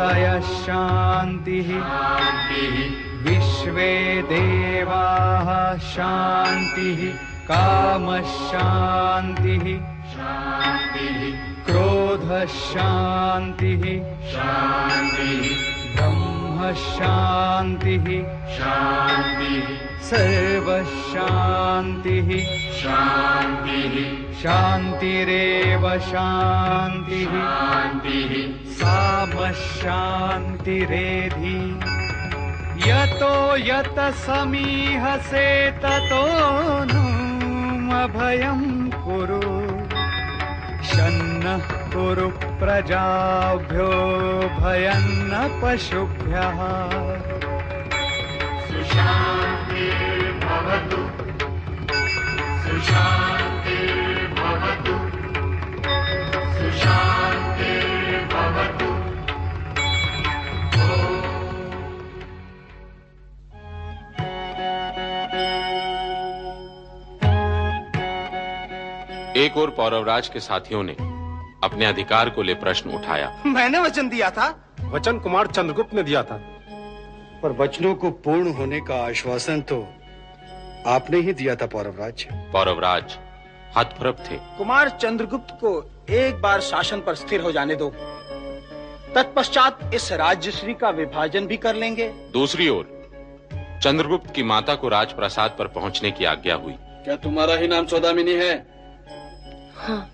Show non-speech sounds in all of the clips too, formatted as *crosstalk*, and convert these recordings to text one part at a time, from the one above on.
वनस्पतयः शान्तिः। विश्वे देवाः शान्तिः। कामशान्तिः। शान्तिः। क्रोधशान्तिः। शान्तिः। ब्रह्मशान्तिः। शान्तिः। सर्वशान्तिः। शान्तिः। शान्तिरेव शान्तिः। शान्तिः सामशान्तिरेधि यतो यत समीहसे ततो नुमभयं कुरु। शन्नः कुरु प्रजाभ्यो भयन्न पशुभ्यः। सुशान्तिर्भवतु सुशान्तिर्भवतु सुशान्तिर्भवतु एक और पौरवराज के साथियों ने अपने अधिकार को ले प्रश्न उठाया। मैंने वचन दिया था। वचन कुमार चंद्रगुप्त ने दिया था। पर वचनों को पूर्ण होने का आश्वासन तो आपने ही दिया था पौरवराज। पौरवराज हतप्रभ थे। कुमार चंद्रगुप्त को एक बार शासन पर स्थिर हो जाने दो। तत्पश्चात इस राज्यश्री का विभाजन भी कर लेंगे। दूसरी ओर चंद्रगुप्त की माता को राजप्रासाद पर पहुँचने की आज्ञा हुई। क्या तुम्हारा ही नाम सौदामिनी है? हाँ।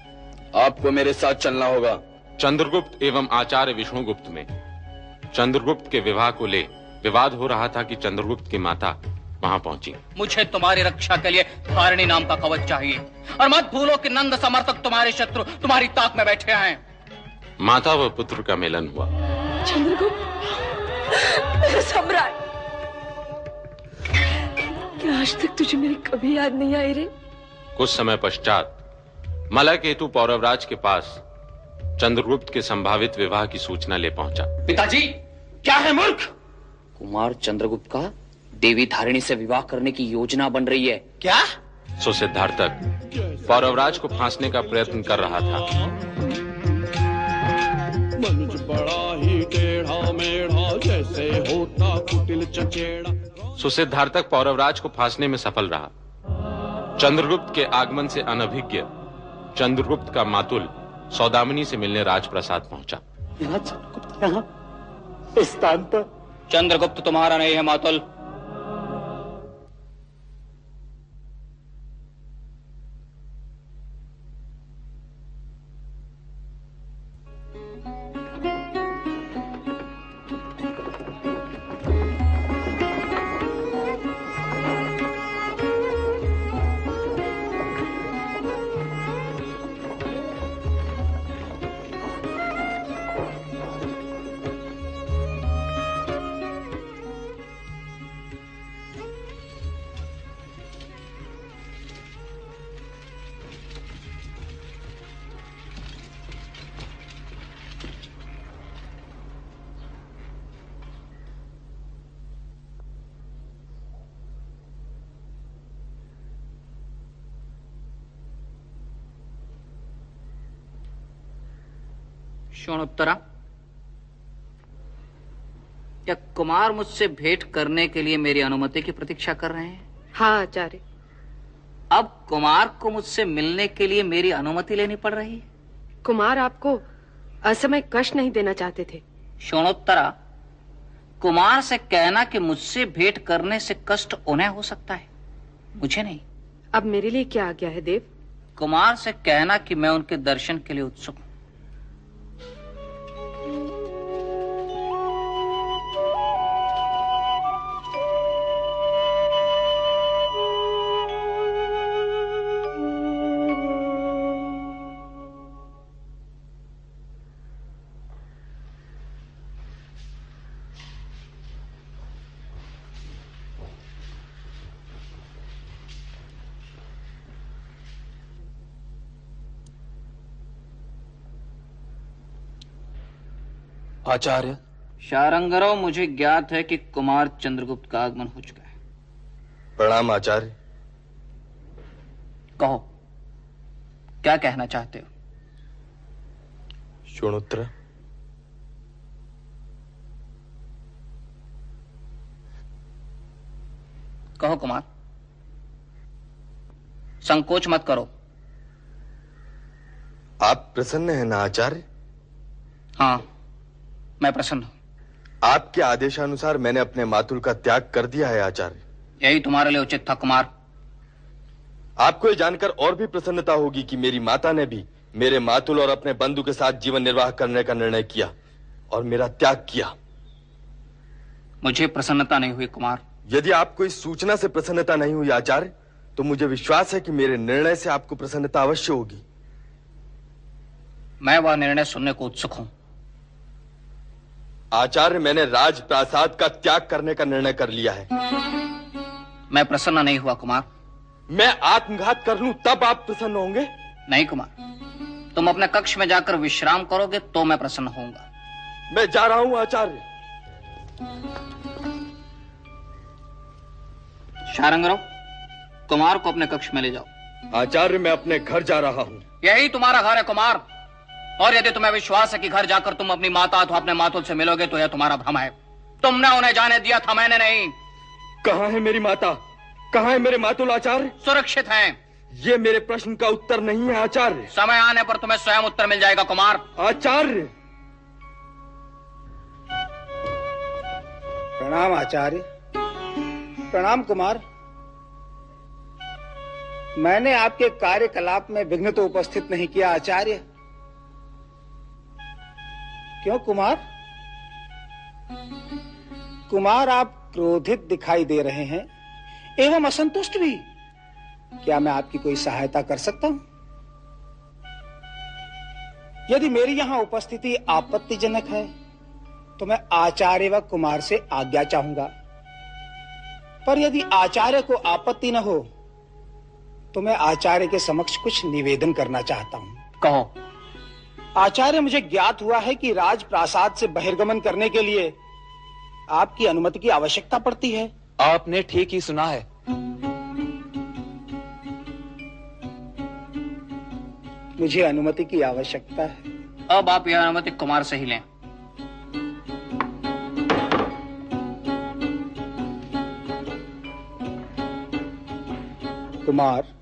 आपको मेरे साथ चलना होगा। चंद्रगुप्त एवं आचार्य विष्णुगुप्त में। चंद्रगुप्त के विवाह को ले विवाद हो रहा था कि चंद्रगुप्त की माता वहाँ पहुँची। मुझे तुम्हारी रक्षा के लिए धारिणी नाम का कवच चाहिए। और मत भूलो कि नंद समर्थक तुम्हारे शत्रु तुम्हारी ताक में बैठे हैं। माता व पुत्र का मिलन हुआ। चंद्रगुप्त सम्राट। क्या आज तक तुझे मेरी कभी याद नहीं आई रे? कुछ समय पश्चात मलय केतु पौरवराज के पास चंद्रगुप्त के संभावित विवाह की सूचना ले पहुँचा। पिताजी क्या है मूर्ख? कुमार चंद्रगुप्त का देवी धारिणी से विवाह करने की योजना बन रही है। क्या? सो सिद्धार्थक पौरवराज को फांसने का प्रयत्न कर रहा था। मनुज बड़ा ही टेढ़ा मेढ़ा जैसे होता कुटिल चचेड़ा। सो सिद्धार्थक पौरवराज को फांसने में सफल रहा। चंद्रगुप्त के आगमन से अनभिज्ञ चंद्रगुप्त का मातुल सौदामिनी से मिलने राजप्रसाद पहुँचा। यहाँ चंद्रगुप्त यहाँ? इस स्थान पर? चंद्रगुप्त तुम्हारा नहीं है मातुल। सुन क्या कुमार मुझसे भेंट करने के लिए मेरी अनुमति की प्रतीक्षा कर रहे हैं? हाँ आचार्य। अब कुमार को मुझसे मिलने के लिए मेरी अनुमति लेनी पड़ रही है? कुमार आपको असमय कष्ट नहीं देना चाहते थे। शोणोत्तरा कुमार से कहना कि मुझसे भेंट करने से कष्ट उन्हें हो सकता है। मुझे नहीं। अब मेरे लिए क्या आज्ञा है देव? कुमार से कहना कि मैं उनके दर्शन के लिए उत्सुक हूँ। आचार्य। शारंगरव मुझे ज्ञात है कि कुमार चंद्रगुप्त का आगमन हो चुका है। प्रणाम आचार्य। कहो क्या कहना चाहते हो? शोणोत्र कहो कुमार संकोच मत करो। आप प्रसन्न हैं ना आचार्य? हाँ। मैं प्रसन्न हूँ। आपके आदेशानुसार मैंने अपने मातुल का त्याग कर दिया है आचार्य। यही तुम्हारे लिए उचित था कुमार। आपको यह जानकर और भी प्रसन्नता होगी कि मेरी माता ने भी मेरे मातुल और अपने बंधु के साथ जीवन निर्वाह करने का निर्णय किया और मेरा त्याग किया। मुझे प्रसन्नता नहीं हुई कुमार। यदि आपको इस सूचना से प्रसन्नता नहीं हुई आचार्य तो मुझे विश्वास है कि मेरे निर्णय से आपको प्रसन्नता अवश्य होगी। मैं वह निर्णय सुनने को उत्सुक हूँ। आचार्य मैंने राज प्रासाद का त्याग करने का निर्णय कर लिया है। मैं प्रसन्न नहीं हुआ कुमार। मैं आत्मघात कर लूँ तब आप प्रसन्न होंगे। नहीं कुमार। तुम अपने कक्ष में जाकर विश्राम करोगे तो मैं प्रसन्न होऊँगा। मैं जा रहा हूँ आचार्य। शारंगराव कुमार को अपने कक्ष में ले जाओ। आचार्य मैं अपने घर जा रहा हूँ। यही तुम्हारा घर है कुमार। और यदि तुम्हें विश्वास है कि घर जाकर तुम अपनी माता अथवा अपने मातुल से मिलोगे तो यह तुम्हारा भ्रम है। तुमने उन्हें जाने दिया था मैंने नहीं। कहा है मेरी माता? कहा है मेरे मातुल आचार्य? सुरक्षित हैं। ये मेरे प्रश्न का उत्तर नहीं है आचार्य। समय आने पर तुम्हें स्वयं उत्तर मिल जाएगा कुमार। आचार्य! प्रणाम आचार्य। प्रणाम कुमार। मैंने आपके कार्यकलाप में विघ्न तो उपस्थित नहीं किया आचार्य। क्यों कुमार? कुमार, आप क्रोधित दिखाई दे रहे हैं, एवं असंतुष्ट भी। क्या मैं आपकी कोई सहायता कर सकता हूँ? यदि मेरी यहाँ उपस्थिति आपत्तिजनक है तो मैं आचार्य व कुमार से आज्ञा चाहूँगा। पर यदि आचार्य को आपत्ति न हो तो मैं आचार्य के समक्ष कुछ निवेदन करना चाहता हूँ। कहो। आचार्य मुझे ज्ञात हुआ है कि राज प्रासाद से बहिर्गमन करने के लिए आपकी अनुमति की आवश्यकता पड़ती है। आपने ठीक ही सुना है। मुझे अनुमति की आवश्यकता है। अब आप यह अनुमति कुमार से ही लें। कुमार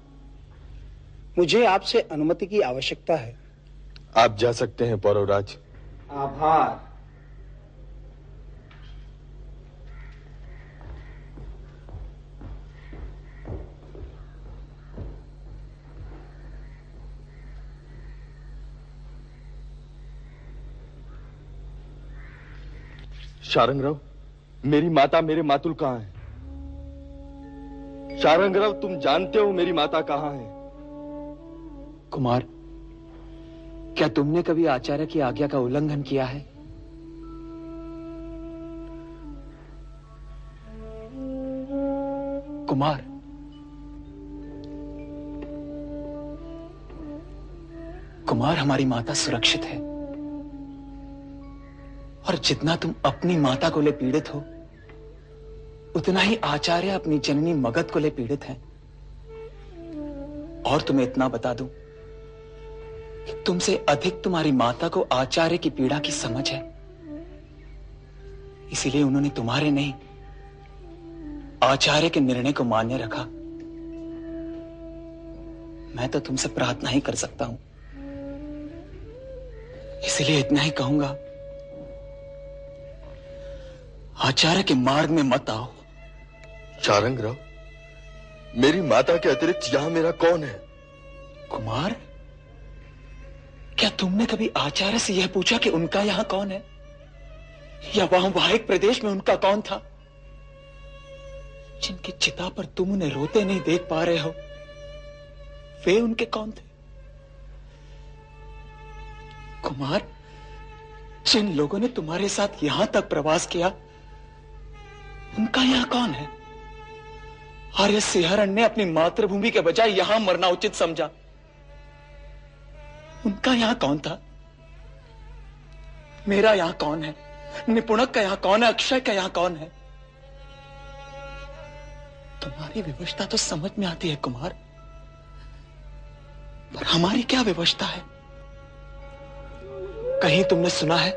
मुझे आपसे अनुमति की आवश्यकता है। आप जा सकते हैं पौरवराज। आभार। शारंगराव मेरी माता मेरे मातुल कहाँ है? शारंगराव तुम जानते हो मेरी माता कहाँ है? कुमार क्या तुमने कभी आचार्य की आज्ञा का उल्लंघन किया है? कुमार। कुमार, हमारी माता सुरक्षित है। और जितना तुम अपनी माता को ले पीड़ित हो, उतना ही आचार्य अपनी जननी मगध को ले पीड़ित है। और तुम्हें इतना बता दूँ तुमसे अधिक तुम्हारी माता को आचार्य की पीड़ा की समझ है। इसीलिए उन्होंने तुम्हारे नहीं आचार्य के निर्णय को मान्य रखा। मैं तो तुमसे प्रार्थना ही कर सकता हूँ। इसलिए इतना ही कहूँगा आचार्य के मार्ग में मत आओ। चारंग राव मेरी माता के अतिरिक्त यहाँ मेरा कौन है? कुमार? क्या तुमने कभी आचार्य से यह पूछा कि उनका यहाँ कौन है? या वहाँ वाहिक प्रदेश में उनका कौन था? जिनकी चिता पर तुम उन्हें रोते नहीं देख पा रहे हो, वे उनके कौन थे? कुमार, जिन लोगों ने तुम्हारे साथ यहाँ तक प्रवास किया, उनका यहाँ कौन है? आर्य सिंहरण ने अपनी मातृभूमि के बजाय यहाँ मरना उचित समझा। उनका यहाँ कौन था? मेरा यहाँ कौन है? निपुणक का यहाँ कौन है? अक्षय का यहाँ कौन है? तुम्हारी व्यवस्था तो समझ में आती है, कुमार। पर हमारी क्या व्यवस्था है? कहीं तुमने सुना है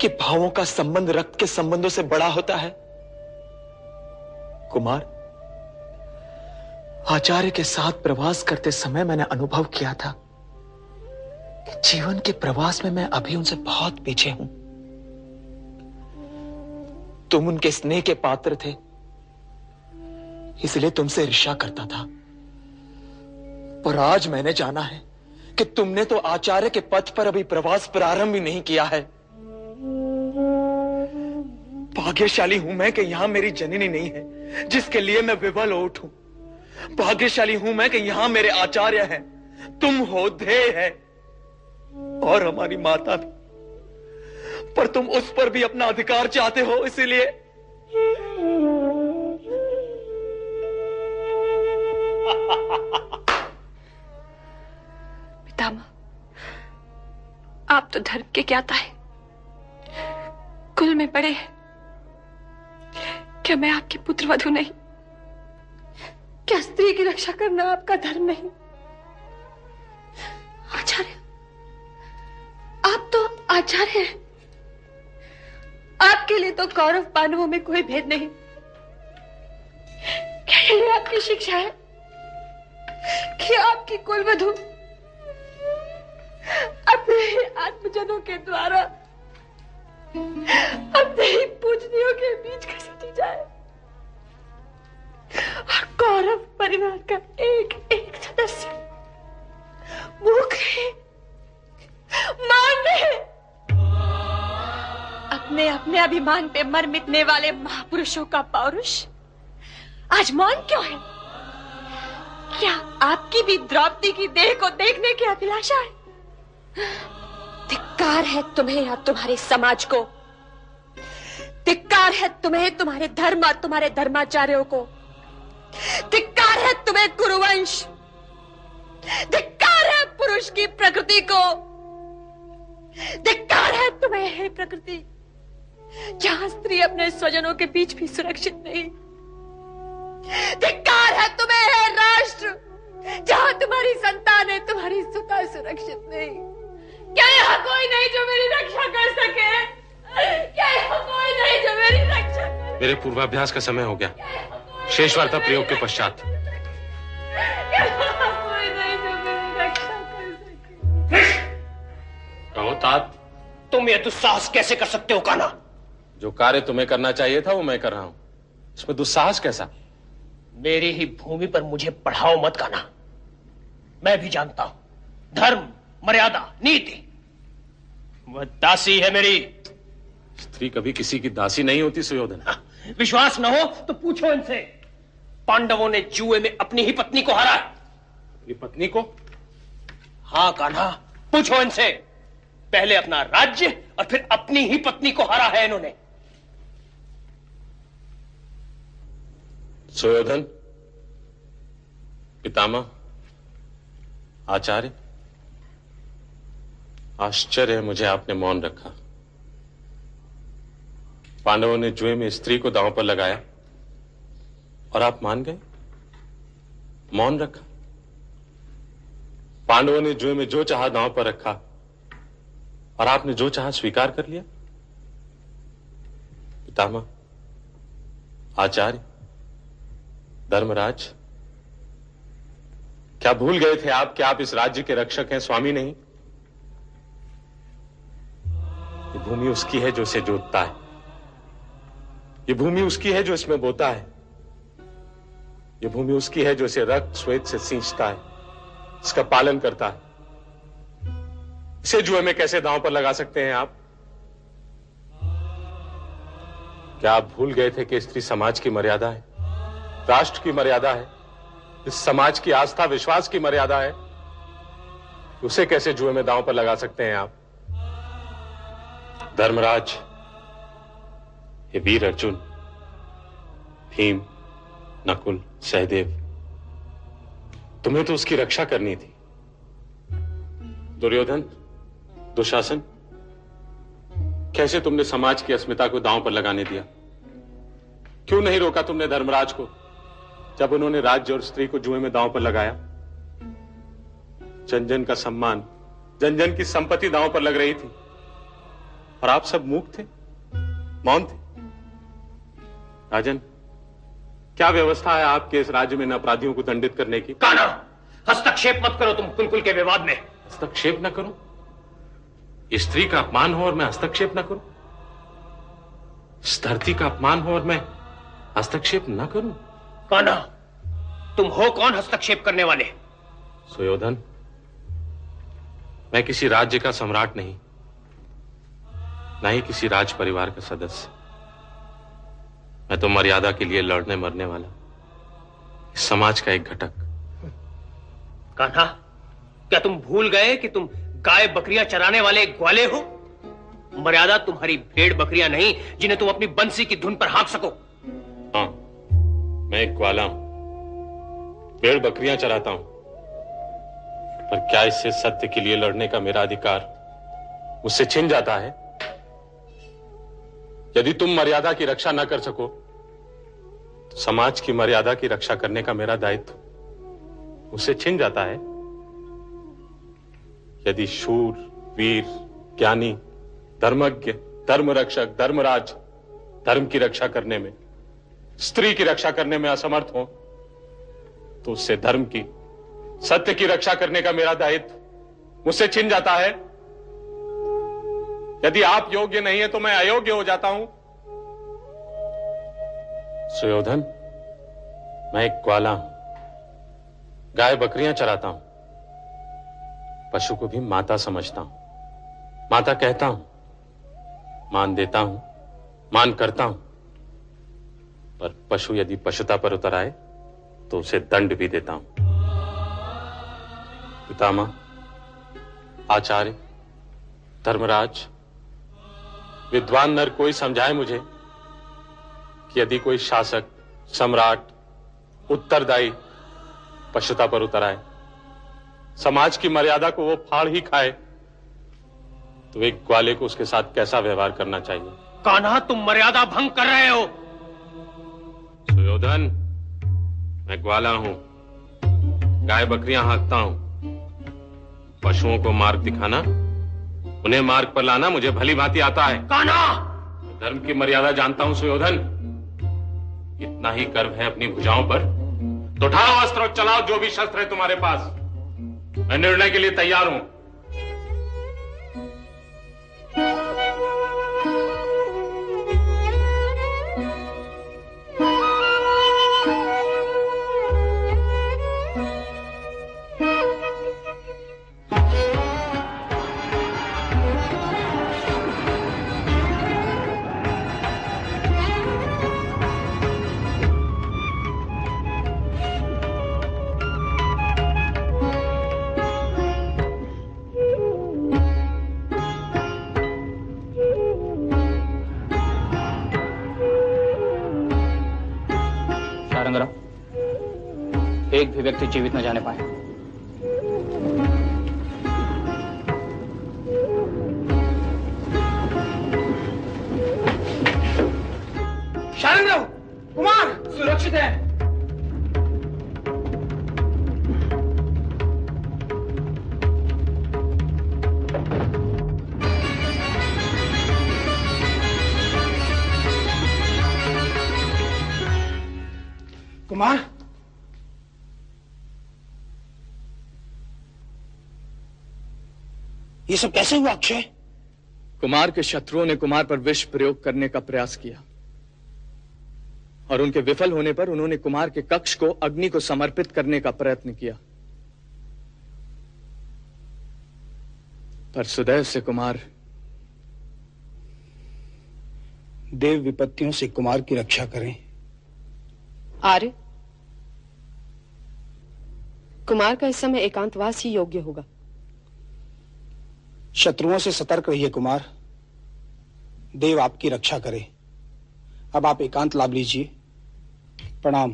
कि भावों का संबंध रक्त के संबंधों से बड़ा होता है? कुमार, आचार्य के साथ प्रवास करते समय मैंने अनुभव किया था। जीवन के प्रवास में मैं अभी उनसे बहुत पीछे हूँ। तुम उनके स्नेह के पात्र थे, इसलिए तुमसे ईर्षा करता था। पर आज मैंने जाना है कि तुमने तो आचार्य के पथ पर अभी प्रवास प्रारंभ ही नहीं किया है। भाग्यशाली हूँ मैं कि यहाँ मेरी जननी नहीं है, जिसके लिए मैं विवल उठूं भाग्यशाली हूँ मैं कि यहाँ मेरे आचार्य हैं। तुम हो ध्येय है। और हमारी माता भी। पर तुम उस पर भी अपना अधिकार चाहते हो, इसीलिए। पितामह, आप तो धर्म के ज्ञाता है। कुल में पड़े हैं। क्या मैं आपकी पुत्र वधु नहीं? क्या स्त्री की रक्षा करना आपका धर्म नहीं? आचार्य आप तो आचार्य हैं। आपके लिए तो कौरव पांडवों में कोई भेद नहीं। क्या यही आपकी शिक्षा है? कि आपकी कुलवधु अपने ही आत्मजनों के द्वारा अपने ही पूजनियों के बीच घसीटी जाए? और कौरव परिवार का एक एक सदस्य भूखे मान रहे अपने अपने अभिमान पे मर मिटने वाले महापुरुषों का पौरुष आज मौन क्यों है? क्या आपकी भी द्रौपदी की देह को देखने की अभिलाषा है? धिक्कार है तुम्हें या तुम्हारे समाज को। धिक्कार है तुम्हें, तुम्हारे धर्म और तुम्हारे धर्माचार्यों को। धिक्कार है तुम्हें, गुरुवंश। धिक्कार है पुरुष की प्रकृति को। धिक्कार है तुम्हें हे प्रकृति जहाँ स्त्री अपने स्वजनों के बीच भी सुरक्षित नहीं। धिक्कार है तुम्हें है राष्ट्र। जहाँ तुम्हारी संतान है तुम्हारी सुता सुरक्षित नहीं। क्या यहाँ कोई नहीं जो मेरी रक्षा कर सके? क्या यहाँ कोई नहीं जो मेरी रक्षा कर मेरे पूर्वाभ्यास का समय हो गया। शेष वार्ता प्रयोग के पश्चात। कोई नहीं जो मेरी रक्षा कर सके? कहो तात तुम ये दुस्साहस कैसे कर सकते हो काना जो कार्य तुम्हें करना चाहिए था वो मैं कर रहा हूँ। इसमें दुस्साहस कैसा? मेरी ही भूमि पर मुझे पढ़ाओ मत काना मैं भी जानता हूँ। धर्म मर्यादा नीति। वह दासी है मेरी। स्त्री कभी किसी की दासी नहीं होती सुयोधन। विश्वास न हो तो पूछो इनसे। पांडवों ने जुए में अपनी ही पत्नी को हरा। अपनी पत्नी को? हाँ कान्हा पूछो इनसे। पहले अपना राज्य और फिर अपनी ही पत्नी को हरा है इन्होंने। सुयोधन, पितामह, आचार्य, आश्चर्य है मुझे आपने मौन रखा। पांडवों ने जुए में स्त्री को दांव पर लगाया और आप मान गए? मौन रखा। पांडवों ने जुए में जो चाहा दांव पर रखा। और आपने जो चाहा स्वीकार कर लिया। पितामह, आचार्य, धर्मराज, क्या भूल गए थे आप कि आप इस राज्य के रक्षक हैं, स्वामी नहीं? ये भूमि उसकी है जो इसे जोतता है। ये भूमि उसकी है जो इसमें बोता है। ये भूमि उसकी है जो इसे रक्त, श्वेत से सींचता है। इसका पालन करता है। इसे जुए में कैसे दांव पर लगा सकते हैं आप? क्या आप भूल गए थे कि स्त्री समाज की मर्यादा है? राष्ट्र की मर्यादा है? इस समाज की आस्था, विश्वास की मर्यादा है? उसे कैसे जुए में दांव पर लगा सकते हैं आप? धर्मराज, ये वीर अर्जुन, भीम, नकुल, सहदेव, तुम्हें तो उसकी रक्षा करनी थी। दुर्योधन दुशासन कैसे तुमने समाज की अस्मिता को दांव पर लगाने दिया? क्यों नहीं रोका तुमने धर्मराज को जब उन्होंने राज्य और स्त्री को जुए में दांव पर लगाया? जन जन का सम्मान जन जन की संपत्ति दांव पर लग रही थी। और आप सब मूक थे मौन थे। राजन क्या व्यवस्था है आपके इस राज्य में अपराधियों को दंडित करने की? काना हस्तक्षेप मत करो तुम कुलकुल के विवाद में। हस्तक्षेप न करो। स्त्री का अपमान हो और मैं हस्तक्षेप न करूँ? धरती का अपमान हो और मैं हस्तक्षेप न करूँ? काना तुम हो कौन हस्तक्षेप करने वाले? सुयोधन मैं किसी राज्य का सम्राट नहीं ना ही किसी राज परिवार का सदस्य। मैं तो मर्यादा के लिए लड़ने मरने वाला समाज का एक घटक। कान्हा क्या तुम भूल गए कि तुम गाय बकरियाँ चराने वाले ग्वाले हो? मर्यादा तुम्हारी भेड़ बकरियाँ नहीं, जिन्हें तुम अपनी बंसी की धुन पर हाँक सको। हाँ मैं एक ग्वाला हूँ। भेड़ बकरियाँ चराता हूँ। पर क्या इससे सत्य के लिए लड़ने का मेरा अधिकार मुझसे छिन जाता है? यदि तुम मर्यादा की रक्षा ना कर सको तो समाज की मर्यादा की रक्षा करने का मेरा दायित्व उससे छिन जाता है। यदि शूर, वीर, ज्ञानी, धर्मज्ञ धर्म रक्षक धर्मराज, धर्म की रक्षा करने में, स्त्री की रक्षा करने में असमर्थ हो तो उससे धर्म की, सत्य की रक्षा करने का मेरा दायित्व मुझसे छिन जाता है। यदि आप योग्य नहीं है तो मैं अयोग्य हो जाता हूँ। सुयोधन, मैं एक ग्वाला हूँ। गाय बकरियाँ चराता हूँ। पशु को भी माता समझता हूँ। माता कहता हूँ, मान देता हूँ, मान करता हूँ। पर पशु यदि पशुता पर उतर आए तो उसे दंड भी देता हूँ। पितामा आचार्य, धर्मराज, विद्वान नर कोई समझाए मुझे कि यदि कोई शासक, सम्राट, उत्तरदायी पशुता पर उतर आए समाज की मर्यादा को वो फाड़ ही खाए तो एक ग्वाले को उसके साथ कैसा व्यवहार करना चाहिए? कान्हा तुम मर्यादा भंग कर रहे हो। सुयोधन मैं ग्वाला हूँ गाय बकरियाँ हाँकता हूँ। पशुओं को मार्ग दिखाना उन्हें मार्ग पर लाना मुझे भली भांति आता है। कान्हा! धर्म की मर्यादा जानता हूँ सुयोधन। इतना ही गर्व है अपनी भुजाओं पर। तो उठाओ अस्त्र और चलाओ जो भी शस्त्र है तुम्हारे पास। मैं निर्णय के लिए तैयार हूँ। व्यक्ति जीवित न जाने पाए। शारंगराव कुमार सुरक्षित है। ये सब कैसे हुआ अक्षय? कुमार के शत्रुओं ने कुमार पर विष प्रयोग करने का प्रयास किया। और उनके विफल होने पर उन्होंने कुमार के कक्ष को अग्नि को समर्पित करने का प्रयत्न किया। पर सुदैव से कुमार देव विपत्तियों से कुमार की रक्षा करें। आर्य कुमार का इस समय एकांतवास ही योग्य होगा। शत्रुओं से सतर्क रहिए कुमार। देव आपकी रक्षा करे। अब आप एकांत लाभ लीजिए। प्रणाम।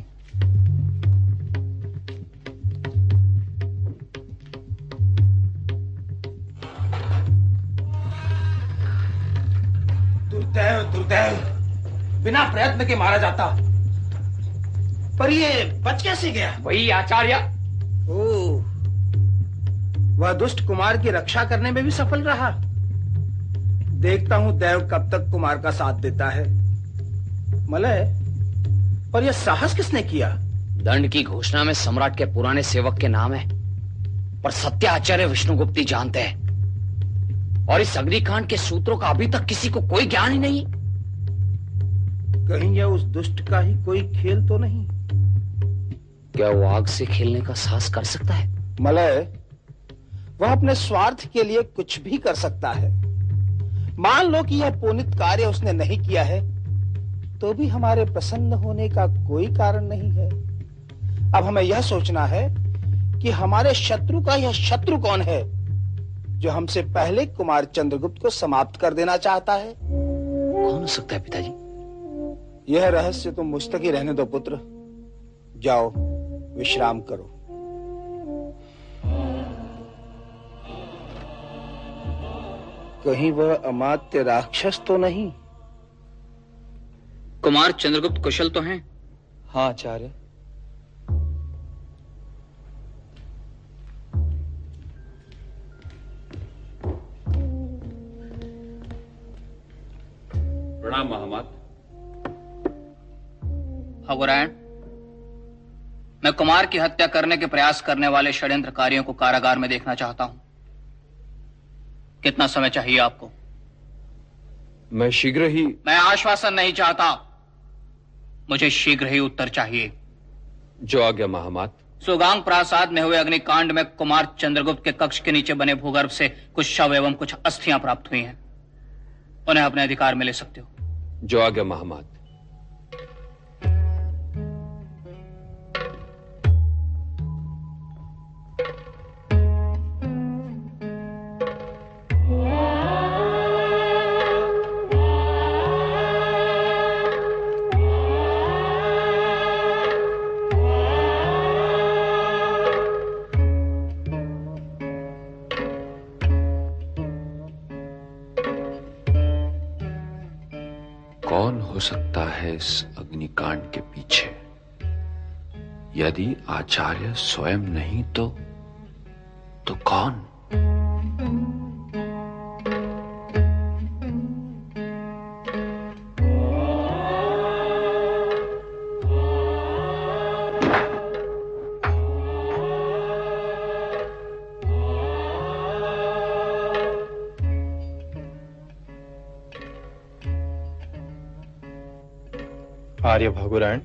दुर्दैव दुर्दैव। बिना प्रयत्न के मारा जाता। पर ये बच कैसे गया? वही आचार्य। ओ वह दुष्ट कुमार की रक्षा करने में भी सफल रहा। देखता हूँ देव कब तक कुमार का साथ देता है। मलय पर यह साहस किसने किया? दंड की घोषणा में सम्राट के पुराने सेवक के नाम है। पर सत्य आचार्य विष्णुगुप्त जानते हैं। और इस अग्निकांड के सूत्रों का अभी तक किसी को कोई ज्ञान ही नहीं। कहीं यह उस दुष्ट का ही कोई खेल तो नहीं? क्या वो आग से खेलने का साहस कर सकता है? मलय वह अपने स्वार्थ के लिए कुछ भी कर सकता है। मान लो कि यह पुनित कार्य उसने नहीं किया है तो भी हमारे प्रसन्न होने का कोई कारण नहीं है। अब हमें यह सोचना है कि हमारे शत्रु का यह शत्रु कौन है जो हमसे पहले कुमार चंद्रगुप्त को समाप्त कर देना चाहता है? कौन हो सकता है पिताजी? यह रहस्य तुम मुझ तक ही रहने दो पुत्र। जाओ विश्राम करो। कहीं वह अमात्य राक्षस तो नहीं? कुमार चंद्रगुप्त कुशल तो हैं। हाँ आचार्य। प्रणाम महामात। भगुरायण मैं कुमार की हत्या करने के प्रयास करने वाले षड्यंत्रकारियों को कारागार में देखना चाहता हूँ। कितना समय चाहिए आपको? मैं शीघ्र ही मैं आश्वासन नहीं चाहता। मुझे शीघ्र ही उत्तर चाहिए। जो आ गया महामात। सुगांग प्रासाद में हुए अग्निकांड में कुमार चंद्रगुप्त के कक्ष के नीचे बने भूगर्भ से कुछ शव एवं कुछ अस्थियाँ प्राप्त हुई हैं। उन्हें अपने अधिकार में ले सकते हो। जो आ गया महामात। इस अग्निकांड के पीछे। यदि आचार्य स्वयं नहीं तो तो कौन? आर्य भगुरायण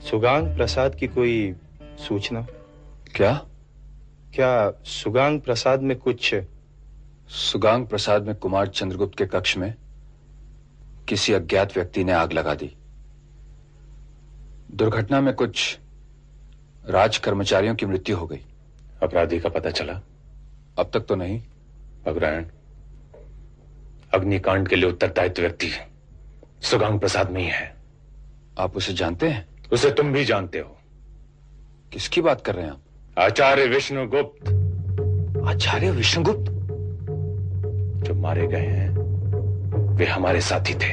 सुगांग प्रसाद की कोई सूचना? क्या? क्या सुगांग प्रसाद में कुछ सुगांग प्रसाद में कुमार चंद्रगुप्त के कक्ष में किसी अज्ञात व्यक्ति ने आग लगा दी। दुर्घटना में कुछ राज कर्मचारियों की मृत्यु हो गई। अपराधी का पता चला? अब तक तो नहीं। अग्रहण अग्निकांड के लिए उत्तरदायित्व व्यक्ति सुगांग प्रसाद में ही है। आप उसे जानते हैं? उसे तुम भी जानते हो। किसकी बात कर रहे हैं आप? आचार्य विष्णुगुप्त। आचार्य विष्णुगुप्त? जो मारे गए हैं वे हमारे साथी थे।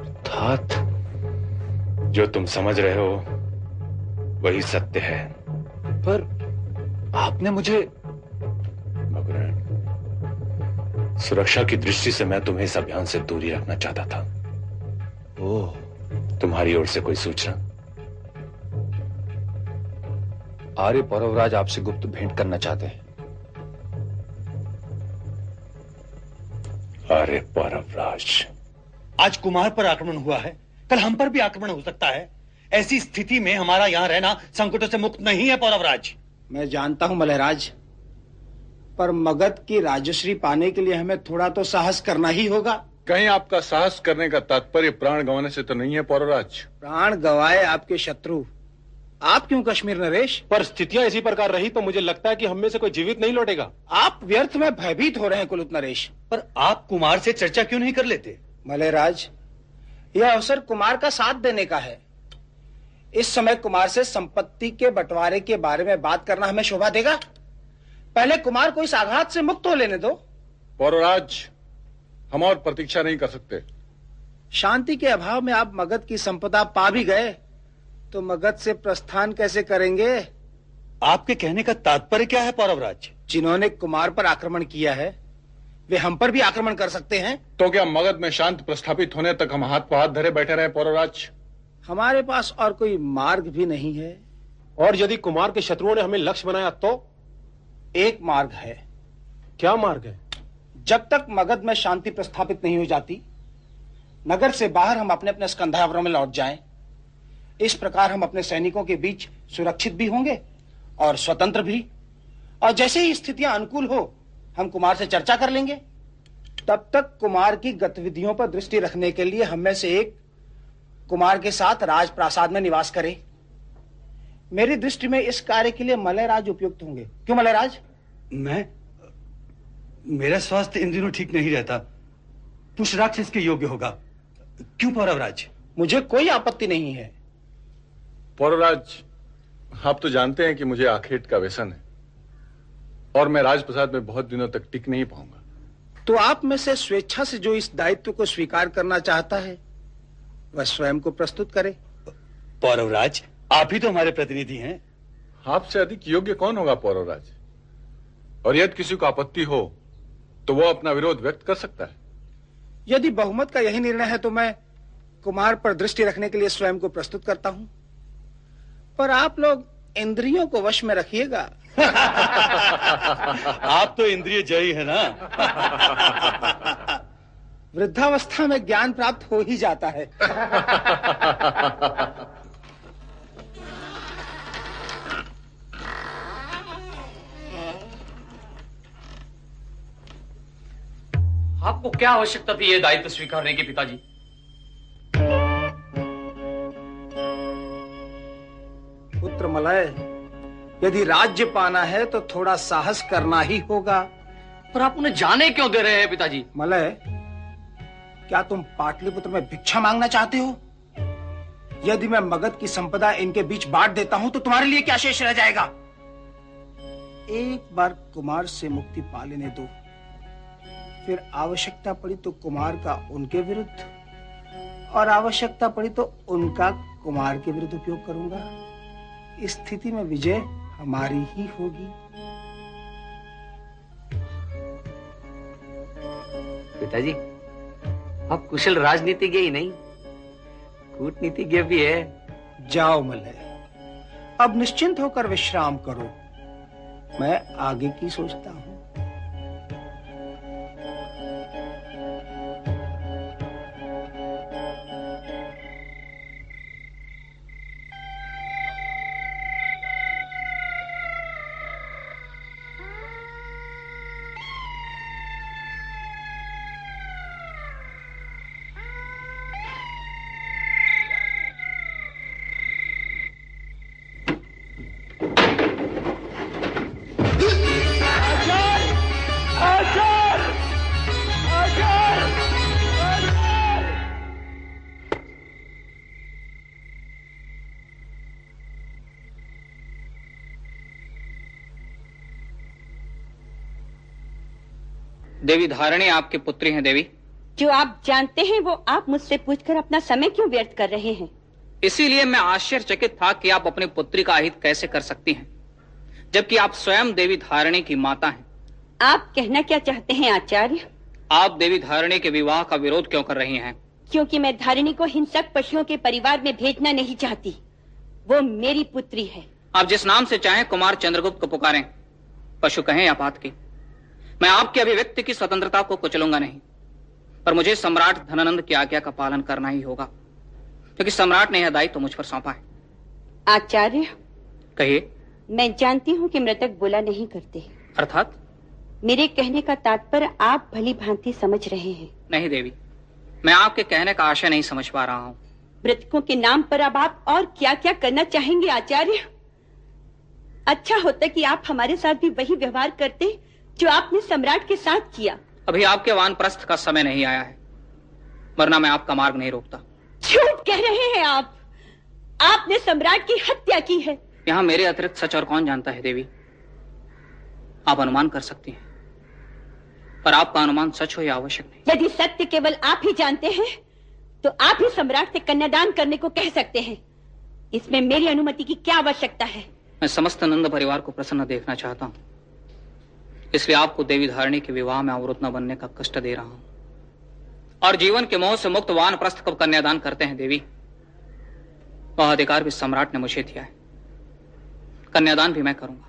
अर्थात? जो तुम समझ रहे हो वही सत्य है। पर आपने मुझे मगरण सुरक्षा की दृष्टि से मैं तुम्हें इस अभियान से दूरी रखना चाहता था। ओ। तुम्हारी ओर से कोई सूचना? आर्य पौरवराज आपसे गुप्त भेंट करना चाहते हैं। आर्य पौरवराज। आज कुमार पर आक्रमण हुआ है। कल हम पर भी आक्रमण हो सकता है। ऐसी स्थिति में हमारा यहाँ रहना संकटों से मुक्त नहीं है पौरवराज। मैं जानता हूँ मलहराज पर मगध की राजश्री पाने के लिए हमें थोड़ा तो साहस करना ही होगा। कहीं आपका साहस करने का तात्पर्य प्राण गंवाने से तो नहीं है पौरराज। प्राण गवाए आपके शत्रु। आप क्यों कश्मीर नरेश? पर स्थितियाँ इसी प्रकार रही तो मुझे लगता है कि हम में से कोई जीवित नहीं लौटेगा। आप व्यर्थ में भयभीत हो रहे हैं कुलुत नरेश। पर आप कुमार से चर्चा क्यों नहीं कर लेते? मलयराज यह अवसर कुमार का साथ देने का है। इस समय कुमार से संपत्ति के बंटवारे के बारे में बात करना हमें शोभा देगा? पहले कुमार को इस आघात से मुक्त हो लेने दो। पौरराज हम और प्रतीक्षा नहीं कर सकते। शांति के अभाव में आप मगध की संपदा पा भी गए तो मगध से प्रस्थान कैसे करेंगे? आपके कहने का तात्पर्य क्या है पौरवराज जिन्होंने कुमार पर आक्रमण किया है वे हम पर भी आक्रमण कर सकते हैं। तो क्या मगध में शांत प्रस्थापित होने तक हम हाथ पर हाथ धरे बैठे रहे पौरवराज हमारे पास और कोई मार्ग भी नहीं है। और यदि कुमार के शत्रुओं ने हमें लक्ष्य बनाया तो? एक मार्ग है। क्या मार्ग है? जब तक मगध में शांति प्रस्थापित नहीं हो जाती नगर से बाहर हम अपने अपने स्कंधावरों में लौट जाएँ। इस प्रकार हम अपने सैनिकों के बीच सुरक्षित भी होंगे और स्वतंत्र भी। और जैसे ही स्थितियाँ अनुकूल हो हम कुमार से चर्चा कर लेंगे। तब तक कुमार की गतिविधियों पर दृष्टि रखने के लिए हम में से एक कुमार के साथ राजप्रासाद में निवास करे। मेरी दृष्टि में इस कार्य के लिए मलयराज उपयुक्त होंगे। क्यों मलयराज मैं मेरा स्वास्थ्य इन दिनों ठीक नहीं रहता। पुष राक्षस के योग्य होगा। क्यों पौरवराज? मुझे कोई आपत्ति नहीं है। पौरराज आप तो जानते हैं कि मुझे आखेट का व्यसन है। और मैं राजप्रसाद में बहुत दिनों तक टिक नहीं पाऊँगा। तो आप में से स्वेच्छा से जो इस दायित्व को स्वीकार करना चाहता है वह स्वयं को प्रस्तुत करे। पौरवराज आप ही तो हमारे प्रतिनिधि हैं। आपसे अधिक योग्य कौन होगा पौरवराज और यदि किसी को आपत्ति हो तो वो अपना विरोध व्यक्त कर सकता है। यदि बहुमत का यही निर्णय है तो मैं कुमार पर दृष्टि रखने के लिए स्वयं को प्रस्तुत करता हूँ। पर आप लोग इंद्रियों को वश में रखिएगा। *laughs* आप तो इंद्रिय जयी है ना? वृद्धावस्था में ज्ञान प्राप्त हो ही जाता है। *laughs* आपको क्या आवश्यकता थी ये दायित्व स्वीकारने की पिताजी? पुत्र मलय यदि राज्य पाना है तो थोड़ा साहस करना ही होगा। पर आप उन्हें जाने क्यों दे रहे हैं पिताजी? मलय क्या तुम पाटलिपुत्र में भिक्षा मांगना चाहते हो? यदि मैं मगध की संपदा इनके बीच बांट देता हूँ तो तुम्हारे लिए क्या शेष रह जाएगा? एक बार कुमार से मुक्ति पा लेने दो। फिर आवश्यकता पड़ी तो कुमार का उनके विरुद्ध और आवश्यकता पड़ी तो उनका कुमार के विरुद्ध उपयोग करूँगा। इस स्थिति में विजय हमारी ही होगी। पिताजी आप कुशल राजनीतिज्ञ ही नहीं कूटनीतिज्ञ भी है। जाओ मलय अब निश्चिंत होकर विश्राम करो। मैं आगे की सोचता हूँ। देवी धारणी आपकी पुत्री हैं देवी। जो आप जानते हैं वो आप मुझसे पूछकर अपना समय क्यों व्यर्थ कर रहे हैं? इसीलिए मैं आश्चर्यचकित था कि आप अपनी पुत्री का हित कैसे कर सकती हैं जबकि आप स्वयं देवी धारणी की माता हैं। आप कहना क्या चाहते हैं आचार्य? आप देवी धारणी के विवाह का विरोध क्यों कर रही हैं? क्योंकि मैं धारिणी को हिंसक पशुओं के परिवार में भेजना नहीं चाहती। वो मेरी पुत्री है। आप जिस नाम से चाहें कुमार चंद्रगुप्त को पुकारें। पशु कहें या बात की। मैं आपकी अभिव्यक्ति की स्वतंत्रता को कुचलूँगा नहीं पर मुझे सम्राट धनानंद की आज्ञा का पालन करना ही होगा क्योंकि सम्राट ने यह दायित्व तो मुझ पर सौंपा है। आचार्य कहिए। मैं जानती हूँ कि मृतक बोला नहीं करते। अर्थात? मेरे कहने का तात्पर्य आप भली भांति समझ रहे हैं। नहीं देवी मैं आपके कहने का आशय नहीं समझ पा रहा हूँ। मृतकों के नाम पर अब आप और क्या क्या करना चाहेंगे आचार्य? अच्छा होता कि आप हमारे साथ भी वही व्यवहार करते जो आपने सम्राट के साथ किया। अभी आपके वानप्रस्थ का समय नहीं आया है। वरना मैं आपका मार्ग नहीं रोकता। झूठ कह रहे हैं आप। आपने सम्राट की हत्या की है। यहाँ मेरे अतिरिक्त सच और कौन जानता है देवी? आप अनुमान कर सकती हैं। पर आपका अनुमान सच हो या आवश्यक नहीं। यदि सत्य केवल आप ही जानते हैं तो आप ही सम्राट से कन्यादान करने को कह सकते हैं। इसमें मेरी अनुमति की क्या आवश्यकता है? मैं समस्त नंद परिवार को प्रसन्न देखना चाहता हूँ। इसलिए आपको देवी धारणी के विवाह में अवरुद्ध न बनने का कष्ट दे रहा हूँ। और जीवन के मोह से मुक्त वान प्रस्थ कब कन्यादान करते हैं देवी। वह अधिकार भी सम्राट ने मुझे दिया है। कन्यादान भी मैं करूँगा।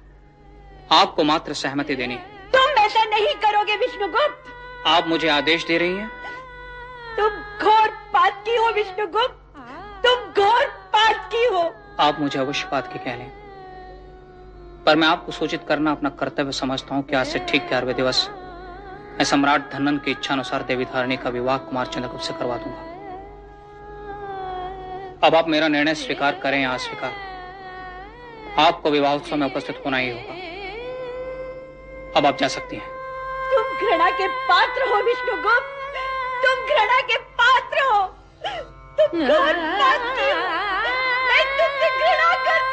आपको मात्र सहमति देनी तुम ऐसा नहीं करोगे विष्णुगुप्त। आप मुझे आदेश दे रही हैं? तुम घोर पात की हो विष्णुगुप्त। तुम घोर पात की हो। आप मुझे अवश्य पात की कह लें। पर मैं आपको सूचित करना, अपना कर्तव्य समझता हूँ कि आज से ठीक ग्यारहवें दिवस। मैं सम्राट धनन की इच्छा अनुसार देवी धारणी का विवाह कुमार चंद्रगुप्त से करवा दूँगा। अब आप मेरा निर्णय स्वीकार करें या अस्वीकार। आपको विवाह उत्सव में उपस्थित होना ही होगा। अब आप जा सकती हैं। तुम घृणा के पात्र हो, विष्णुगुप्त। तुम घृणा के पात्र हो। तुम घृणा करती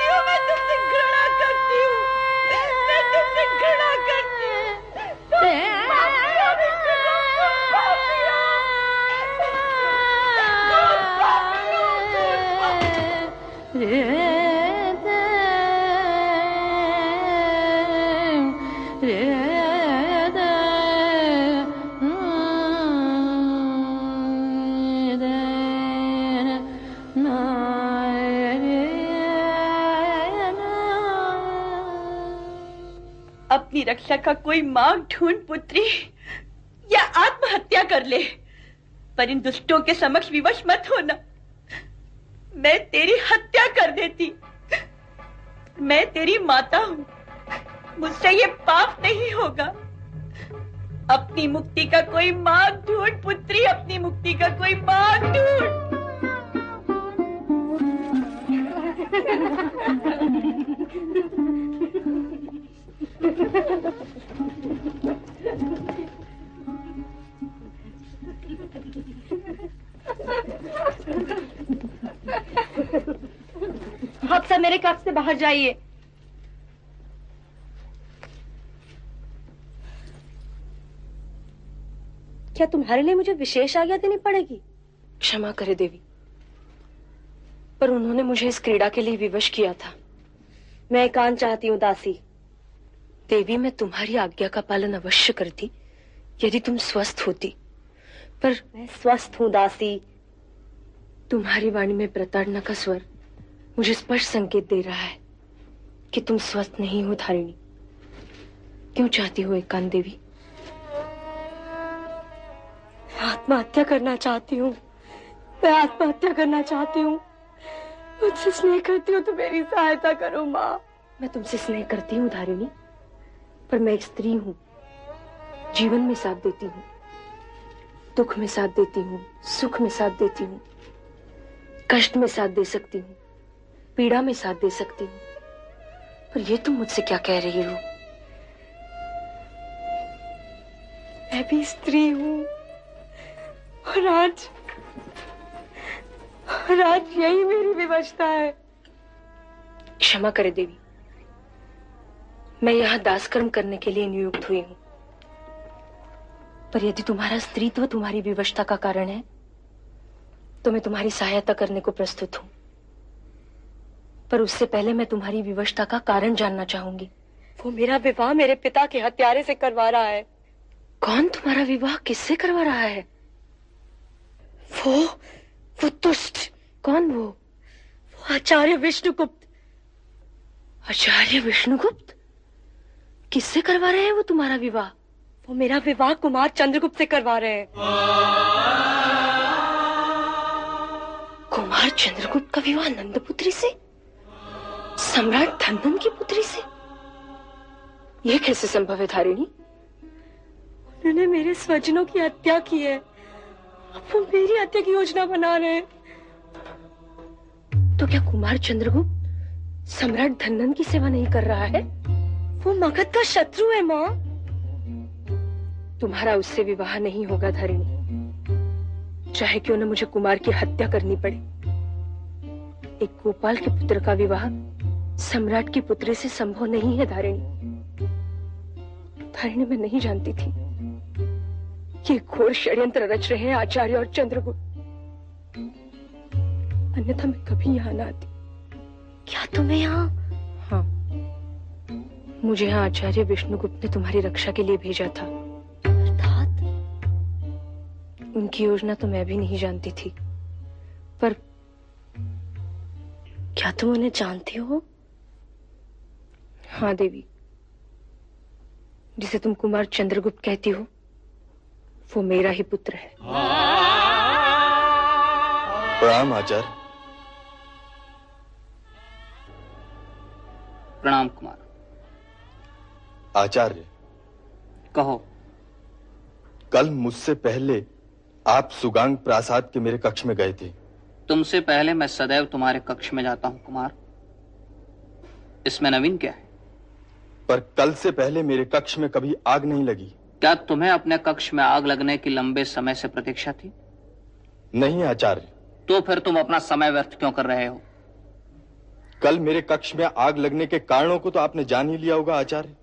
हूँ, मैं तुमसे घृणा करती हूँ। तुम अपनी रक्षा का कोई मार्ग ढूंढ, पुत्री, या आत्महत्या कर ले। पर इन दुष्टों के समक्ष विवश मत होना। मैं तेरी हत्या कर देती। मैं तेरी माता हूँ। मुझसे ये पाप नहीं होगा। अपनी मुक्ति का कोई मार्ग ढूंढ, पुत्री, अपनी मुक्ति का कोई मार्ग ढूंढ। *laughs* आप सब मेरे कक्ष से बाहर जाइए? क्या तुम्हारे लिए मुझे विशेष आज्ञा देनी पड़ेगी? क्षमा करे देवी, पर उन्होंने मुझे इस क्रीड़ा के लिए विवश किया था। मैं एकांत चाहती हूँ, दासी। देवी मैं तुम्हारी आज्ञा का पालन अवश्य करती यदि तुम स्वस्थ होती। पर मैं स्वस्थ हूँ दासी। तुम्हारी वाणी में प्रताड़ना का स्वर मुझे स्पष्ट संकेत दे रहा है कि तुम स्वस्थ नहीं हो धारिणी। क्यों चाहती हो एकांत देवी? आत्महत्या करना चाहती हूँ। मैं आत्महत्या करना चाहती हूँ। मुझसे स्नेह करती हूँ तो मेरी सहायता करो माँ। मैं तुमसे स्नेह करती हूँ धारिणी। पर मैं स्त्री हूँ। जीवन में साथ देती हूँ। दुख में साथ देती हूँ। सुख में साथ देती हूँ। कष्ट में साथ दे सकती हूँ। पीड़ा में साथ दे सकती हूँ। पर ये तुम मुझसे क्या कह रही हो? मैं भी स्त्री हूँ। और आज और आज यही मेरी विवशता है। क्षमा करे देवी। मैं यहाँ दासकर्म करने के लिए नियुक्त हुई हूँ। पर यदि तुम्हारा स्त्रीत्व तुम्हारी विवशता का कारण है तो मैं तुम्हारी सहायता करने को प्रस्तुत हूँ। पर उससे पहले मैं तुम्हारी विवशता का कारण जानना चाहूँगी। वो मेरा विवाह मेरे पिता के हत्यारे से करवा रहा है। कौन तुम्हारा विवाह किससे करवा रहा है? वो वो दुष्ट। कौन वो? वो आचार्य विष्णुगुप्त। आचार्य विष्णुगुप्त? किससे करवा रहे हैं वो तुम्हारा विवाह? वो मेरा विवाह कुमार चंद्रगुप्त से करवा रहे हैं। कुमार चंद्रगुप्त का विवाह नंदपुत्री से? सम्राट धनन की पुत्री से? यह कैसे संभव है धारिणी? उन्होंने मेरे स्वजनों की हत्या की है। अब वो मेरी हत्या की योजना बना रहे हैं। तो क्या कुमार चंद्रगुप्त सम्राट धनन की सेवा नहीं कर रहा है? वो मगध का शत्रु है माँ। तुम्हारा उससे विवाह नहीं होगा धारिणी। चाहे क्यों न मुझे कुमार की हत्या करनी पड़े। एक गोपाल के पुत्र का विवाह सम्राट की पुत्री से संभव नहीं है धारिणी। धारिणी मैं नहीं जानती थी ये घोर षड्यंत्र रच रहे हैं आचार्य और चंद्रगुप्त। अन्यथा मैं कभी यहाँ ना आती। क्या तुम्हें यहाँ? हाँ। मुझे यहाँ आचार्य विष्णुगुप्त ने तुम्हारी रक्षा के लिए भेजा था। अर्थात? उनकी योजना तो मैं भी नहीं जानती थी। पर क्या तुम उन्हें जानती हो? हाँ देवी। जिसे तुम कुमार चंद्रगुप्त कहती हो वो मेरा ही पुत्र है। प्रणाम आचार्य। प्रणाम कुमार। आचार्य। कहो। कल मुझसे पहले आप सुगांग प्रासाद के मेरे कक्ष में गए थे। तुमसे पहले मैं सदैव तुम्हारे कक्ष में जाता हूँ कुमार। इसमें नवीन क्या है? पर कल से पहले मेरे कक्ष में कभी आग नहीं लगी। क्या तुम्हें अपने कक्ष में आग लगने की लंबे समय से प्रतीक्षा थी? नहीं आचार्य। तो फिर तुम अपना समय व्यर्थ क्यों कर रहे हो? कल मेरे कक्ष में आग लगने के कारणों को तो आपने जान ही लिया होगा आचार्य।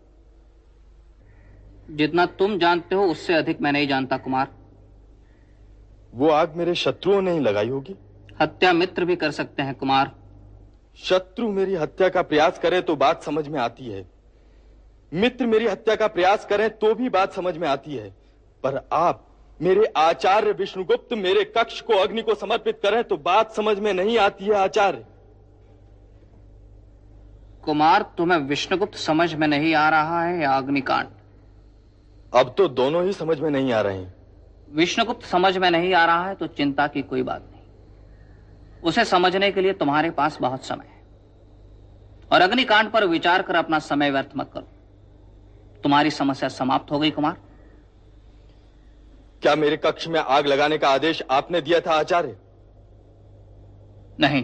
जितना तुम जानते हो उससे अधिक मैं नहीं जानता कुमार। वो आग मेरे शत्रुओं ने ही लगाई होगी। हत्या मित्र भी कर सकते हैं कुमार। शत्रु मेरी हत्या का प्रयास करे तो बात समझ में आती है। मित्र मेरी हत्या का प्रयास करें तो भी बात समझ में आती है। पर आप मेरे आचार्य विष्णुगुप्त मेरे कक्ष को अग्नि को समर्पित करें तो बात समझ में नहीं आती है आचार्य। कुमार तुम्हें विष्णुगुप्त समझ में नहीं आ रहा है या अग्निकांड? अब तो दोनों ही समझ में नहीं आ रहे हैं। विष्णुगुप्त समझ में नहीं आ रहा है तो चिंता की कोई बात नहीं। उसे समझने के लिए तुम्हारे पास बहुत समय है। और अग्निकांड पर विचार कर अपना समय व्यर्थ मत करो। तुम्हारी समस्या समाप्त हो गई कुमार। क्या मेरे कक्ष में आग लगाने का आदेश आपने दिया था आचार्य? नहीं।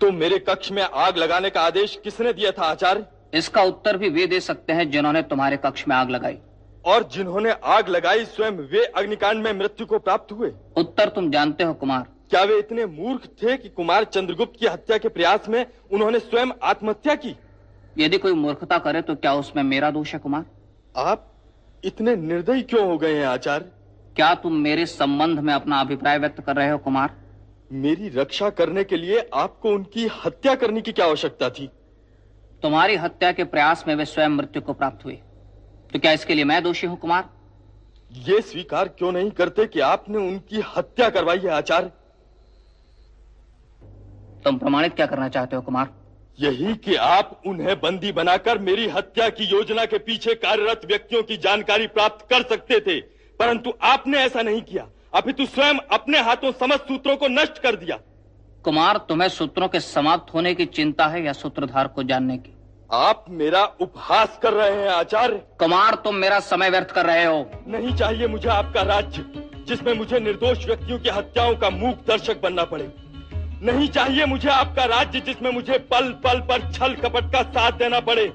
तो मेरे कक्ष में आग लगाने का आदेश किसने दिया था आचार्य? इसका उत्तर भी वे दे सकते हैं जिन्होंने तुम्हारे कक्ष में आग लगाई। और जिन्होंने आग लगाई स्वयं वे अग्निकांड में मृत्यु को प्राप्त हुए। उत्तर तुम जानते हो कुमार। क्या वे इतने मूर्ख थे कि कुमार चंद्रगुप्त की हत्या के प्रयास में उन्होंने स्वयं आत्महत्या की? यदि कोई मूर्खता करे तो क्या उसमें मेरा दोष है कुमार? आप इतने निर्दयी क्यों हो गए हैं आचार्य? क्या तुम मेरे संबंध में अपना अभिप्राय व्यक्त कर रहे हो कुमार? मेरी रक्षा करने के लिए आपको उनकी हत्या करने की क्या आवश्यकता थी? तुम्हारी हत्या के प्रयास में वे स्वयं मृत्यु को प्राप्त हुए। तो क्या इसके लिए मैं दोषी हूँ कुमार? ये स्वीकार क्यों नहीं करते कि आपने उनकी हत्या करवाई है आचार्य? तुम प्रमाणित क्या करना चाहते हो कुमार? यही कि आप उन्हें बंदी बनाकर मेरी हत्या की योजना के पीछे कार्यरत व्यक्तियों की जानकारी प्राप्त कर सकते थे परंतु आपने ऐसा नहीं किया। अपितु स्वयं अपने हाथों समस्त सूत्रों को नष्ट कर दिया। कुमार तुम्हें सूत्रों के समाप्त होने की चिंता है या सूत्रधार को जानने की? आप मेरा उपहास कर रहे हैं आचार्य। कुमार तुम मेरा समय व्यर्थ कर रहे हो। नहीं चाहिए मुझे आपका राज्य जिसमें मुझे निर्दोष व्यक्तियों की हत्याओं का मूक दर्शक बनना पड़े। नहीं चाहिए मुझे आपका राज्य जिसमें मुझे पल पल पर छल कपट का साथ देना पड़े।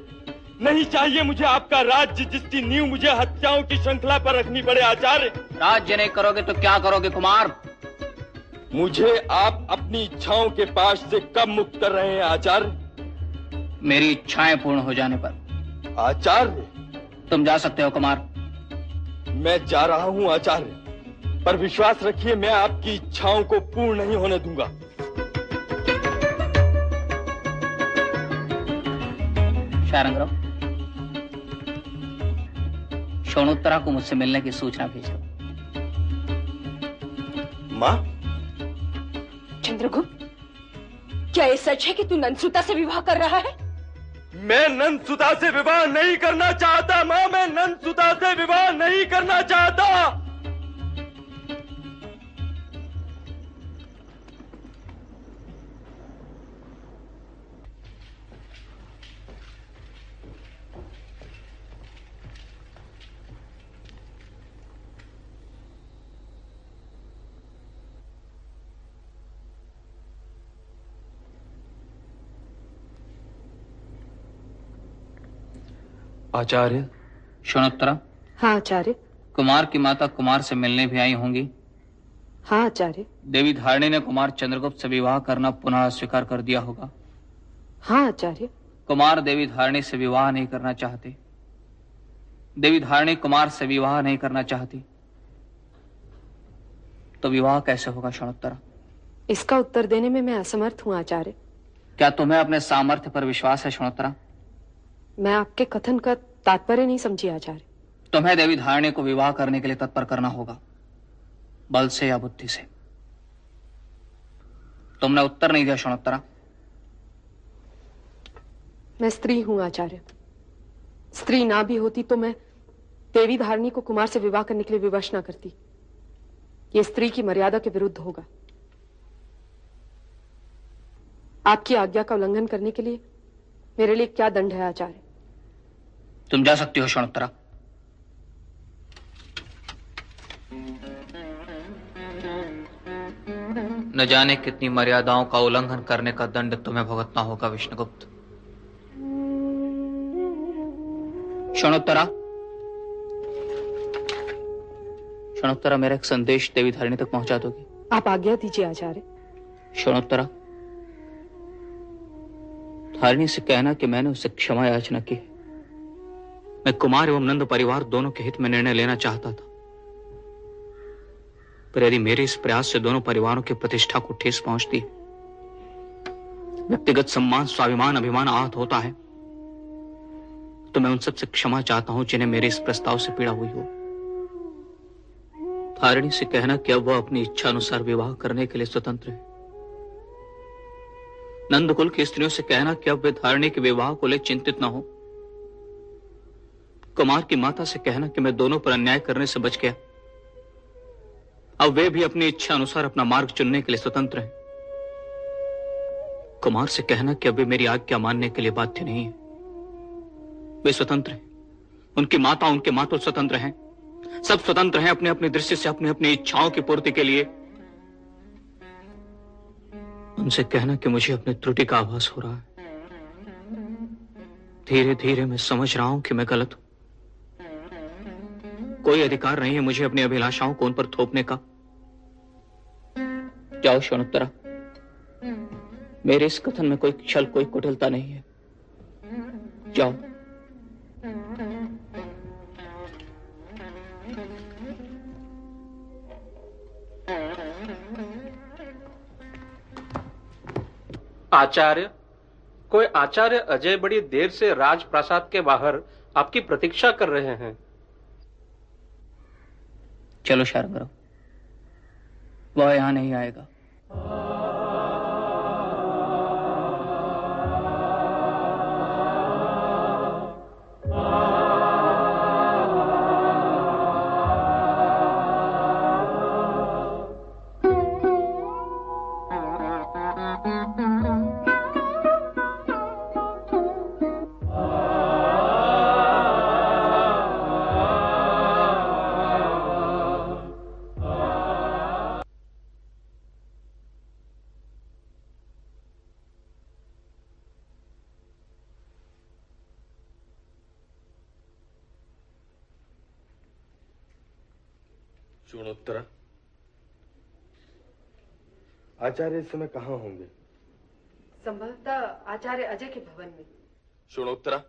नहीं चाहिए मुझे आपका राज्य जिसकी नींव मुझे हत्याओं की श्रृंखला पर रखनी पड़े आचार्य। राज्य नहीं करोगे तो क्या करोगे कुमार? मुझे आप अपनी इच्छाओं के पास से कब मुक्त कर रहे हैं आचार्य? मेरी इच्छाएँ पूर्ण हो जाने पर। आचार्य। तुम जा सकते हो कुमार। मैं जा रहा हूँ आचार्य। पर विश्वास रखिए मैं आपकी इच्छाओं को पूर्ण नहीं होने दूँगा। शारंगराव शोणोत्तरा को मुझसे मिलने की सूचना भेजो। माँ? चंद्रगुप्त क्या ये सच है कि तू नंदसुता से विवाह कर रहा है? मैं नंद सुधा से विवाह नहीं करना चाहता, माँ, मैं नंद सुधा से विवाह नहीं करना चाहता। आचार्य। क्षणोत्तरा हाँ आचार्य। कुमार की माता कुमार से मिलने भी आई होंगी। हाँ आचार्य। देवी धारणी ने कुमार चंद्रगुप्त से विवाह करना पुनः स्वीकार कर दिया होगा। हाँ आचार्य। कुमार देवी धारणी से विवाह नहीं करना चाहते। देवी धारणी कुमार से विवाह नहीं करना चाहती। तो विवाह कैसे होगा क्षणोत्तरा इसका उत्तर देने में मैं असमर्थ हूँ आचार्य। क्या तुम्हें अपने सामर्थ्य पर विश्वास है क्षणोत्तरा मैं आपके कथन का तात्पर्य नहीं समझी आचार्य। तुम्हें देवी धारणी को विवाह करने के लिए तत्पर करना होगा। बल से या बुद्धि से। तुमने उत्तर नहीं दिया क्षणोत्तरा मैं स्त्री हूँ आचार्य। स्त्री ना भी होती तो मैं देवी धारणी को कुमार से विवाह करने के लिए विवश ना करती। ये स्त्री की मर्यादा के विरुद्ध होगा। आपकी आज्ञा का उल्लंघन करने के लिए मेरे लिए क्या दंड है आचार्य? तुम जा सकती हो क्षणोत्तरा न जाने कितनी मर्यादाओं का उल्लंघन करने का दंड तुम्हें भुगतना होगा विष्णुगुप्त। क्षणोत्तरा क्षणोत्तरा मेरा एक संदेश देवी धारिणी तक पहुँचा दोगी? आप आज्ञा दीजिए आचार्य। क्षणोत्तरा धारिणी से कहना कि मैंने उसे क्षमा याचना की है। मैं कुमार एवं नंद परिवार दोनों के हित में निर्णय लेना चाहता था। पर यदि मेरे इस प्रयास से दोनों परिवारों की प्रतिष्ठा को ठेस पहुँचती, व्यक्तिगत सम्मान, स्वाभिमान, अभिमान आहत होता है तो मैं उन सबसे क्षमा चाहता हूँ जिन्हें मेरे इस प्रस्ताव से पीड़ा हुई हो। धारिणी से कहना कि अब वह अपनी इच्छा अनुसार विवाह करने के लिए स्वतंत्र है। नंदकुल की स्त्रियों से कहना कि अब वे धारणी के विवाह को ले चिंतित न हो। कुमार की माता से कहना कि मैं दोनों पर अन्याय करने से बच गया। अब वे भी अपनी इच्छा अनुसार अपना मार्ग चुनने के लिए स्वतंत्र हैं। कुमार से कहना कि अब वे मेरी आज्ञा मानने के लिए बाध्य नहीं है। वे स्वतंत्र हैं। उनकी माता उनके मातुल स्वतंत्र हैं। सब स्वतंत्र हैं अपने अपनी दृष्टि से अपनी अपनी इच्छाओं की पूर्ति के लिए। उनसे कहना कि मुझे अपनी त्रुटि का आभास हो रहा है। धीरे धीरे मैं समझ रहा हूँ कि मैं गलत हूँ। कोई अधिकार नहीं है मुझे अपनी अभिलाषाओं को उन पर थोपने का। जाओ शोणोत्तरा मेरे इस कथन में कोई छल, कोई कुटिलता नहीं है। जाओ। आचार्य, कोई आचार्य अजय बड़ी देर से राजप्रासाद के बाहर आपकी प्रतीक्षा कर रहे हैं। चलो शर्म करो। वह यहाँ नहीं आएगा। आचार्य इस समय कहाँ होंगे? संभवतः आचार्य अजय के भवन में। चूणोत्तरा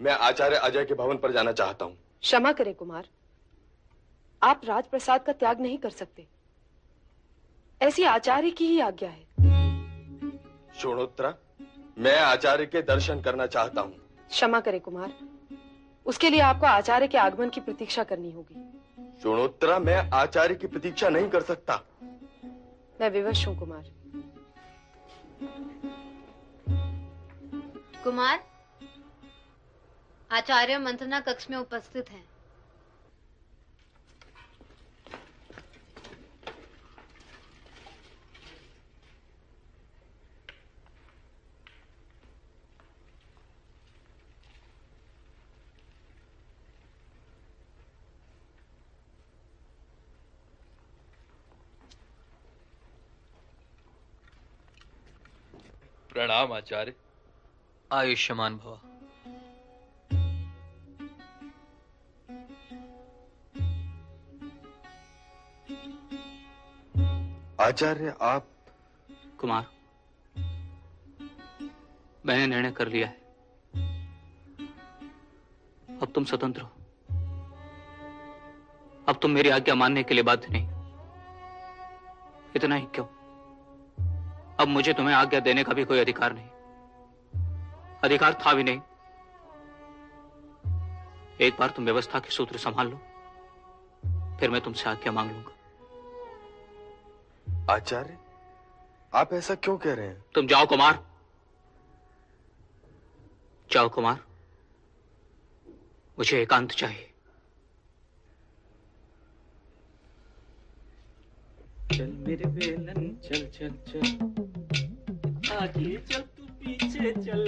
मैं आचार्य अजय के भवन पर जाना चाहता हूँ। क्षमा करें कुमार। आप राजप्रसाद का त्याग नहीं कर सकते। ऐसी आचार्य की ही आज्ञा है। चूणोत्तरा मैं आचार्य के दर्शन करना चाहता हूँ। क्षमा करें कुमार। उसके लिए आपको आचार्य के आगमन की प्रतीक्षा करनी होगी। चूणोत्तरा मैं आचार्य की प्रतीक्षा नहीं कर सकता। मैं विवश हूँ कुमार। कुमार आचार्य मंत्रणा कक्ष में उपस्थित हैं। प्रणाम आचार्य। आयुष्यमान भवा। आचार्य आप कुमार मैंने निर्णय कर लिया है। अब तुम स्वतंत्र हो। अब तुम मेरी आज्ञा मानने के लिए बाध्य नहीं इतना ही क्यों? अब मुझे तुम्हें आज्ञा देने का भी कोई अधिकार नहीं। अधिकार था भी नहीं। एक बार तुम व्यवस्था के सूत्र संभाल लो। फिर मैं तुमसे आज्ञा मांग लूँगा। आचार्य आप ऐसा क्यों कह रहे हैं? तुम जाओ कुमार। जाओ कुमार। मुझे एकांत चाहिए। चल मेरे बेलन चल चल चल। आगे चल तू पीछे चल।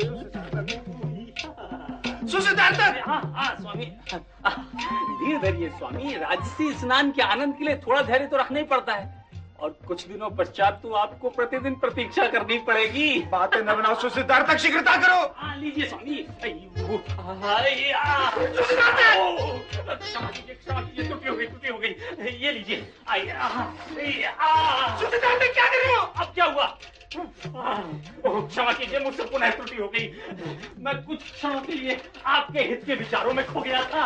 हाँ हाँ स्वामी। धीरे धरिए स्वामी। राजसी स्नान के आनंद के लिए थोड़ा धैर्य तो रखना ही पड़ता है। और कुछ दिनों पश्चात तो आपको प्रतिदिन प्रतीक्षा करनी पड़ेगी। बातें न बनाओ सुसिद्धार्थ तक शीघ्रता करो। हाँ लीजिए स्वामी। हो हो ये लीजिए। क्या कर रहे हो? अब क्या हुआ? क्षमा कीजिए मुझसे पुनः त्रुटि हो गई। मैं कुछ क्षणों के लिए आपके हित के विचारों में खो गया था।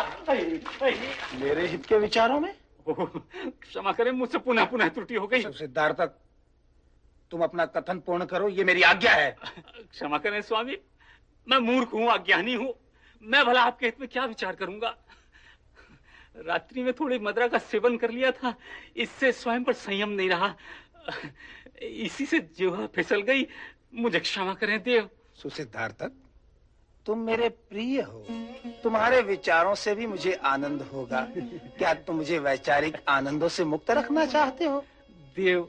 मेरे हित के विचारों में? क्षमा करें मुझसे पुनः पुनः त्रुटि हो गई। सिद्धार्थ तुम अपना कथन पूर्ण करो ये मेरी आज्ञा है। क्षमा करें स्वामी। मैं मूर्ख हूँ अज्ञानी हूँ। मैं भला आपके हित में क्या विचार करूँगा? रात्रि में थोड़ी मदरा का सेवन कर लिया था इससे स्वयं पर संयम नहीं रहा। इसी से जीवा फिसल गई। मुझे क्षमा करें देव। सुसिद्धार्थ तुम मेरे प्रिय हो। तुम्हारे विचारों से भी मुझे आनंद होगा। क्या तुम मुझे वैचारिक आनंदों से मुक्त रखना चाहते हो? देव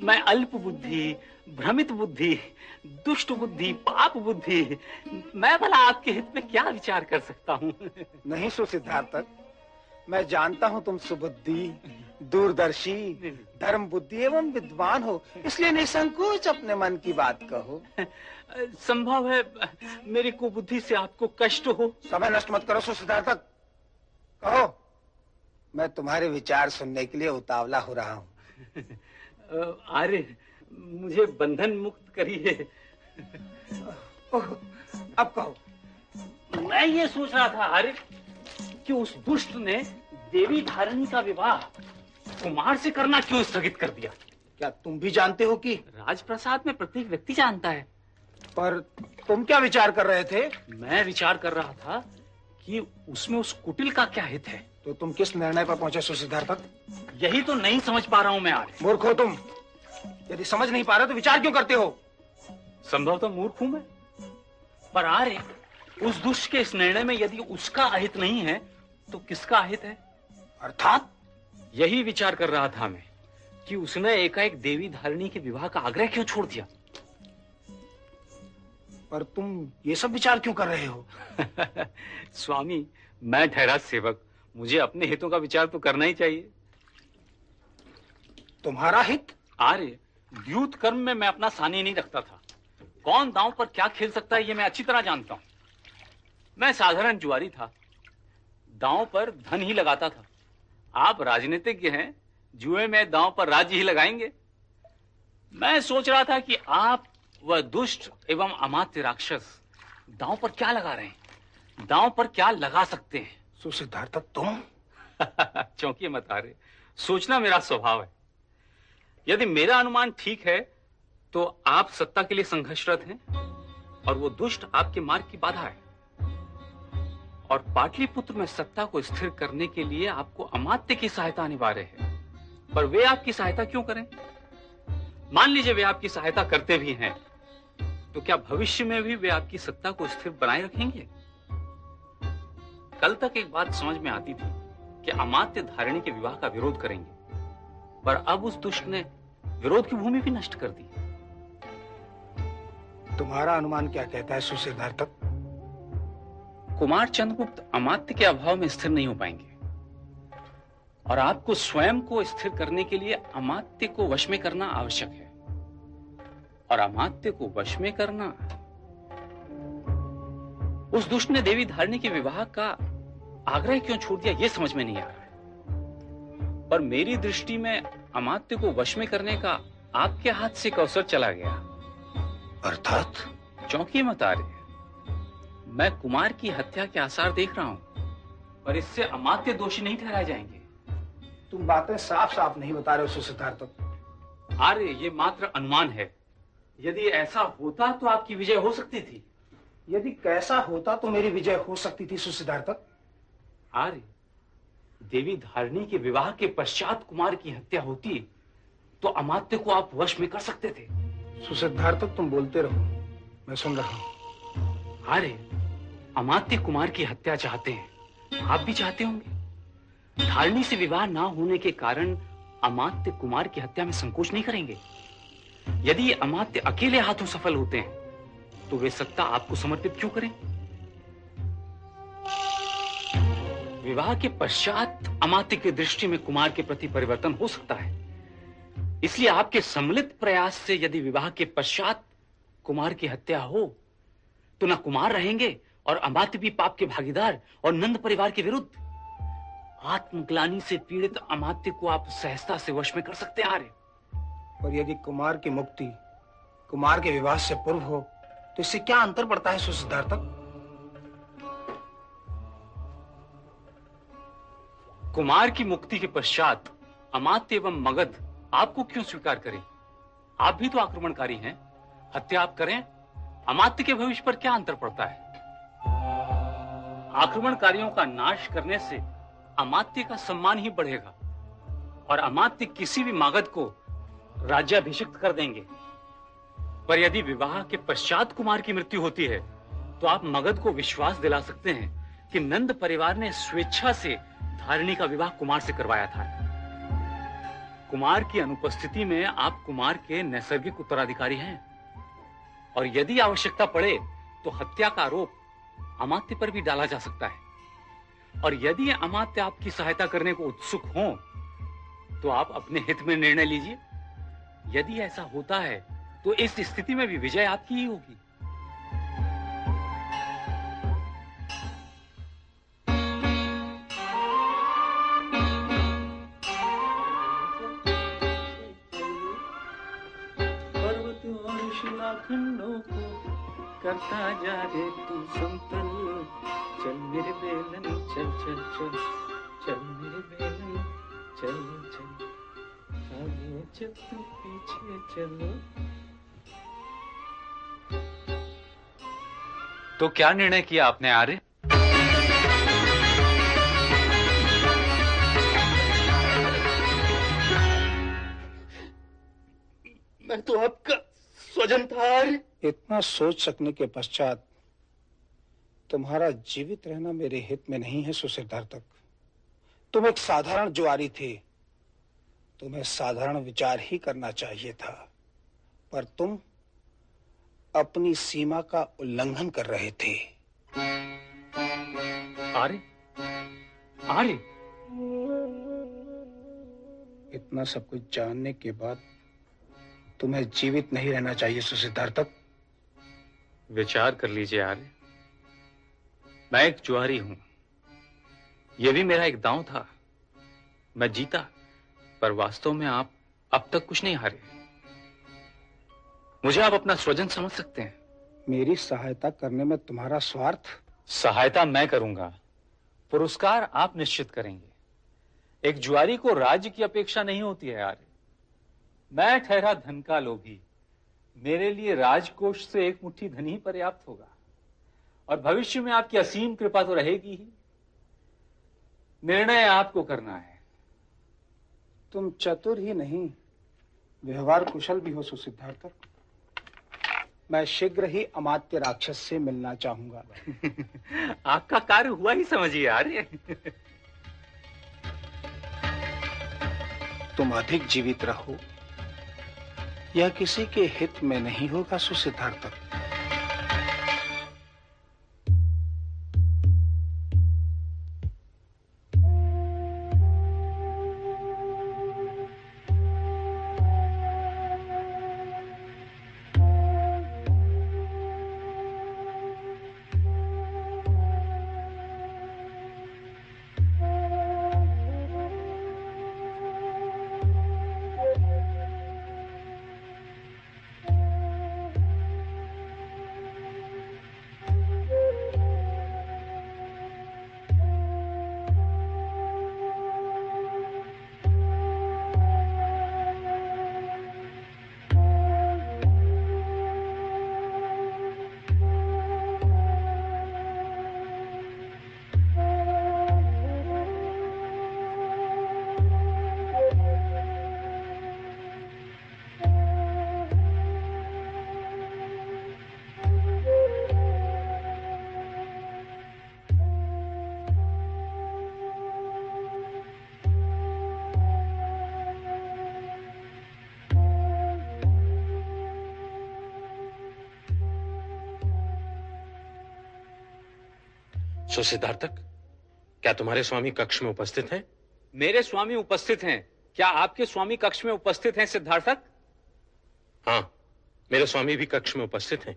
मैं अल्प बुद्धि भ्रमित बुद्धि दुष्ट बुद्धि पाप बुद्धि मैं भला आपके हित में क्या विचार कर सकता हूँ? नहीं सुसिद्धार्थ मैं जानता हूँ तुम सुबुद्धि दूरदर्शी धर्म बुद्धि एवं विद्वान हो। इसलिए निसंकोच अपने मन की बात कहो। संभव है मेरी कुबुद्धि से आपको कष्ट हो। समय नष्ट मत करो सुसिद्धार्थ कहो मैं तुम्हारे विचार सुनने के लिए उतावला हो रहा हूँ। *laughs* आर्य मुझे बंधन मुक्त करिए। अब कहो। मैं ये सोच रहा था आर्य कि उस दुष्ट ने देवी धारणी का विवाह कुमार से करना क्यों स्थगित कर दिया? क्या तुम भी जानते हो कि राजप्रसाद में प्रत्येक व्यक्ति जानता है। पर तुम क्या विचार कर रहे थे? मैं विचार कर रहा था कि उसमें उस कुटिल का क्या हित है? तो तुम किस निर्णय पर पहुँचे सुसिद्धार्थ यही तो नहीं समझ पा रहा हूँ मैं आज। मूर्ख हो तुम। यदि समझ नहीं पा रहे तो विचार क्यों करते हो? संभव तो मूर्ख हूँ मैं। पर आर्य उस दुष्ट के इस निर्णय में यदि उसका अहित नहीं है तो किसका अहित है? अर्थात? यही विचार कर रहा था मैं कि उसने एकाएक देवी धारिणी के विवाह का आग्रह क्यों छोड़ दिया? पर तुम ये सब विचार क्यों कर रहे हो? *laughs* स्वामी मैं ठहरा सेवक। मुझे अपने हितों का विचार तो करना ही चाहिए। तुम्हारा हित? आर्य द्यूत कर्म में मैं अपना सानी नहीं रखता था। कौन दांव पर क्या खेल सकता है ये मैं अच्छी तरह जानता हूँ। मैं साधारण जुआरी था। दांव पर धन ही लगाता था। आप राजनीतिज्ञ हैं जुए में दांव पर राज्य ही लगाएँगे। मैं सोच रहा था कि आप वह दुष्ट एवं अमात्य राक्षस दांव पर क्या लगा रहे हैं? दांव पर क्या लगा सकते हैं? *laughs* सुसिद्धार्थ तुम? चौंकी मत आ रहे सोचना मेरा स्वभाव है। यदि मेरा अनुमान ठीक है तो आप सत्ता के लिए संघर्षरत हैं और वो दुष्ट आपके मार्ग की बाधा है। और पाटलिपुत्र में सत्ता को स्थिर करने के लिए आपको अमात्य की सहायता अनिवार्य है। पर वे आपकी सहायता क्यों करें? मान लीजिए वे आपकी सहायता करते भी हैं। तो क्या भविष्य में भी वे आपकी सत्ता को स्थिर बनाए रखेंगे? कल तक एक बात समझ में आती थी कि अमात्य धारिणी के विवाह का विरोध करेंगे। पर अब उस दुष्ट ने विरोध की भूमि भी नष्ट कर दी। तुम्हारा अनुमान क्या कहता है सुसिद्धार्थक कुमार चंद्रगुप्त अमात्य के अभाव में स्थिर नहीं हो पाएँगे। और आपको स्वयं को स्थिर करने के लिए अमात्य को वश में करना आवश्यक है। और अमात्य को वश में करना। उस दुष्ट ने देवी धारणी के विवाह का आग्रह क्यों छोड़ दिया यह समझ में नहीं आ रहा है। पर मेरी दृष्टि में अमात्य को वश में करने का आपके हाथ से एक अवसर चला गया। अर्थात? चौंकी मत आ रहे मैं कुमार की हत्या के आसार देख रहा हूँ पर इससे अमात्य दोषी नहीं ठहराए जाएँगे। तुम बातें साफ़ साफ़ नहीं बता रहे हो सुसिद्धार्थक आर्य ये मात्र अनुमान है। यदि ऐसा होता तो आपकी विजय हो सकती थी। यदि कैसा होता तो मेरी विजय हो सकती थी सुसिद्धार्थक आर्य देवी धारिणी के विवाह के पश्चात कुमार की हत्या होती तो अमात्य को आप वश में कर सकते थे। सुसिद्धार्थक तुम बोलते रहो। मैं सुन रहा हूँ। आर्य अमात्य कुमार की हत्या चाहते हैं। आप भी चाहते होंगे। धारणी से विवाह ना होने के कारण अमात्य कुमार की हत्या में संकोच नहीं करेंगे। यदि अमात्य अकेले हाथों सफल होते हैं तो वे सत्ता आपको समर्पित क्यों करें? विवाह के पश्चात अमात्य की दृष्टि में कुमार के प्रति परिवर्तन हो सकता है। इसलिए आपके सम्मिलित प्रयास से यदि विवाह के पश्चात कुमार की हत्या हो तो न कुमार रहेंगे और अमात्य भी पाप के भागीदार और नंद परिवार के विरुद्ध। आत्मग्लानी से पीड़ित अमात्य को आप सहजता से वश में कर सकते हैं, आर्य। पर यदि कुमार की मुक्ति कुमार के विवाह से पूर्व हो तो इससे क्या अंतर पड़ता है सुसिद्धार्थक कुमार की मुक्ति के पश्चात अमात्य एवं मगध आपको क्यों स्वीकार करें? आप भी तो आक्रमणकारी हैं। हत्या आप करें अमात्य के भविष्य पर क्या अंतर पड़ता है? आक्रमणकारियों का नाश करने से अमात्य का सम्मान ही बढ़ेगा। और अमात्य किसी भी मागध को राज्याभिषिक्त कर देंगे। पर यदि विवाह के पश्चात कुमार की मृत्यु होती है तो आप मगध को विश्वास दिला सकते हैं कि नंद परिवार ने स्वेच्छा से धारिणी का विवाह कुमार से करवाया था। कुमार की अनुपस्थिति में आप कुमार के नैसर्गिक उत्तराधिकारी हैं। और यदि आवश्यकता पड़े तो हत्या का आरोप अमात्य पर भी डाला जा सकता है। और यदि अमात्य आपकी सहायता करने को उत्सुक हो तो आप अपने हित में निर्णय लीजिए। यदि ऐसा होता है तो इस स्थिति में भी विजय आपकी ही होगी। करता जा रे तू समतल। चल मेरे बेलन, चल चल चल चल मेरे बेलन, चल चल। आगे चल तू पीछे चलो। तो क्या निर्णय किया आपने आर्य? मैं तो आपका स्वजन था इतना सोच सकने के पश्चात तुम्हारा जीवित रहना मेरे हित में नहीं है सुसिद्धार्थक तुम एक साधारण जुआरी थे। तुम्हें साधारण विचार ही करना चाहिए था पर तुम अपनी सीमा का उल्लंघन कर रहे थे। आर्य? आर्य? इतना सब कुछ जानने के बाद तुम्हें जीवित नहीं रहना चाहिए सुसिद्धार्थक विचार कर लीजिए आर्य। मैं एक जुआरी हूँ। यह भी मेरा एक दांव था। मैं जीता। पर वास्तव में आप अब तक कुछ नहीं हारे। मुझे आप अपना स्वजन समझ सकते हैं। मेरी सहायता करने में तुम्हारा स्वार्थ। सहायता मैं करूँगा। पुरस्कार आप निश्चित करेंगे। एक जुआरी को राज्य की अपेक्षा नहीं होती है आर्य। मैं ठहरा धन का लोभी। मेरे लिए राजकोष से एक मुट्ठी धन ही पर्याप्त होगा। और भविष्य में आपकी असीम कृपा तो रहेगी ही। निर्णय आपको करना है। तुम चतुर ही नहीं व्यवहार कुशल भी हो सुसिद्धार्थक मैं शीघ्र ही अमात्य राक्षस से मिलना चाहूँगा। *laughs* आपका कार्य हुआ ही समझिए आर्य। तुम अधिक जीवित रहो। यह किसी के हित में नहीं होगा सुसिद्धार्थक सो सिद्धार्थक क्या तुम्हारे स्वामी कक्ष में उपस्थित हैं? मेरे स्वामी उपस्थित हैं। क्या आपके स्वामी कक्ष में उपस्थित हैं सिद्धार्थक? हाँ मेरे स्वामी भी कक्ष में उपस्थित हैं।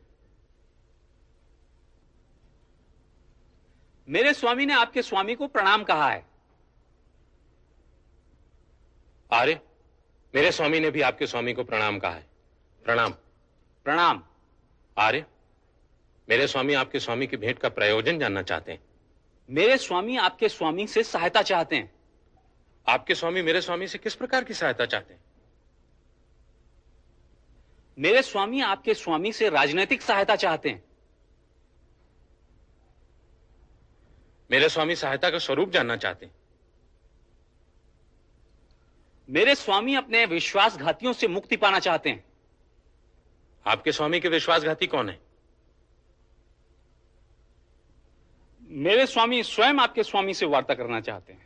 मेरे स्वामी ने आपके स्वामी को प्रणाम कहा है। आर्य मेरे स्वामी ने भी आपके स्वामी को प्रणाम कहा है। प्रणाम। प्रणाम। आर्य मेरे स्वामी आपके स्वामी की भेंट का प्रयोजन जानना चाहते हैं। मेरे स्वामी आपके स्वामी से सहायता चाहते हैं। आपके स्वामी मेरे स्वामी से किस प्रकार की सहायता चाहते हैं? मेरे स्वामी आपके स्वामी से राजनीतिक सहायता चाहते हैं। मेरे स्वामी सहायता का स्वरूप जानना चाहते हैं। मेरे स्वामी अपने विश्वासघातियों से मुक्ति पाना चाहते हैं। आपके स्वामी के विश्वासघाती कौन है? मेरे स्वामी स्वयं आपके स्वामी से वार्ता करना चाहते हैं।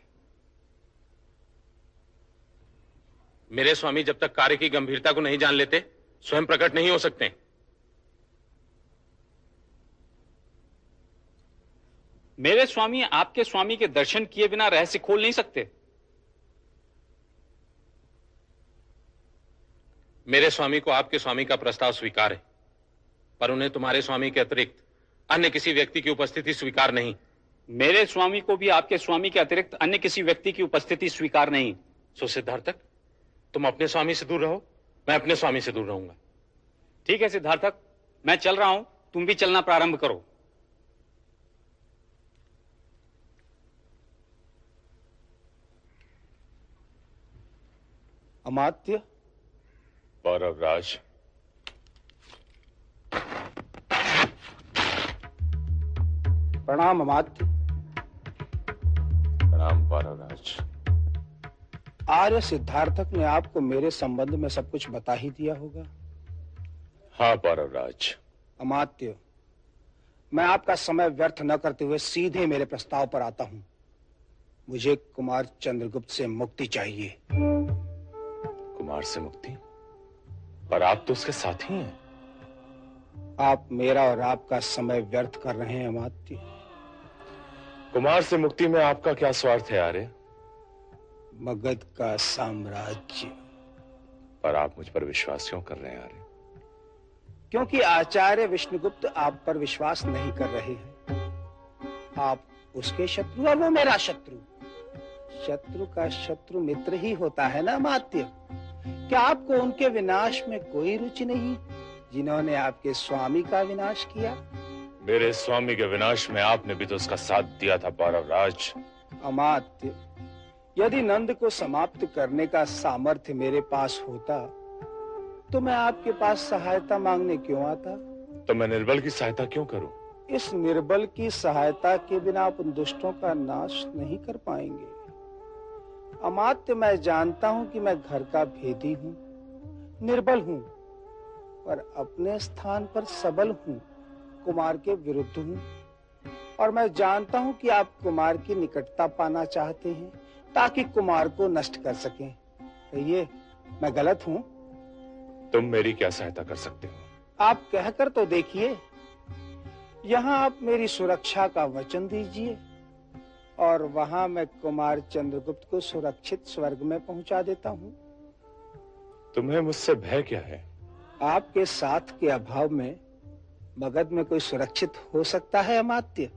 मेरे स्वामी जब तक कार्य की गंभीरता को नहीं जान लेते स्वयं प्रकट नहीं हो सकते। मेरे स्वामी आपके स्वामी के दर्शन किए बिना रहस्य खोल नहीं सकते। मेरे स्वामी को आपके स्वामी का प्रस्ताव स्वीकार है पर उन्हें तुम्हारे स्वामी के अतिरिक्त अन्य किसी व्यक्ति की उपस्थिति स्वीकार नहीं। मेरे स्वामी को भी आपके स्वामी के अतिरिक्त अन्य किसी व्यक्ति की उपस्थिति स्वीकार नहीं। सो सिद्धार्थक तुम अपने स्वामी से दूर रहो मैं अपने स्वामी से दूर रहूँगा। ठीक है सिद्धार्थक मैं चल रहा हूँ तुम भी चलना प्रारंभ करो। अमात्य? पौरवराज प्रणाम अमात्य प्रणाम पौरवराज। आर्य सिद्धार्थक ने आपको मेरे संबंध में सब कुछ बता ही दिया होगा। हाँ पौरवराज। अमात्य मैं आपका समय व्यर्थ न करते हुए सीधे मेरे प्रस्ताव पर आता हूँ। मुझे कुमार चंद्रगुप्त से मुक्ति चाहिए। कुमार से मुक्ति? पर आप तो उसके साथी हैं। आप मेरा और आपका समय व्यर्थ कर रहे हैं अमात्य। कुमार से मुक्ति में आपका क्या स्वार्थ है आर्य? मगध का साम्राज्य। पर आप मुझ पर विश्वास क्यों कर रहे हैं आर्य? क्योंकि आचार्य विष्णुगुप्त आप पर विश्वास नहीं कर रहे हैं। आप उसके शत्रु और वो मेरा शत्रु। शत्रु का शत्रु मित्र ही होता है ना मात्य? क्या आपको उनके विनाश में कोई रुचि नहीं जिन्होंने आपके स्वामी का विनाश किया? मेरे स्वामी के विनाश में आपने भी तो उसका साथ दिया था पौरवराज। अमात्य यदि नंद को समाप्त करने का सामर्थ्य मेरे पास होता तो मैं आपके पास सहायता मांगने क्यों आता? तो मैं निर्बल की सहायता क्यों करूँ? इस निर्बल की सहायता के बिना आप उन दुष्टों का नाश नहीं कर पाएँगे। अमात्य मैं जानता हूँ कि मैं घर का भेदी हूँ निर्बल हूँ पर अपने स्थान पर सबल हूँ। कुमार के विरुद्ध हूँ। और मैं जानता हूँ कि आप कुमार की निकटता पाना चाहते हैं ताकि कुमार को नष्ट कर सकें। ये मैं गलत हूँ? तुम मेरी क्या सहायता कर सकते हो? आप कहकर तो देखिए। यहाँ आप मेरी सुरक्षा का वचन दीजिए और वहाँ मैं कुमार चंद्रगुप्त को सुरक्षित स्वर्ग में पहुँचा देता हूँ। तुम्हें मुझसे भय क्या है? आपके साथ के अभाव में मगध में कोई सुरक्षित हो सकता है अमात्य?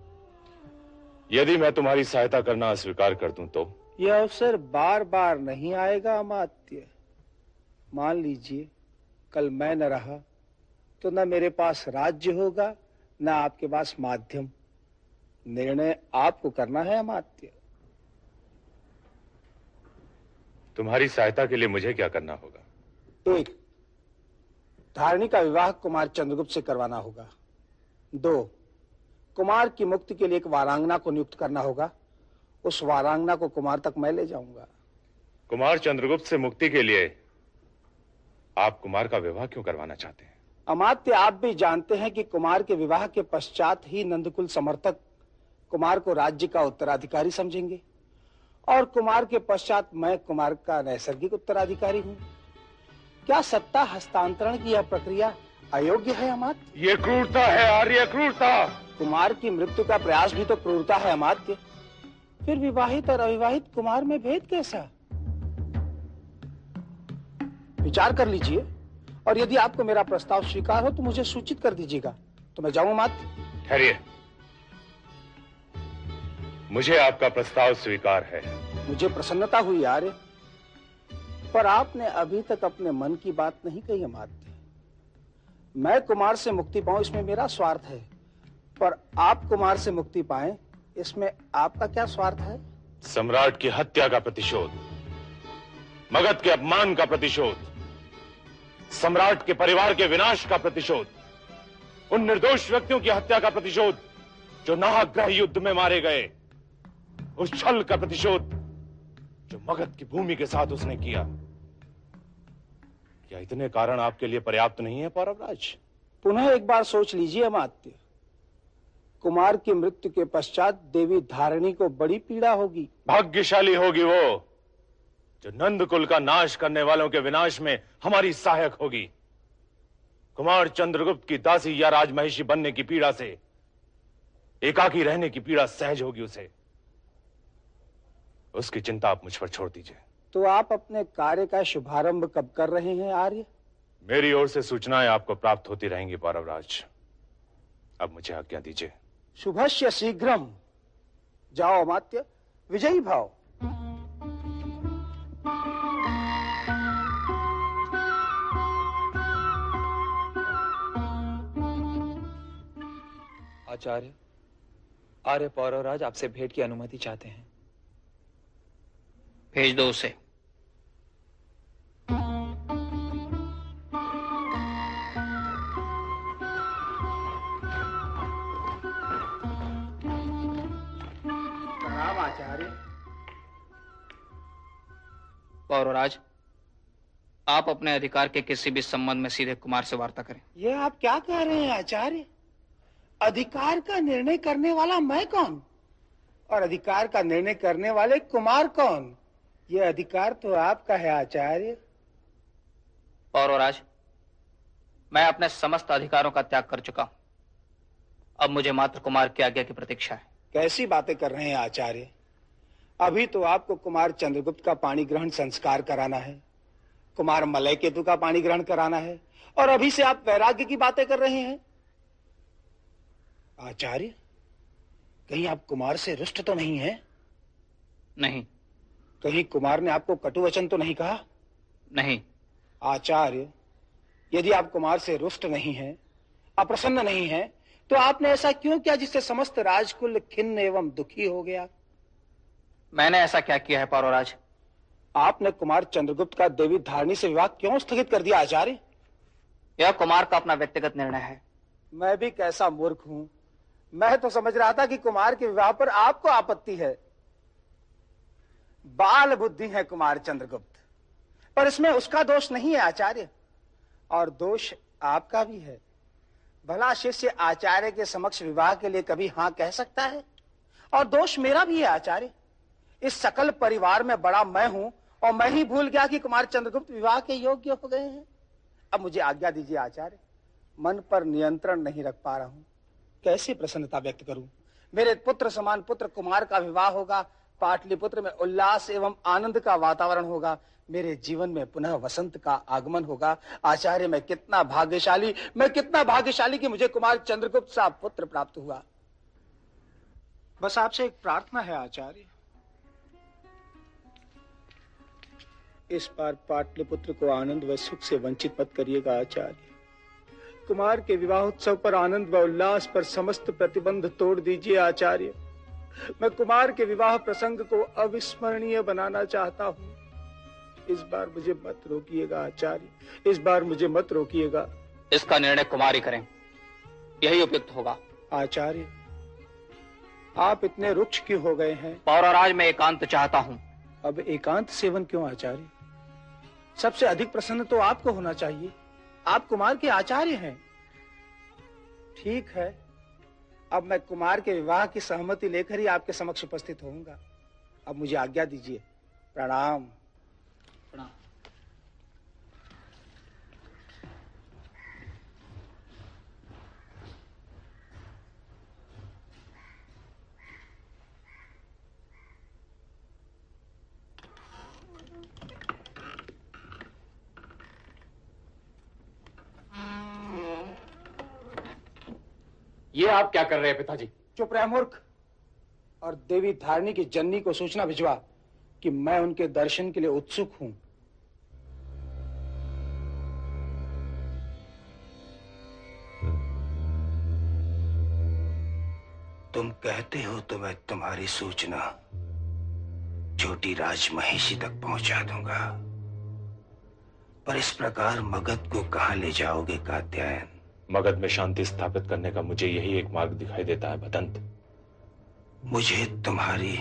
यदि मैं तुम्हारी सहायता करना अस्वीकार कर दूँ तो। यह अवसर बार बार नहीं आएगा अमात्य। मान लीजिए कल मैं न रहा तो न मेरे पास राज्य होगा न आपके पास माध्यम। निर्णय आपको करना है अमात्य। तुम्हारी सहायता के लिए मुझे क्या करना होगा? एक धारणी का विवाह कुमार चंद्रगुप्त से करवाना होगा। दो कुमार की मुक्ति के लिए एक वारांगना को नियुक्त करना होगा। उस वारांगना को कुमार तक मैं ले जाऊँगा। कुमार चंद्रगुप्त से मुक्ति के लिए आप कुमार का विवाह क्यों करवाना चाहते हैं? अमात्य आप भी जानते हैं कि कुमार के विवाह के पश्चात ही नंदकुल समर्थक कुमार को राज्य का उत्तराधिकारी समझेंगे। और कुमार के पश्चात मैं कुमार का नैसर्गिक उत्तराधिकारी हूँ। क्या सत्ता हस्तांतरण की यह प्रक्रिया अयोग्य है अमात्य ये क्रूरता है आर्य क्रूरता। कुमार की मृत्यु का प्रयास भी तो क्रूरता है अमात्य फिर विवाहित और अविवाहित कुमार में भेद कैसा? विचार कर लीजिए और यदि आपको मेरा प्रस्ताव स्वीकार हो तो मुझे सूचित कर दीजिएगा। तो मैं जाऊँ मात्र ठहरिए। मुझे आपका प्रस्ताव स्वीकार है। मुझे प्रसन्नता हुई यार पर आपने अभी तक अपने मन की बात नहीं कही माध्य मैं कुमार से मुक्ति पाऊँ, इसमें मेरा स्वार्थ है। पर आप कुमार से मुक्ति पाए, इसमें आपका क्या स्वार्थ है? सम्राट की हत्या का प्रतिशोध, मगध के अपमान का प्रतिशोध, सम्राट के परिवार के विनाश का प्रतिशोध, उन निर्दोष व्यक्तियों की हत्या का प्रतिशोध, जो नाहग्रह युद्ध में मारे गए, उस छल का प्रतिशोध, जो मगध की भूमि के साथ उसने किया। क्या इतने कारण आपके लिए पर्याप्त नहीं है पौरवराज? पुनः एक बार सोच लीजिए अमात्य। कुमार की मृत्यु के पश्चात देवी धारणी को बड़ी पीड़ा होगी। भाग्यशाली होगी वो जो नंद कुल का नाश करने वालों के विनाश में हमारी सहायक होगी। कुमार चंद्रगुप्त की दासी या राजमहिषी बनने की पीड़ा से एकाकी रहने की पीड़ा सहज होगी उसे। उसकी चिंता आप मुझ पर छोड़ दीजिए। तो आप अपने कार्य का शुभारंभ कब कर रहे हैं आर्य? मेरी ओर से सूचनाएँ आपको प्राप्त होती रहेंगी पारवराज। अब मुझे आज्ञा दीजिए। शुभस्य शीघ्रम जाओ अमात्य विजयी भाव। आचार्य आर्य पौरवराज आपसे भेंट की अनुमति चाहते हैं। भेज दो उसे। पौरवराज आप अपने अधिकार के किसी भी संबंध में सीधे कुमार से वार्ता करें। ये आप क्या कह रहे हैं आचार्य? अधिकार का निर्णय करने वाला मैं कौन? और अधिकार का निर्णय करने वाले कुमार कौन? ये अधिकार तो आपका है आचार्य। पौरवराज मैं अपने समस्त अधिकारों का त्याग कर चुका हूँ। अब मुझे मात्र कुमार की आज्ञा की प्रतीक्षा है। कैसी बातें कर रहे हैं आचार्य? अभी तो आपको कुमार चंद्रगुप्त का पानी ग्रहण संस्कार कराना है। कुमार मलय केतु का पानी ग्रहण कराना है। और अभी से आप वैराग्य की बातें कर रहे हैं। आचार्य कहीं आप कुमार से रुष्ट तो नहीं है? नहीं। कहीं कुमार ने आपको कटु वचन तो नहीं कहा? नहीं। आचार्य यदि आप कुमार से रुष्ट नहीं हैं, अप्रसन्न नहीं हैं, तो आपने ऐसा क्यों किया जिससे समस्त राजकुल खिन्न एवं दुखी हो गया? मैंने ऐसा क्या किया है पौरवराज आपने कुमार चंद्रगुप्त का देवी धारणी से विवाह क्यों स्थगित कर दिया आचार्य? यह कुमार का अपना व्यक्तिगत निर्णय है। मैं भी कैसा मूर्ख हूँ? मैं तो समझ रहा था कि कुमार के विवाह पर आपको आपत्ति है। बाल बुद्धि है कुमार चंद्रगुप्त पर इसमें उसका दोष नहीं है आचार्य। और दोष आपका भी है। भला शिष्य आचार्य के समक्ष विवाह के लिए कभी हाँ कह सकता है? और दोष मेरा भी है आचार्य। इस सकल परिवार में बड़ा मैं हूँ, और मैं ही भूल गया कि कुमार चंद्रगुप्त विवाह के योग्य हो गए हैं। अब मुझे आज्ञा दीजिए आचार्य, मन पर नियंत्रण नहीं रख पा रहा हूँ। कैसे प्रसन्नता व्यक्त करूँ? मेरे पुत्र समान पुत्र कुमार का विवाह होगा, पाटलिपुत्र में उल्लास एवं आनंद का वातावरण होगा, मेरे जीवन में पुनः वसंत का आगमन होगा। आचार्य, मैं कितना भाग्यशाली, मैं कितना भाग्यशाली कि मुझे कुमार चंद्रगुप्त सा पुत्र प्राप्त हुआ। बस आपसे एक प्रार्थना है आचार्य। इस बार पाटलिपुत्र को आनंद व सुख से वंचित मत करिएगा आचार्य। कुमार के विवाह उत्सव पर आनंद व उल्लास पर समस्त प्रतिबंध तोड़ दीजिए आचार्य। मैं कुमार के विवाह प्रसंग को अविस्मरणीय बनाना चाहता हूँ। इस बार मुझे मत रोकिएगा आचार्य। इस बार मुझे मत रोकिएगा। इसका निर्णय कुमारी करें। यही उपयुक्त होगा। आचार्य आप इतने रुक्ष क्यों हो गए हैं? पौराराज में एकांत चाहता हूँ। अब एकांत सेवन क्यों आचार्य? सबसे अधिक प्रसन्न तो आपको होना चाहिए। आप कुमार के आचार्य हैं। ठीक है। अब मैं कुमार के विवाह की सहमति लेकर ही आपके समक्ष उपस्थित होऊँगा। अब मुझे आज्ञा दीजिए। प्रणाम। ये आप क्या कर रहे हैं पिताजी? चुप रहे मूर्ख। और देवी धारणी की जन्नी को सूचना भिजवा कि मैं उनके दर्शन के लिए उत्सुक हूँ। तुम कहते हो तो मैं तुम्हारी सूचना छोटी राजमहिषी तक पहुँचा दूँगा। पर इस प्रकार मगध को कहाँ ले जाओगे कात्यायन? मगध में शांति स्थापित करने का मुझे यही एक मार्ग दिखाई देता है बदंत मुझे तुम्हारी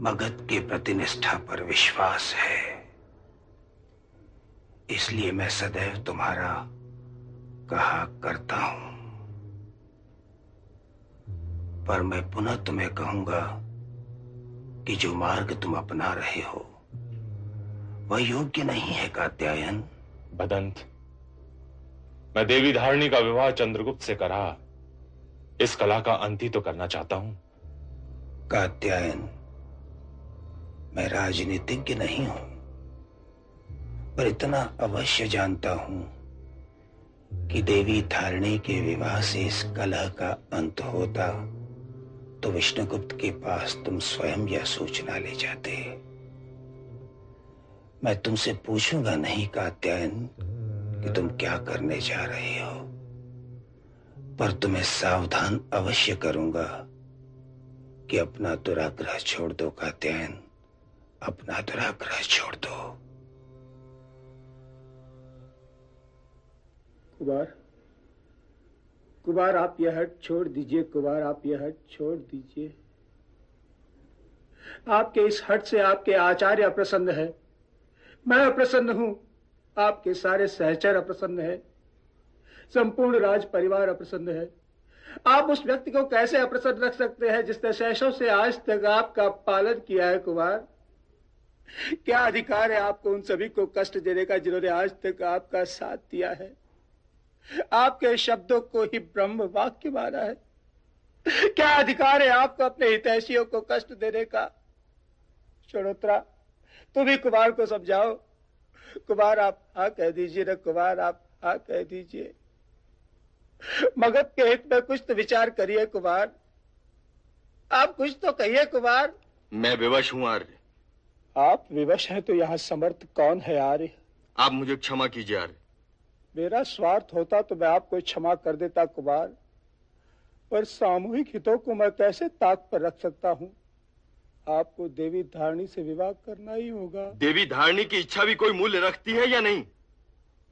मगध के प्रति निष्ठा पर विश्वास है। इसलिए मैं सदैव तुम्हारा कहा करता हूँ। पर मैं पुनः तुम्हें कहूँगा कि जो मार्ग तुम अपना रहे हो वह योग्य नहीं है कात्यायन। बदंत मैं देवी धारणी का विवाह चंद्रगुप्त से करा। इस कला का अंत ही तो करना चाहता हूँ। कात्यायन, मैं राजनीतिज्ञ नहीं हूँ, पर इतना अवश्य जानता हूँ कि देवी धारणी के विवाह से इस कलह का अंत होता तो विष्णुगुप्त के पास तुम स्वयं यह सूचना ले जाते। मैं तुमसे पूछूँगा नहीं, कात्यायन कि तुम क्या करने जा रहे हो। पर तुम्हें सावधान अवश्य करूँगा कि अपना दुराग्रह छोड़ दो, कात्यायन। अपना दुराग्रह छोड़ दो। कुमार कुमार, आप यह हट छोड़ दीजिए। कुमार, आप यह हट छोड़ दीजिए। आपके इस हट से आपके आचार्य अप्रसन्न है। मैं अप्रसन्न हूँ। आपके सारे सहचर अप्रसन्न है। संपूर्ण राज परिवार अप्रसन्न है। आप उस व्यक्ति को कैसे अप्रसन्न रख सकते हैं जिसने शैशव से आज तक आपका पालन किया है, कुमार? क्या अधिकार है आपको उन सभी को कष्ट देने का जिन्होंने आज तक आपका साथ दिया है? आपके शब्दों को ही ब्रह्म वाक्य माना है। क्या अधिकार है आपको अपने हितैषियों को कष्ट देने का? शोड़ोत्रा तुम ही कुमार को समझाओ। कुमार आप हा कह दीजिए ना कुमार आप हा कह दीजिए। मगध के हित में कुछ तो विचार करिए कुमार। आप कुछ तो कहिए कुमार। मैं विवश हूँ आर्य। आप विवश हैं तो यहाँ समर्थ कौन है आर्य? आप मुझे क्षमा कीजिए आर्य। मेरा स्वार्थ होता तो मैं आपको क्षमा कर देता कुमार। पर सामूहिक हितों को मैं कैसे ताक पर रख सकता हूँ? आपको देवी धारणी से विवाह करना ही होगा। देवी धारणी की इच्छा भी कोई मूल्य रखती है या नहीं?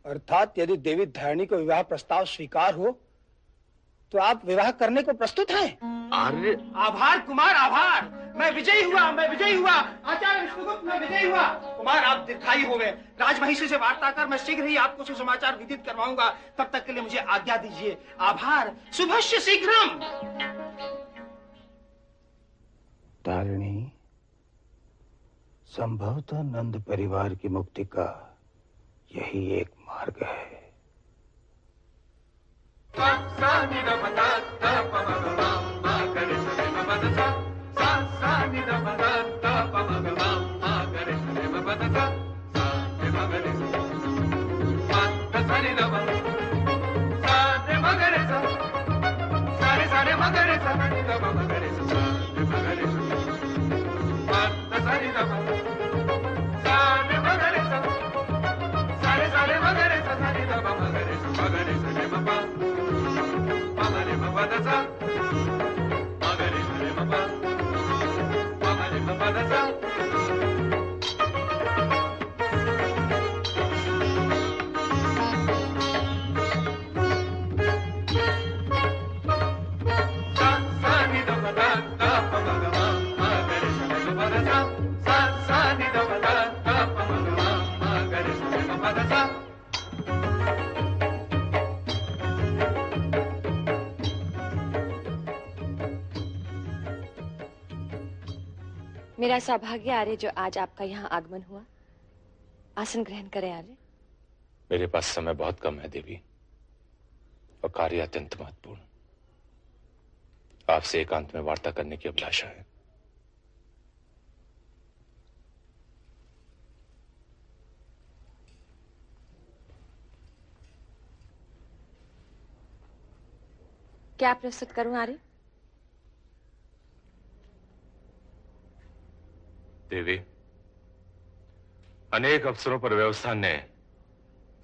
अर्थात यदि देवी धारणी को विवाह प्रस्ताव स्वीकार हो तो आप विवाह करने को प्रस्तुत हैं। आर्य आभार कुमार आभार। मैं विजयी हुआ मैं विजयी हुआ। आचार्य विष्णुगुप्त मैं विजयी हुआ। कुमार आप दीर्घायु हो गए। राजमहिषी से वार्ता कर मैं शीघ्र ही आपको सुसमाचार विदित करवाऊँगा। तब तक के लिए मुझे आज्ञा दीजिए। आभार। शुभस्य शीघ्रम। तारिणी संभवतः नंद परिवार की मुक्ति का यही एक मार्ग है। Gracias. मेरा सौभाग्य आर्य जो आज आपका यहाँ आगमन हुआ। आसन ग्रहण करें आर्य। मेरे पास समय बहुत कम है देवी। और कार्य अत्यंत महत्वपूर्ण। आपसे एकांत में वार्ता करने की अभिलाषा है। क्या प्रस्तुत करूँ आर्य? देवी अनेक अवसरों पर व्यवस्था ने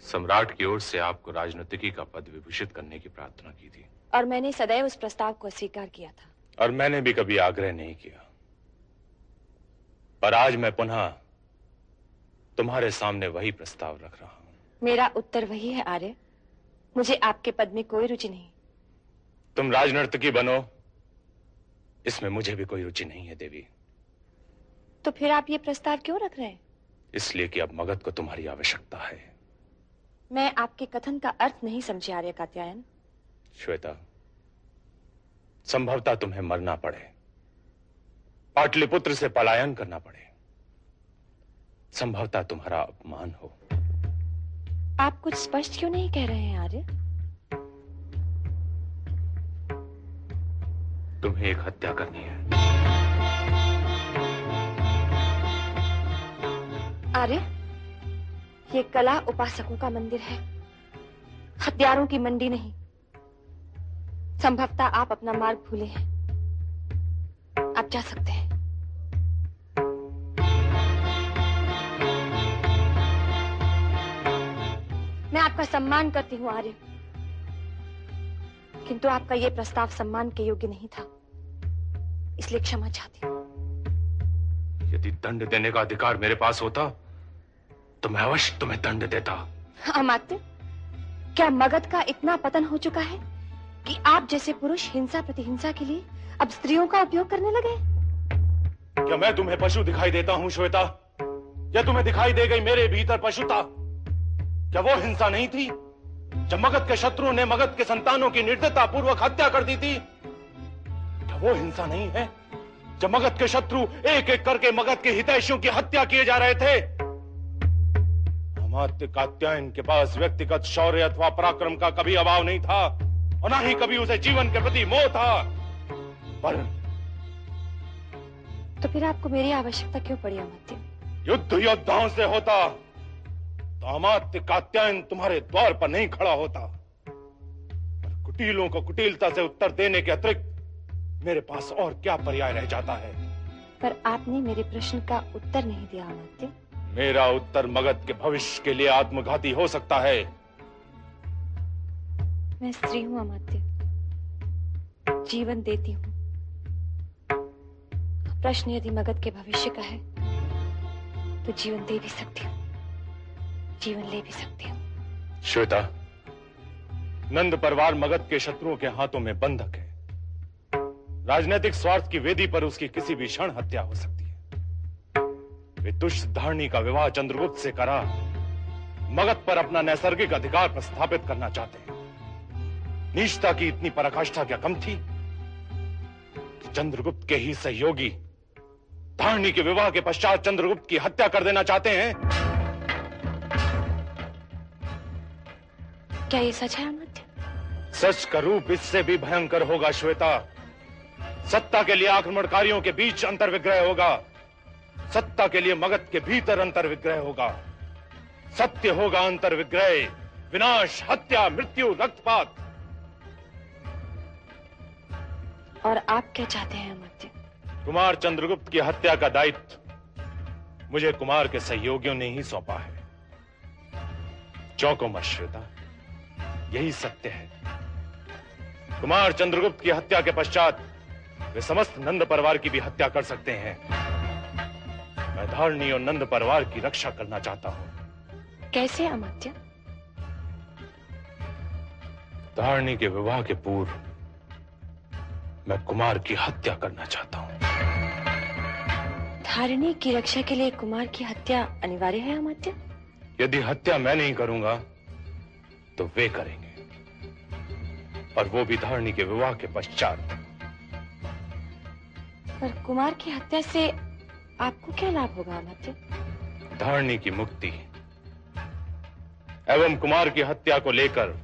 सम्राट की ओर से आपको राजनीतिकी का पद विभूषित करने की प्रार्थना की थी। और मैंने सदैव उस प्रस्ताव को स्वीकार किया था। और मैंने भी कभी आग्रह नहीं किया। पर आज मैं पुनः तुम्हारे सामने वही प्रस्ताव रख रहा हूँ। मेरा उत्तर वही है आर्य। मुझे आपके पद में कोई रुचि नहीं। तुम राजनर्तकी बनो इसमें मुझे भी कोई रुचि नहीं है देवी। तो फिर आप ये प्रस्ताव क्यों रख रहे हैं? इसलिए कि अब मगध को तुम्हारी आवश्यकता है। मैं आपके कथन का अर्थ नहीं समझी आर्य कात्यायन। श्वेता संभवतः तुम्हें मरना पड़े। पाटलिपुत्र से पलायन करना पड़े। संभवतः तुम्हारा अपमान हो। आप कुछ स्पष्ट क्यों नहीं कह रहे हैं आर्य? तुम्हें एक हत्या करनी है। आर्य, ये कला उपासकों का मंदिर है। हथियारों की मंडी नहीं। संभवतः आप अपना मार्ग भूले हैं। आप जा सकते हैं। मैं आपका सम्मान करती हूँ, आर्य। किंतु आपका यह प्रस्ताव सम्मान के योग्य नहीं था। इसलिए क्षमा चाहती हूँ। यदि दंड देने का अधिकार मेरे पास होता तो मैं अवश्य तुम्हें दंड देता। अमात्य क्या मगध का इतना पतन हो चुका है कि आप जैसे पुरुष हिंसा प्रतिहिंसा के लिए अब स्त्रियों का उपयोग करने लगे क्या मैं तुम्हें पशु दिखाई देता हूँ श्वेता? या तुम्हें दिखाई दे गई मेरे भीतर पशुता? क्या वो हिंसा नहीं थी जब मगध के शत्रु ने मगध के संतानों की निर्दयता पूर्वक हत्या कर दी थी? क्या वो हिंसा नहीं है जब मगध के शत्रु एक एक करके मगध के हितैषियों की हत्या किए जा रहे थे? अमात्य कात्यायन के पास व्यक्तिगत शौर्य अथवा पराक्रम का कभी अभाव नहीं था और ना ही कभी उसे जीवन के प्रति मोह था। पर तो फिर आपको मेरी आवश्यकता क्यों पड़ी अमात्य युद्ध योद्धाओं से होता तो अमात्य कात्यायन तुम्हारे द्वार पर नहीं खड़ा होता। पर कुटीलों को कुटीलता से उत्तर देने के अतिरिक्त मेरे पास और क्या पर्याय रह जाता है? पर आपने मेरे प्रश्न का उत्तर नहीं दिया अमात्य मेरा उत्तर मगध के भविष्य के लिए आत्मघाती हो सकता है। मैं स्त्री हूँ अमात्य। जीवन देती हूँ। प्रश्न यदि मगध के भविष्य का है तो जीवन दे भी सकती हूँ। जीवन ले भी सकती हूँ। श्वेता नंद परिवार मगध के शत्रुओं के हाथों में बंधक है। राजनीतिक स्वार्थ की वेदी पर उसकी किसी भी क्षण हत्या हो सकती है। वे तुष्ट धारणी का विवाह चंद्रगुप्त से करा। मगध पर अपना नैसर्गिक अधिकार प्रस्थापित करना चाहते हैं। नीचता की इतनी पराकाष्ठा क्या कम थी? कि चंद्रगुप्त के ही सहयोगी धारणी के विवाह के पश्चात चंद्रगुप्त की हत्या कर देना चाहते हैं? क्या ये सच है अमृत? सच का रूप इससे भी भयंकर होगा श्वेता। सत्ता के लिए आक्रमणकारियों के बीच अंतर्विग्रह होगा। सत्ता के लिए मगध के भीतर अंतर विग्रह होगा। सत्य होगा अंतर विग्रह विनाश हत्या मृत्यु रक्तपात। और आप क्या चाहते हैं अमृत कुमार चंद्रगुप्त की हत्या का दायित्व मुझे कुमार के सहयोगियों ने ही सौंपा है। चौको मत श्वेता। यही सत्य है। कुमार चंद्रगुप्त की हत्या के पश्चात वे समस्त नंद परिवार की भी हत्या कर सकते हैं। मैं धारणी और नंद परिवार की रक्षा करना चाहता हूँ। कैसे अमर्त्य धारणी के विवाह के पूर्व मैं कुमार की हत्या करना चाहता हूँ। धारणी की रक्षा के लिए कुमार की हत्या अनिवार्य है अमर्त्य यदि हत्या मैं नहीं करूँगा तो वे करेंगे। और वो भी धारणी के विवाह के पश्चात। पर कुमार की हत्या से आपको क्या लाभ होगा अमर्त्य धारणी की मुक्ति एवं कुमार की हत्या को लेकर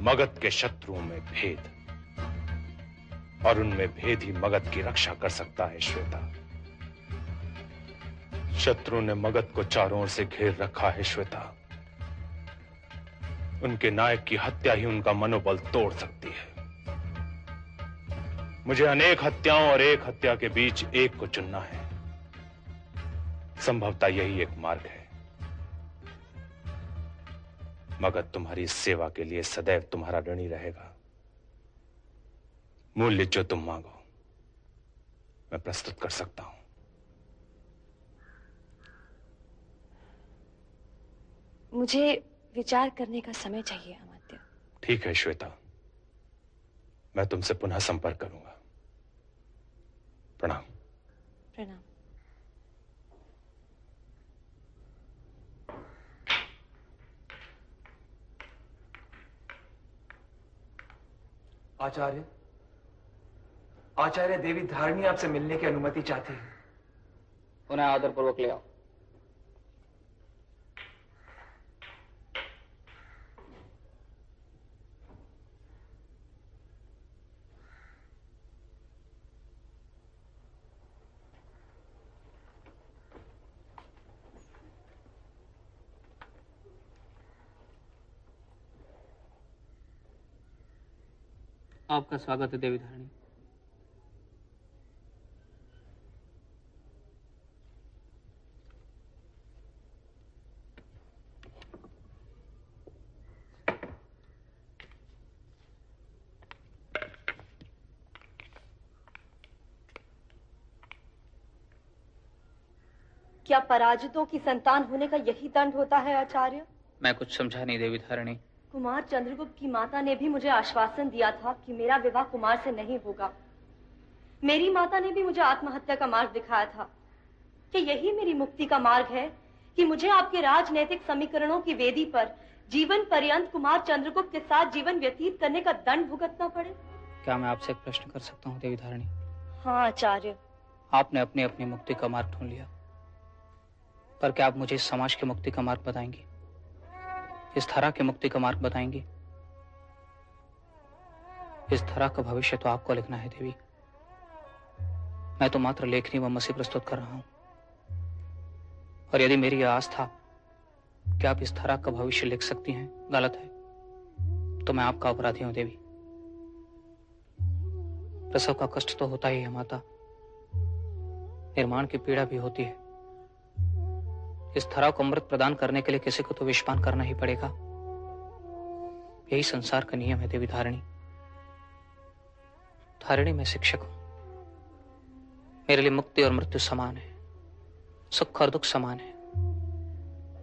मगध के शत्रुओं में भेद और उनमें भेद ही मगध की रक्षा कर सकता है, श्वेता। शत्रु ने मगध को चारों ओर से घेर रखा है, श्वेता। उनके नायक की हत्या ही उनका मनोबल तोड़ सकती है। मुझे अनेक हत्याओं और एक हत्या के बीच एक को चुनना है। संभवतः यही एक मार्ग है। मगध तुम्हारी सेवा के लिए सदैव तुम्हारा ऋणी रहेगा। मूल्य जो तुम मांगो मैं प्रस्तुत कर सकता हूँ। मुझे विचार करने का समय चाहिए अमर्त्य ठीक है श्वेता। मैं तुमसे पुनः संपर्क करूँगा। प्रणाम। प्रणाम। आचार्य आचार्य देवी धारणी आपसे मिलने की अनुमति चाहती है। उन्हें आदरपूर्वक ले आओ। आपका स्वागत है देवी धारणी। क्या पराजितों की संतान होने का यही दंड होता है आचार्य? मैं कुछ समझा नहीं देवी धारणी। कुमार चंद्रगुप्त की माता ने भी मुझे आश्वासन दिया था कि मेरा विवाह कुमार से नहीं होगा। मेरी माता ने भी मुझे आत्महत्या का मार्ग दिखाया था। कि यही मेरी मुक्ति का मार्ग है कि मुझे आपके राजनैतिक समीकरणों की वेदी पर जीवन पर्यंत कुमार चंद्रगुप्त के साथ जीवन व्यतीत करने का दंड भुगतना पड़े? क्या मैं आपसे एक प्रश्न कर सकता हूँ देवी धारणी हाँ आचार्य। आपने अपनी अपनी मुक्ति का मार्ग ढूंढ लिया। पर क्या आप मुझे समाज की मुक्ति का मार्ग बताएँगे? इस धरा की मुक्ति का मार्ग बताएँगे। इस धरा का भविष्य तो आपको लिखना है, देवी। मैं तो मात्र लेखनी व मसी प्रस्तुत कर रहा हूँ। और यदि मेरी यह आस्था कि आप इस धरा का भविष्य लिख सकती हैं, गलत है तो मैं आपका अपराधी हूँ, देवी। प्रसव का कष्ट तो होता ही है, माता। निर्माण की पीड़ा भी होती है। इस धरा को अमृत प्रदान करने के लिए किसी को तो विषपान करना ही पड़ेगा। यही संसार का नियम है, देवी धारिणी। धारिणी में शिक्षक हूँ। मेरे लिए मुक्ति और मृत्यु समान है। सुख और दुख समान है।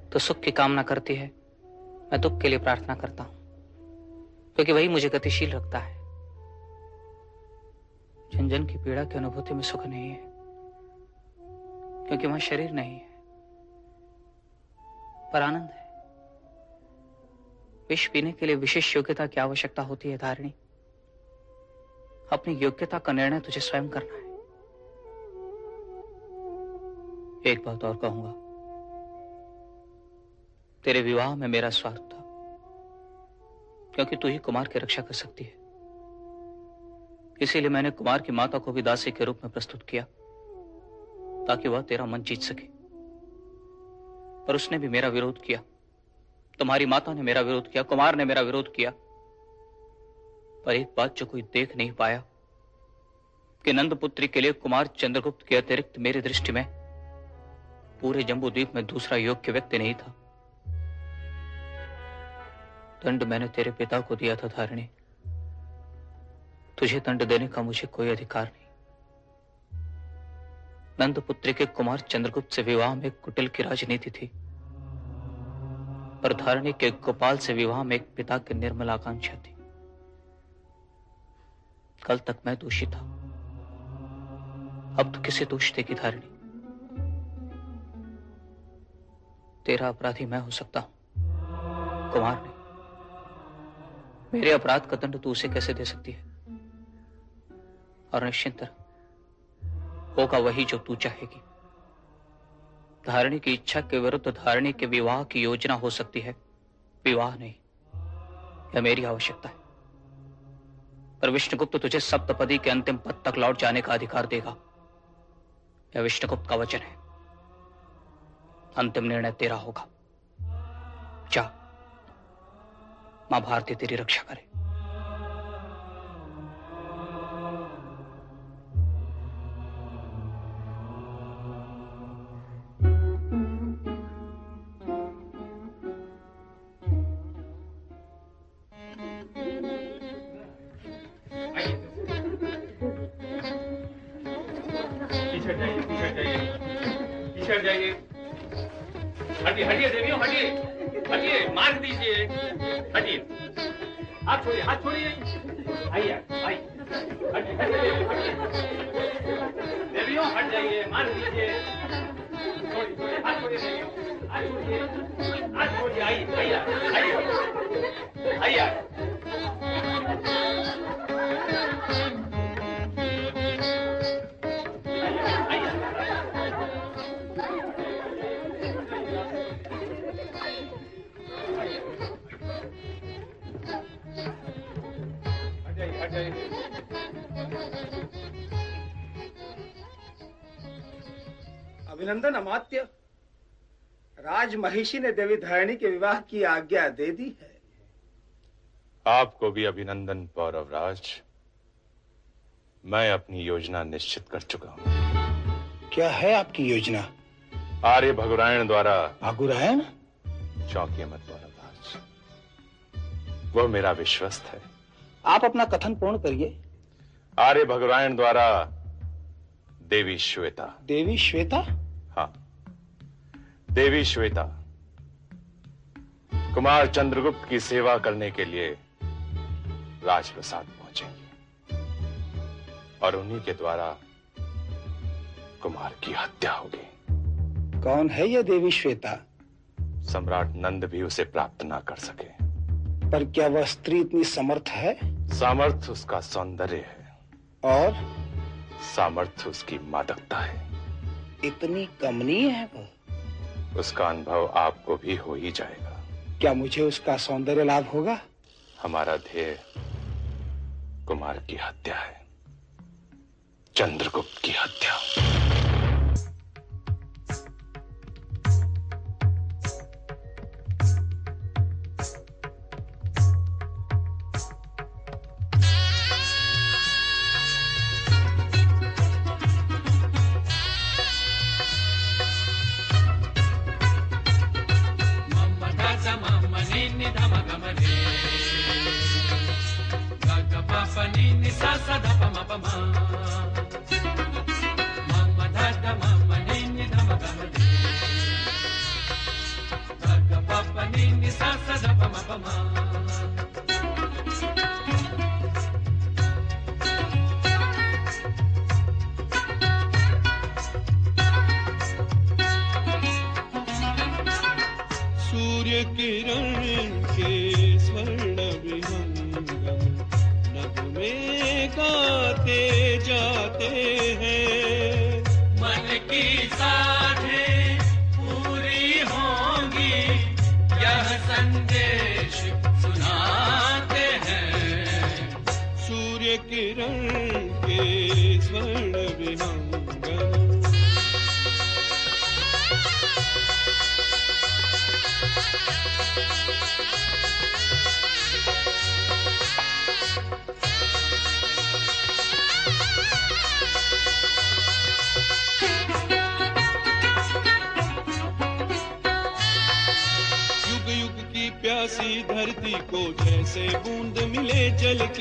तो सुख की कामना करती है, मैं दुख के लिए प्रार्थना करता हूँ। क्योंकि वही मुझे गतिशील रखता है। झंझन की पीड़ा की अनुभूति में सुख नहीं है। क्योंकि वहाँ शरीर नहीं है। पर आनंद है। विष पीने के लिए विशेष योग्यता की आवश्यकता होती है, धारिणी। अपनी योग्यता का निर्णय तुझे स्वयं करना है। एक बात और कहूँगा। तेरे विवाह में मेरा स्वार्थ था, क्योंकि तू ही कुमार की रक्षा कर सकती है। इसीलिए मैंने कुमार की माता को भी दासी के रूप में प्रस्तुत किया, ताकि वह तेरा मन जीत सके। पर उसने भी मेरा विरोध किया। तुम्हारी माता ने मेरा विरोध किया, कुमार ने मेरा विरोध किया। पर एक बात जो कोई देख नहीं पाया, कि नंदपुत्री के लिए कुमार चंद्रगुप्त के अतिरिक्त मेरी दृष्टि में पूरे जम्बू द्वीप में दूसरा योग्य व्यक्ति नहीं था। दंड मैंने तेरे पिता को दिया था, धारिणी। तुझे दंड देने का मुझे कोई अधिकार नहीं नंदपुत्री के कुमार चंद्रगुप्त से विवाह में कुटिल की राजनीति थी। पर धारिणी के गोपाल से विवाह में एक पिता की निर्मल आकांक्षा थी। कल तक मैं दोषी था। अब तो किसे दोष देगी धारिणी? तेरा अपराधी मैं हो सकता हूँ। कुमार ने, मेरे अपराध का दंड तू उसे कैसे दे सकती है? और निश्चिंत होगा वही जो तू चाहेगी। धारणी की इच्छा के विरुद्ध धारणी के विवाह की योजना हो सकती है। विवाह नहीं, यह मेरी आवश्यकता है। पर विष्णुगुप्त तुझे सप्तपदी के अंतिम पद तक लौट जाने का अधिकार देगा। यह विष्णुगुप्त का वचन है। अंतिम निर्णय तेरा होगा। जा, माँ भारती तेरी रक्षा करे। महिषी ने देवी धारिणी के विवाह की आज्ञा दे दी है। आपको भी अभिनंदन पौरव राज मैं अपनी योजना निश्चित कर चुका हूँ। क्या है आपकी योजना? आर्य भगुरायण द्वारा भगुरायण? चौंकिए मत पौरव राज वह मेरा विश्वस्त है। आप अपना कथन पूर्ण करिए। आर्य भगुरायण द्वारा देवी श्वेता। देवी श्वेता? हाँ। देवी श्वेता कुमार चंद्रगुप्त की सेवा करने के लिए राजप्रसाद पहुंचेंगी और उन्हीं के द्वारा कुमार की हत्या होगी। कौन है यह देवी श्वेता? सम्राट नंद भी उसे प्राप्त ना कर सके। पर क्या वह स्त्री इतनी समर्थ है? सामर्थ्य उसका सौंदर्य है। और? सामर्थ्य उसकी मादकता है। इतनी कमनीय है वह उसका अनुभव आपको भी हो ही जाएगा। क्या मुझे उसका सौंदर्य लाभ होगा? हमारा ध्येय कुमार की हत्या है। चंद्रगुप्त की हत्या।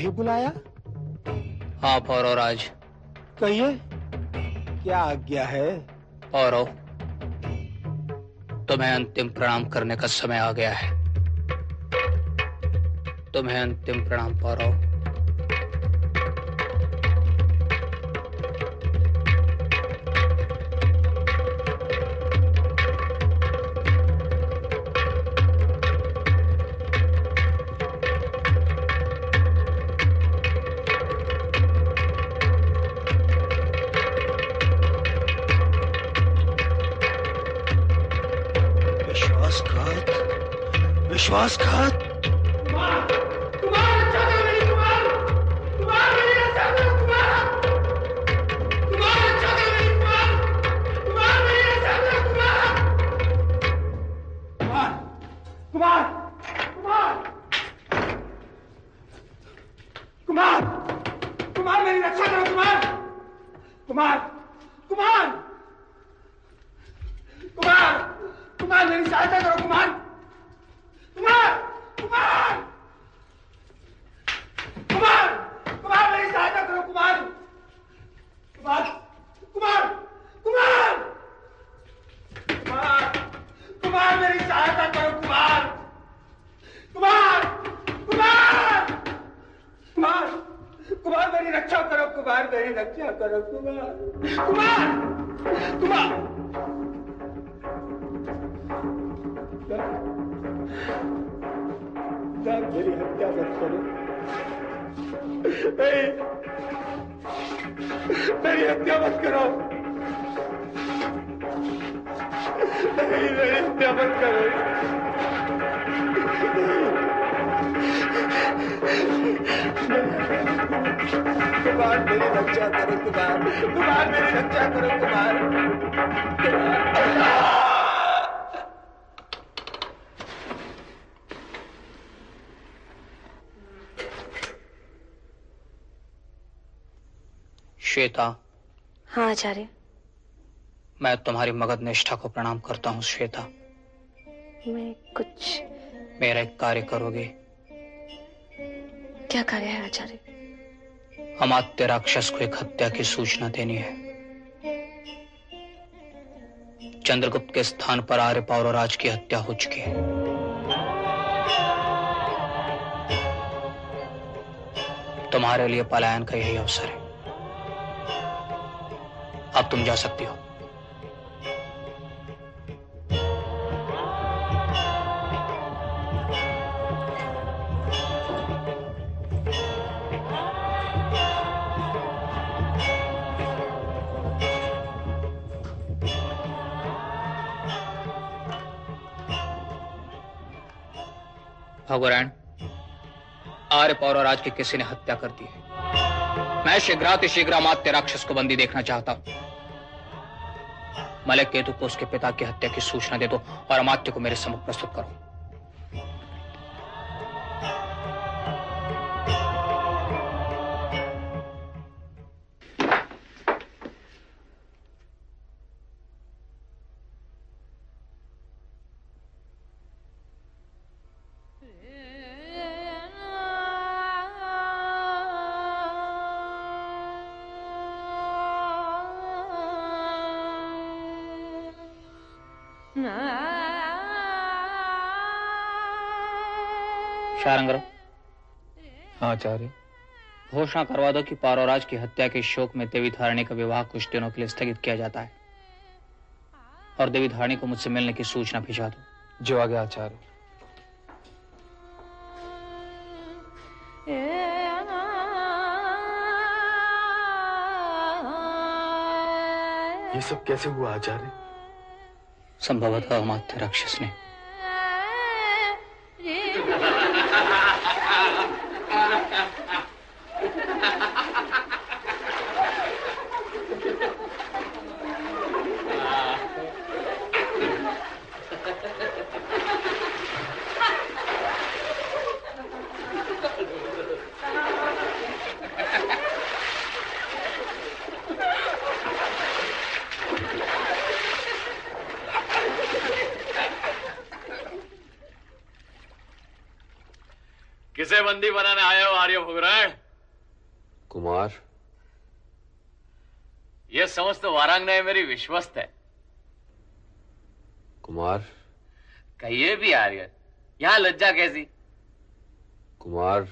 मुझे बुलाया? आप और, आज कहिए क्या आज्ञा है? और तुम्हें अंतिम प्रणाम करने का समय आ गया है। तुम्हें अंतिम प्रणाम पौरव कुमार मेरी रक्षा करो कुमार। कुमार! कुमार! मेरी हत्या मत करो। मेरी हत्या मत करो। नहीं मेरी हत्या मत करो। रक्षा करो कुमार। कुमार मेरी रक्षा करो कुमार। श्वेता। हाँ आचार्य। मैं तुम्हारी मगध निष्ठा को प्रणाम करता हूँ श्वेता। मैं कुछ मेरा एक कार्य करोगे। क्या कार्य है आचार्य? अमात्य राक्षस को एक हत्या की सूचना देनी है। चंद्रगुप्त के स्थान पर आर्य पौरवराज की हत्या हो चुकी है। तुम्हारे लिए पलायन का यही अवसर है। अब तुम जा सकती हो। भगवान, आर्य पौरराज के किसी ने हत्या कर दी है। मैं शीघ्राति शीघ्र मात्य राक्षस को बंदी देखना चाहता हूँ। मलिक केतु को उसके पिता की हत्या की सूचना दे दो और अमात्य को मेरे सम्मुख प्रस्तुत करो। हाँ आचार्य। घोषणा करवा दो कि पारोराज की हत्या के शोक में देवी धारणी का विवाह कुछ दिनों के लिए स्थगित किया जाता है। और देवी धारणी को मुझसे मिलने की सूचना भिजवा दो। जो आगे आचार्य। ये सब कैसे हुआ आचार्य? संभवतः अमात्य राक्षस ने किसे बंदी बनाने आए हो आर्य भुगराण कुमार मेरी विश्वस्त है। कुमार? कहिए भी आर्य यहाँ लज्जा कैसी? कुमार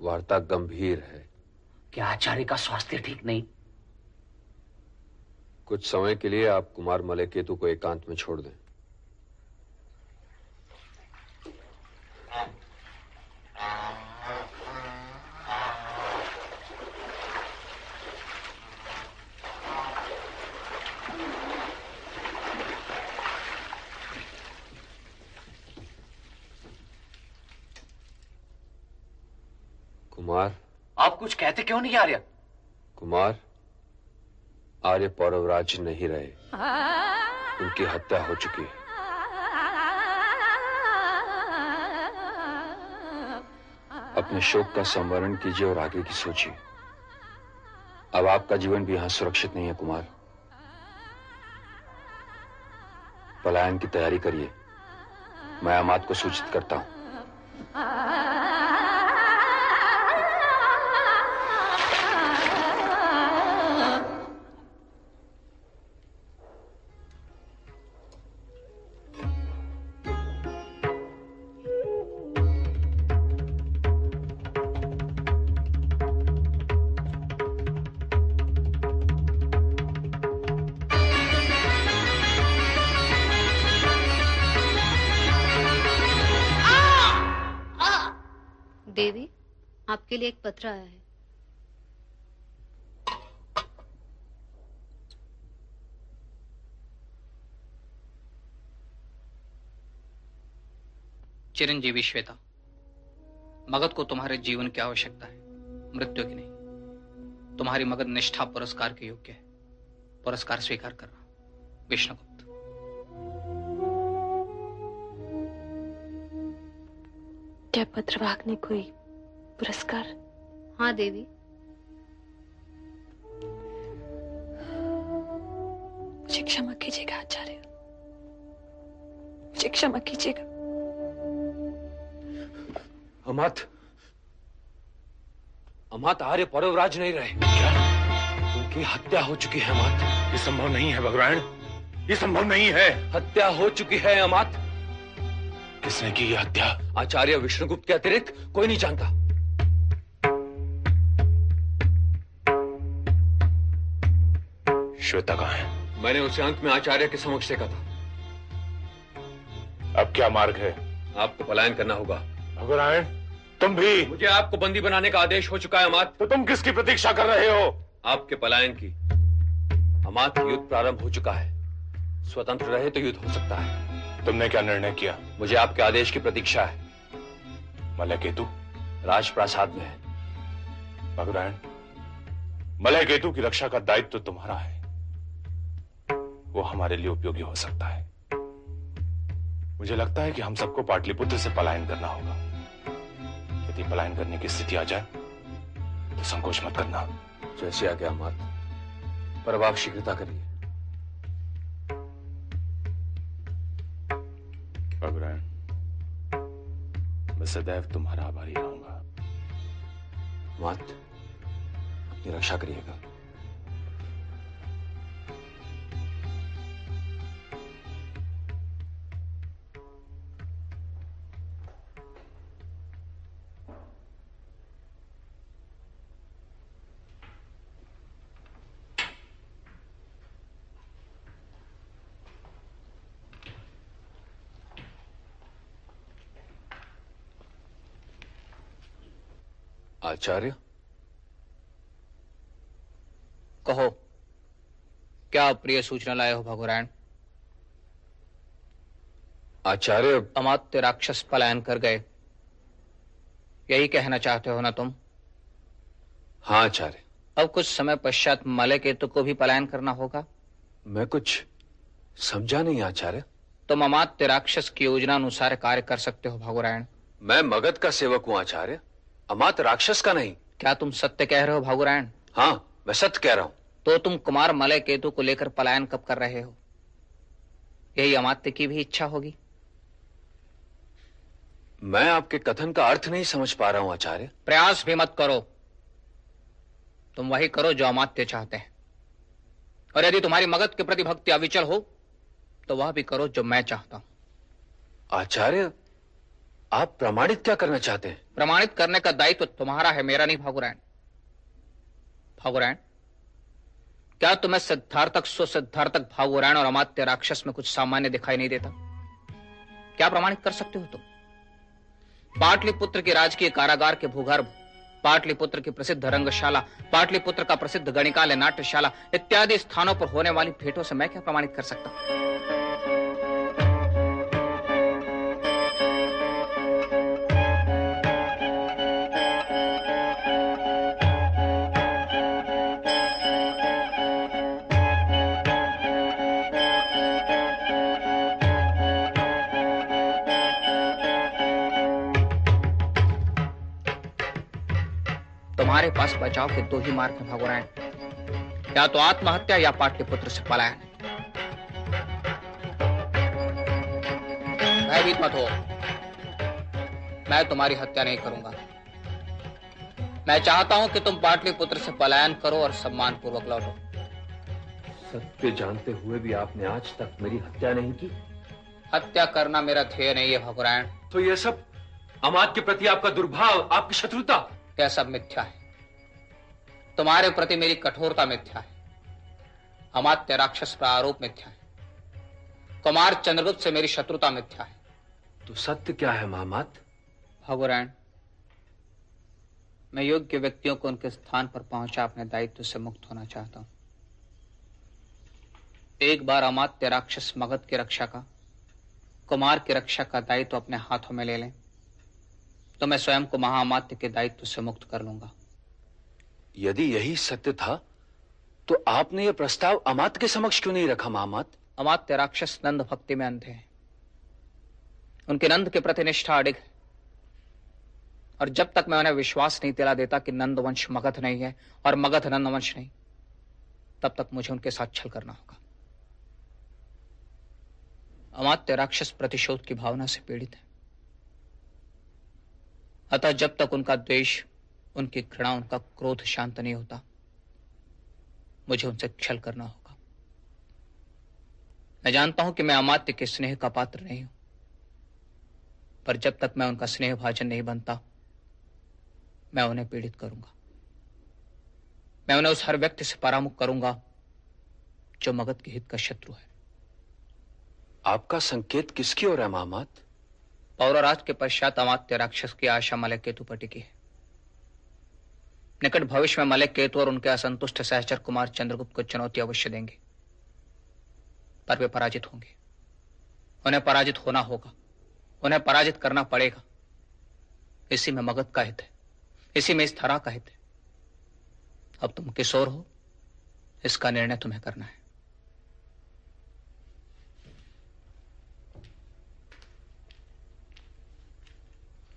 वार्ता गंभीर है। क्या आचार्य का स्वास्थ्य ठीक नहीं? कुछ समय के लिए आप कुमार मलेकेतु को एकांत में छोड़ दें कुमार आप कुछ कहते क्यों नहीं आर्य? कुमार, आर्य पौरवराज नहीं रहे। उनकी हत्या हो चुकी है। अपने शोक का संवरण कीजिए और आगे की सोचिए। अब आपका जीवन भी यहाँ सुरक्षित नहीं है, कुमार। पलायन की तैयारी करिए। मैं अमात को सूचित करता हूँ। आया है। चिरंजीवी श्वेता मगध को तुम्हारे जीवन की आवश्यकता है मृत्यु की नहीं। तुम्हारी मगध निष्ठा पुरस्कार के योग्य है। पुरस्कार स्वीकार कर करना विष्णुगुप्त। क्या पत्रवाहक ने कोई पुरस्कार हाँ देवी। मुझे क्षमा कीजिएगा आचार्य। मुझे क्षमा कीजिएगा। अमात। अमात आर्य पौरवराज नहीं रहे। क्या उनकी हत्या हो चुकी है अमात। ये संभव नहीं है भगवान। ये संभव नहीं है। हत्या हो चुकी है अमात। किसने की ये हत्या? आचार्य विष्णुगुप्त के अतिरिक्त कोई नहीं जानता। श्वेता कहाँ है? मैंने उसे अंत में आचार्य के समक्ष देखा था। अब क्या मार्ग है? आपको पलायन करना होगा। भगवान तुम भी। मुझे आपको बंदी बनाने का आदेश हो चुका है अमात। तो तुम किसकी प्रतीक्षा कर रहे हो? आपके पलायन की अमात युद्ध प्रारंभ हो चुका है। स्वतंत्र रहे तो युद्ध हो सकता है। तुमने क्या निर्णय किया? मुझे आपके आदेश की प्रतीक्षा है। मलय केतु राजप्रासाद में है। भगवान मलय केतु की रक्षा का दायित्व तो तुम्हारा है। वो हमारे लिए उपयोगी हो सकता है। मुझे लगता है कि हम सबको पाटलिपुत्र से पलायन करना होगा। यदि पलायन करने की स्थिति आ जाए तो संकोच मत करना। जैसे आज्ञा अमात पर अब आप शीघ्रता करिए। मैं सदैव तुम्हारा आभारी रहूँगा। मत अपनी रक्षा करिएगा। आचार्य। कहो क्या प्रिय सूचना लाए हो भगुरायण आचार्य। अमात्य राक्षस पलायन कर गए। यही कहना चाहते हो ना तुम? हाँ आचार्य। अब कुछ समय पश्चात मलय केतु को भी पलायन करना होगा? मैं कुछ समझा नहीं आचार्य। तुम अमात्य राक्षस की योजना अनुसार कार्य कर सकते हो भगुरायण मैं मगध का सेवक हूँ आचार्य। अमात राक्षस का नहीं। क्या तुम सत्य कह रहे हो भगुरायण? हाँ मैं सत्य कह रहा हूँ। तो तुम कुमार मलय केतु को लेकर पलायन कब कर रहे हो? यही अमात्य की भी इच्छा होगी। मैं आपके कथन का अर्थ नहीं समझ पा रहा हूँ आचार्य। प्रयास भी मत करो। तुम वही करो जो अमात्य चाहते हैं। और यदि तुम्हारी मगध के प्रति भक्ति अविचल हो तो वह भी करो जो मैं चाहता हूँ। आचार्य आप प्रमाणित क्या करना चाहते हैं? प्रमाणित करने का दायित्व तो तुम्हारा है, मेरा नहीं, भागुरायण। भागुरायण, क्या तुम्हें सिद्धार्थक सुसिद्धार्थक भागुरायण और अमात्य राक्षस में कुछ सामान्य दिखाई नहीं देता? क्या प्रमाणित कर सकते हो तुम? पाटलिपुत्र के राजकीय कारागार के भूगर्भ, पाटलिपुत्र की प्रसिद्ध रंगशाला, पाटलिपुत्र का प्रसिद्ध गणिकालय, नाट्यशाला इत्यादि स्थानों पर होने वाली भेंटों से मैं क्या प्रमाणित कर सकता हूँ? तुम्हारे पास बचाव के दो ही मार्ग हैं भगवान। या तो आत्महत्या या पाटलिपुत्र से पलायन। भयभीत मत हो। मैं तुम्हारी हत्या नहीं करूँगा। मैं चाहता हूँ कि तुम पाटलिपुत्र से पलायन करो और सम्मान पूर्वक लौटो। सत्य जानते हुए भी आपने आज तक मेरी हत्या नहीं की। हत्या करना मेरा ध्येय नहीं है भगवान। तो यह सब अमात के प्रति आपका दुर्भाव आपकी शत्रुता। यह सब मिथ्या है। तुम्हारे प्रति मेरी कठोरता मिथ्या है। अमात्य राक्षस का आरोप मिथ्या है। कुमार चंद्रगुप्त से मेरी शत्रुता मिथ्या है। तो सत्य क्या है महामात? भगवान मैं योग्य व्यक्तियों को उनके स्थान पर पहुँचा अपने दायित्व से मुक्त होना चाहता हूँ। एक बार अमात्य राक्षस मगध की रक्षा का कुमार की रक्षा का दायित्व अपने हाथों में ले लें तो मैं स्वयं को महामात्य के दायित्व से मुक्त कर लूँगा। यदि यही सत्य था तो आपने यह प्रस्ताव अमात के समक्ष क्यों नहीं रखा महामात अमात्य राक्षस नंद भक्ति में अंधे हैं। उनके नंद के प्रति निष्ठा अडिग। और जब तक मैं उन्हें विश्वास नहीं दिला देता कि नंद वंश मगध नहीं है, और मगध नंद वंश नहीं, तब तक मुझे उनके साथ छल करना होगा। अमात्य राक्षस प्रतिशोध की भावना से पीड़ित है। अतः जब तक उनका द्वेष उनकी घृणा उनका क्रोध शांत नहीं होता। मुझे उनसे छल करना होगा। मैं जानता हूँ कि मैं अमात्य के स्नेह का पात्र नहीं हूँ। पर जब तक मैं उनका स्नेह भाजन नहीं बनता मैं उन्हें पीड़ित करूँगा। मैं उन्हें उस हर व्यक्ति से परामुख करूँगा जो मगध के हित का शत्रु है। आपका संकेत किसकी ओर है महामात पौरराज के पश्चात अमात्य राक्षस की आशा मलय केतु पर टिकी है। निकट भविष्य में मलिक केतु और उनके असंतुष्ट सहचर कुमार चंद्रगुप्त को चुनौती अवश्य देंगे, पर वे पराजित होंगे। उन्हें पराजित होना होगा, उन्हें पराजित करना पड़ेगा। इसी में मगध का हित है, इसी में इस धरा का हित है। अब तुम किशोर हो, इसका निर्णय तुम्हें करना है।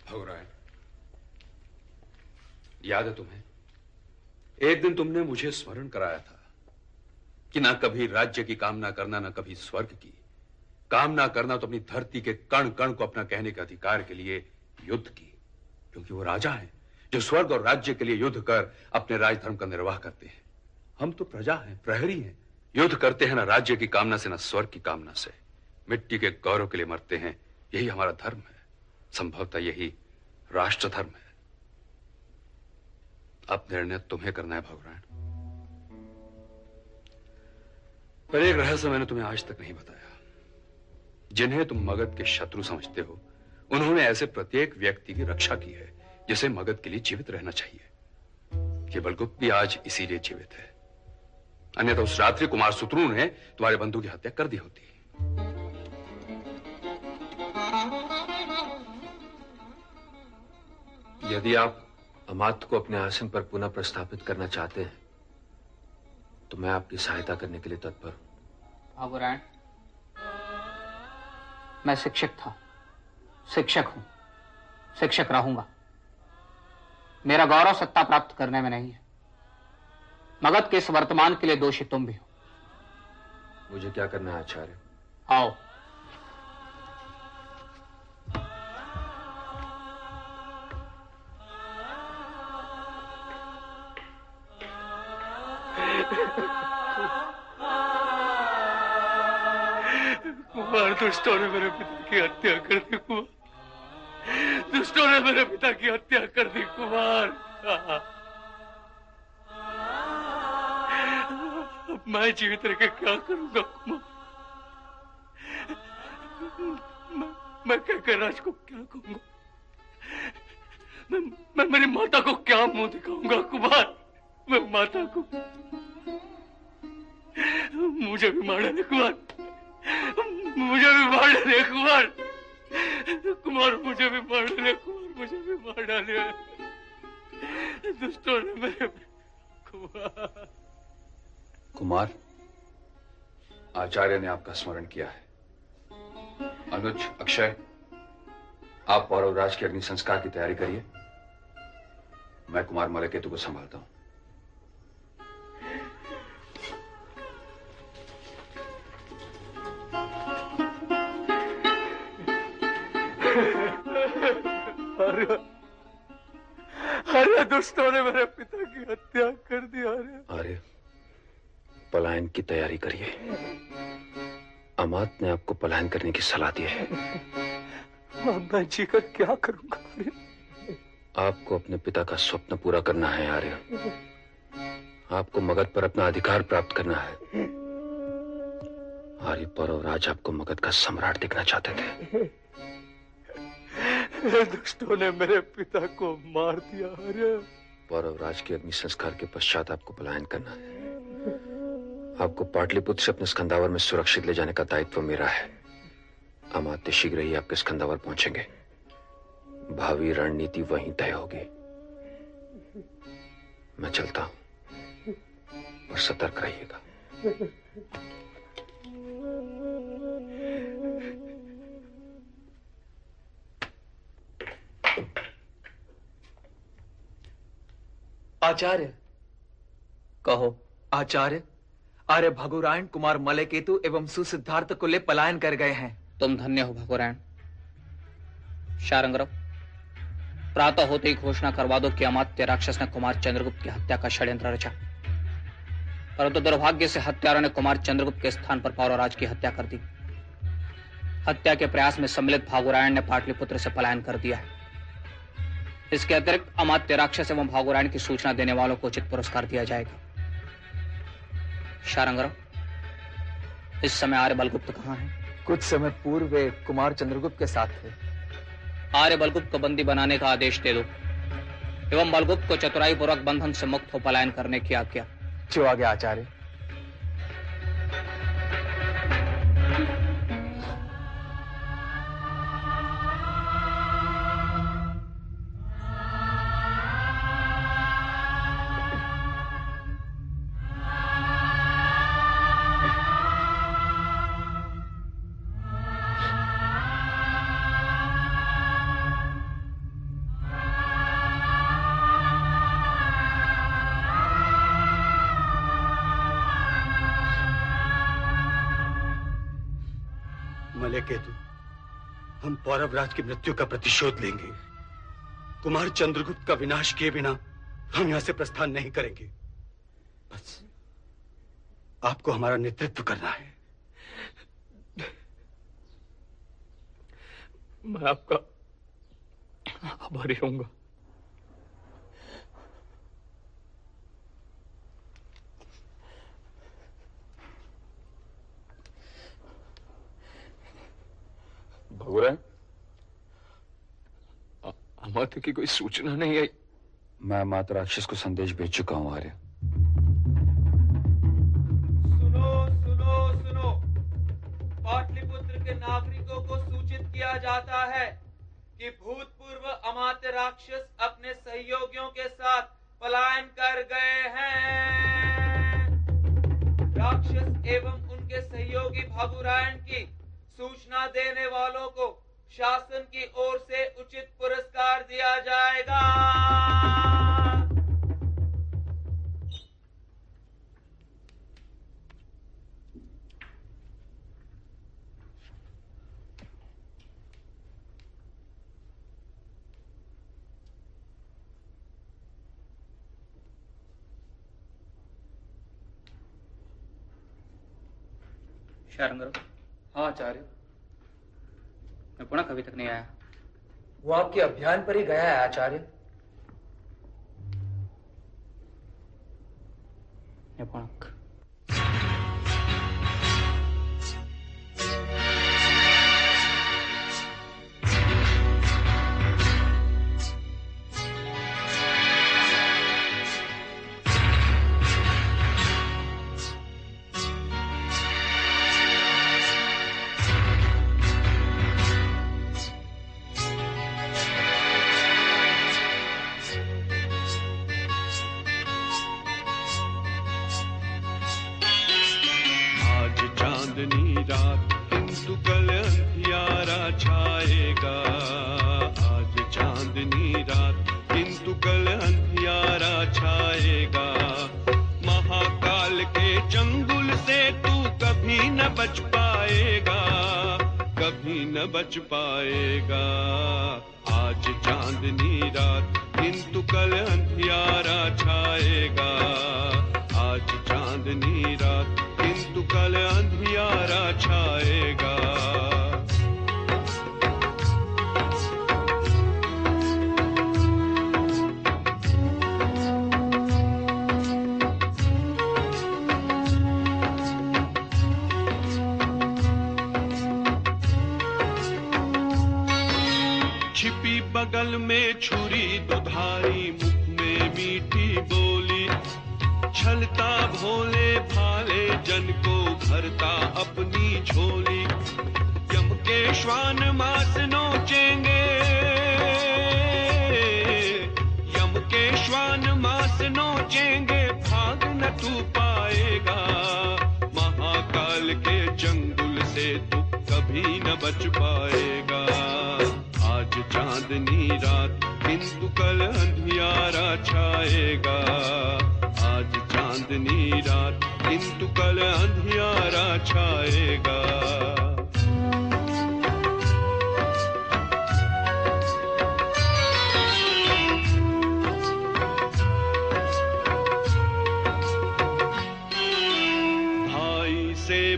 भगवान, याद है तुम्हें? एक दिन तुमने मुझे स्मरण कराया था कि ना कभी राज्य की कामना करना, ना कभी स्वर्ग की। कामना करना तो अपनी धरती के कण कण को अपना कहने के अधिकार के लिए युद्ध की, क्योंकि वो राजा हैं, जो स्वर्ग और राज्य के लिए युद्ध कर अपने राजधर्म का निर्वाह करते हैं। हम तो प्रजा हैं, प्रहरी हैं। युद्ध करते हैं ना राज्य की कामना से, ना स्वर्ग की कामना से। मिट्टी के गौरव के लिए मरते हैं, यही हमारा धर्म है। संभवतः यही राष्ट्र धर्म है। अब निर्णय तुम्हें करना है, भगवान। पर एक रहस्य मैंने तुम्हें आज तक नहीं बताया। जिन्हें तुम मगध के शत्रु समझते हो, उन्होंने ऐसे प्रत्येक व्यक्ति की रक्षा की है, जिसे मगध के लिए जीवित रहना चाहिए। केवल गुप्त भी आज इसीलिए जीवित है। अन्यथा उस रात्रि कुमार सुतरू ने तुम्हारे बंधु की हत्या कर दी होती। यदि आप अमात को अपने आसन पर पुनः प्रस्थापित करना चाहते हैं तो मैं आपकी सहायता करने के लिए तत्पर हूँ। भागुरायण मैं शिक्षक था शिक्षक हूँ शिक्षक रहूँगा। मेरा गौरव सत्ता प्राप्त करने में नहीं है मगध के इस वर्तमान के लिए दोषी तुम भी हो। मुझे क्या करना है आचार्य? आओ दुष्टों ने मेरे पिता की हत्या कर दी कुमार। दुष्टों ने मेरे पिता की हत्या कर दी कुमार। अब मैं जीवित रह के क्या करूँगा कुमार? मैं, मैं कहकर राज को क्या कहूँगा? मैं, मैं मेरी माता को क्या मुँह दिखाऊँगा कुमार? मैं माता को मुझे भी मार कुमार। मुझे भी मार डाले, कुमार। कुमार, मुझे भी मार डाले, कुमार, मुझे भी मार डाले। दुष्टों ने मेरे कुमार कुमार, आचार्य ने आपका स्मरण किया है। अनुज, अक्षय, आप पौरवराज के अग्नि संस्कार की तैयारी करिए। मैं कुमार मलकेतु को संभालता हूँ। अरे अरे दुष्टों ने मेरे पिता की हत्या कर दी अरे। आर्य पलायन की तैयारी करिए। अमात ने आपको पलायन करने की सलाह दी है। मैं जी कर क्या करूँगा आपको अपने पिता का स्वप्न पूरा करना है आर्य। आपको मगध पर अपना अधिकार प्राप्त करना है। आर्य पौरवराज आपको मगध का सम्राट देखना चाहते थे। दुष्टों ने मेरे पिता को मार दिया। अरे। पौरवराज के अग्नि संस्कार के पश्चात आपको पलायन करना है। आपको पाटलिपुत्र से अपने स्कंदावर में सुरक्षित ले जाने का दायित्व मेरा है। अमात्य शीघ्र ही आपके स्कंदावर पहुँचेंगे। भावी रणनीति वहीं तय होगी। मैं चलता हूँ और सतर्क रहिएगा। आचार्य। कहो, आचार्य अरे भगुरायण कुमार मलकेतु एवं सुसिद्धार्थ को ले पलायन कर गए हैं। तुम धन्य हो भगुरायण। शारंगरव, प्रातः होते ही घोषणा करवा दो कि अमात्य राक्षस ने कुमार चंद्रगुप्त की हत्या का षड्यंत्र रचा। परंतु दुर्भाग्य से हत्यारों ने कुमार चंद्रगुप्त के स्थान पर पौरवराज की हत्या कर दी। हत्या के प्रयास में सम्मिलित भागुरायण ने पाटलिपुत्र से पलायन कर दिया है। इसके अतिरिक्त अमात्य राक्षस एवं भागुरायण की सूचना देने वालों को उचित पुरस्कार दिया जाएगा। शारंगरव इस समय आर्य बलगुप्त कहाँ है? कुछ समय पूर्व वे कुमार चंद्रगुप्त के साथ थे। आर्य बलगुप्त को बंदी बनाने का आदेश दे दो एवं बलगुप्त को चतुराई पूर्वक बंधन से मुक्त हो पलायन करने की आज्ञा। जो आ गया आचार्य। पौरव राज की मृत्यु का प्रतिशोध लेंगे। कुमार चंद्रगुप्त का विनाश किए बिना हम यहाँ से प्रस्थान नहीं करेंगे। बस आपको हमारा नेतृत्व करना है। मैं आपका आभारी रहूँगा भगुरायण अमात्य की कोई सूचना नहीं आई। मैं माता राक्षस को संदेश भेज चुका हूँ आर्य। सुनो सुनो सुनो। पाटलिपुत्र के नागरिकों को सूचित किया जाता है कि भूतपूर्व अमात्य राक्षस अपने सहयोगियों के साथ पलायन कर गए हैं। राक्षस एवं उनके सहयोगी भागुरायण की सूचना देने वालों को शासन की ओर से उचित पुरस्कार दिया जाएगा। हाँ आचार्य मैं पुनः कभी तक नहीं आया वो आपके अभियान पर ही गया है आचार्य। पुणक अंधियारा छाएगा। भाई से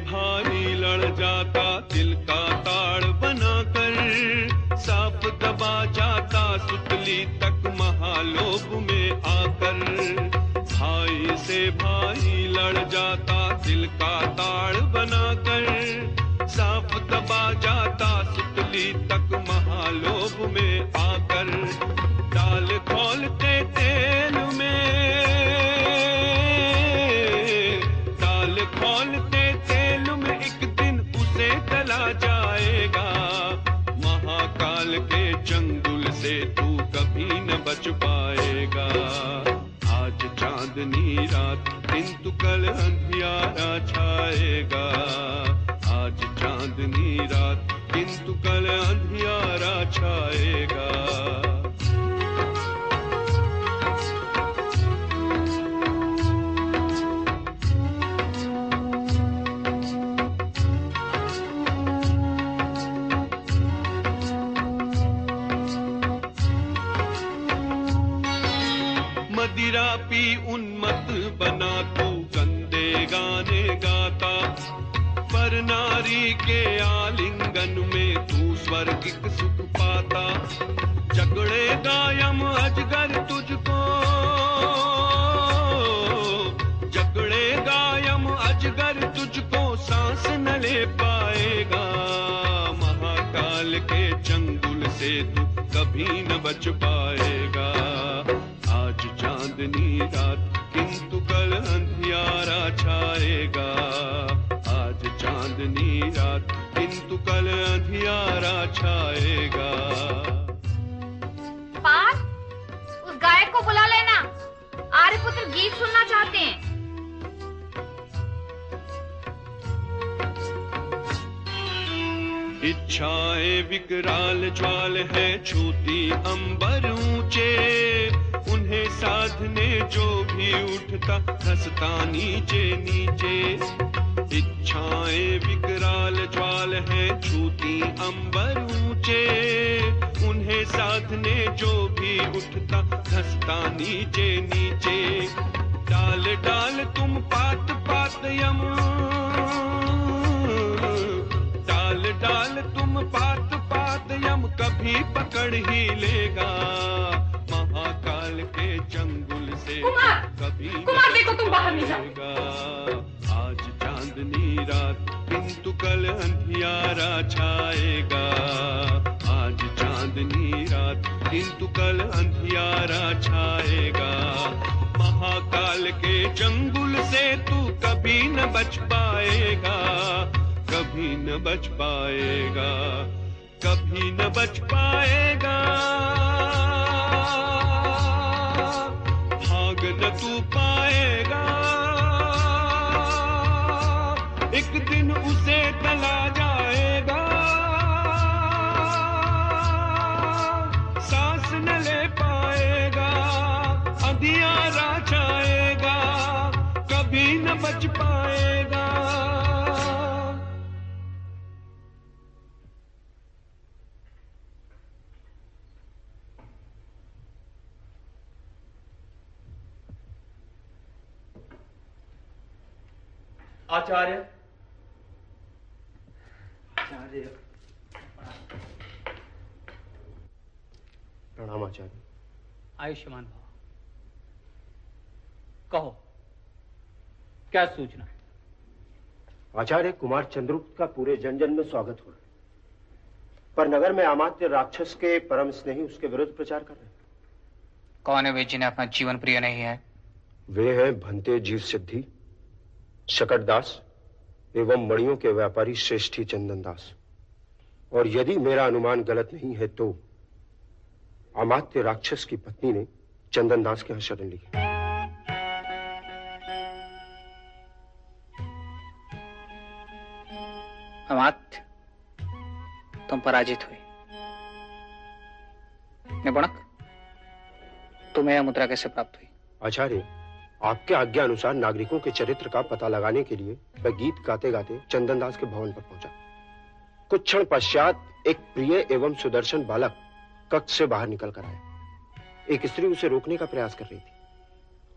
लड़ जाता, दिल का ताड़ दबा जाता, सुतली तक महालोक में आकर। भाई से भाई लड़ जाता, दिल का ताड़ बनाकर साफ़ दबा जाता, सुतली तक महालोभ में आकर डाल खोलते तेल में। डाल खोलते तेल में एक दिन उसे तला जाएगा, महाकाल के चंगुल से तू कभी न बच पाएगा। चांदनी रात किंतु कल अंधियारा छाएगा। आज चांदनी रात किंतु कल अंधियारा छाएगा। गाता, पर नारी के आलिंगन में तू स्वर्गिक सुख पाता। झगड़े गायम अजगर तुझको। झगड़े गायम अजगर तुझको सांस न ले पाएगा। महाकाल के चंगुल से तू कभी न बच पाएगा। आज चांदनी रात, किंतु कल अंधियारा छाएगा। आज चांदनी रात, किंतु कल अंधियारा छाएगा। पार उस गायक को बुला लेना। आर्यपुत्र गीत सुनना चाहते हैं। इच्छाएँ विकराल ज्वाल है, छूती अंबर ऊँचे। उन्हें साधने जो भी उठता धसता नीचे नीचे। इच्छाएँ विकराल ज्वाल है, छूती अंबर ऊँचे। उन्हें साधने जो भी उठता धसता नीचे नीचे। डाल डाल तुम पात पात यम डाल तुम पात पात यम कभी पकड़ ही लेगा महाकाल के चंगुल से कुमार! कभी कुमार, देखो तुम बाहर। जाएगा। आज चांदनी रात किंतु कल अंधियारा छाएगा आज चांदनी रात किंतु कल अंधियारा छाएगा महाकाल के चंगुल से तू कभी न बच पाएगा कभी न बच पाएगा, कभी न बच पाएगा। भाग न तू पाएगा। एक दिन उसे तला जाएगा। सांस न ले पाएगा अंधियारा छाएगा कभी न बच पाएगा आचार्य। आचार्य। प्रणाम आचार्य। आयुष्मान भाव। कहो क्या सूचना है? आचार्य कुमार चंद्रगुप्त का पूरे जन जन में स्वागत हो रहा है। पर नगर में अमात्य राक्षस के परम स्नेही उसके विरुद्ध प्रचार कर रहे हैं। कौन है वे जिन्हें अपना जीवन प्रिय नहीं है? वे हैं भंते जीव सिद्धि। शकटदास एवं मणियों के व्यापारी श्रेष्ठी चंदन दास और यदि मेरा अनुमान गलत नहीं है तो अमात्य राक्षस की पत्नी ने चंदन दास के यहाँ शरण ली। है अमात्य तुम पराजित हुई निबणक तुम्हें यह मुद्रा कैसे प्राप्त हुई? आचार्य आपके आज्ञा अनुसार नागरिकों के चरित्र का पता लगाने के लिए मैं गीत गाते गाते चंदन दास के भवन पर पहुँचा। कुछ क्षण पश्चात एक प्रिय एवं सुदर्शन बालक कक्ष से बाहर निकल कर आया। एक स्त्री उसे रोकने का प्रयास कर रही थी।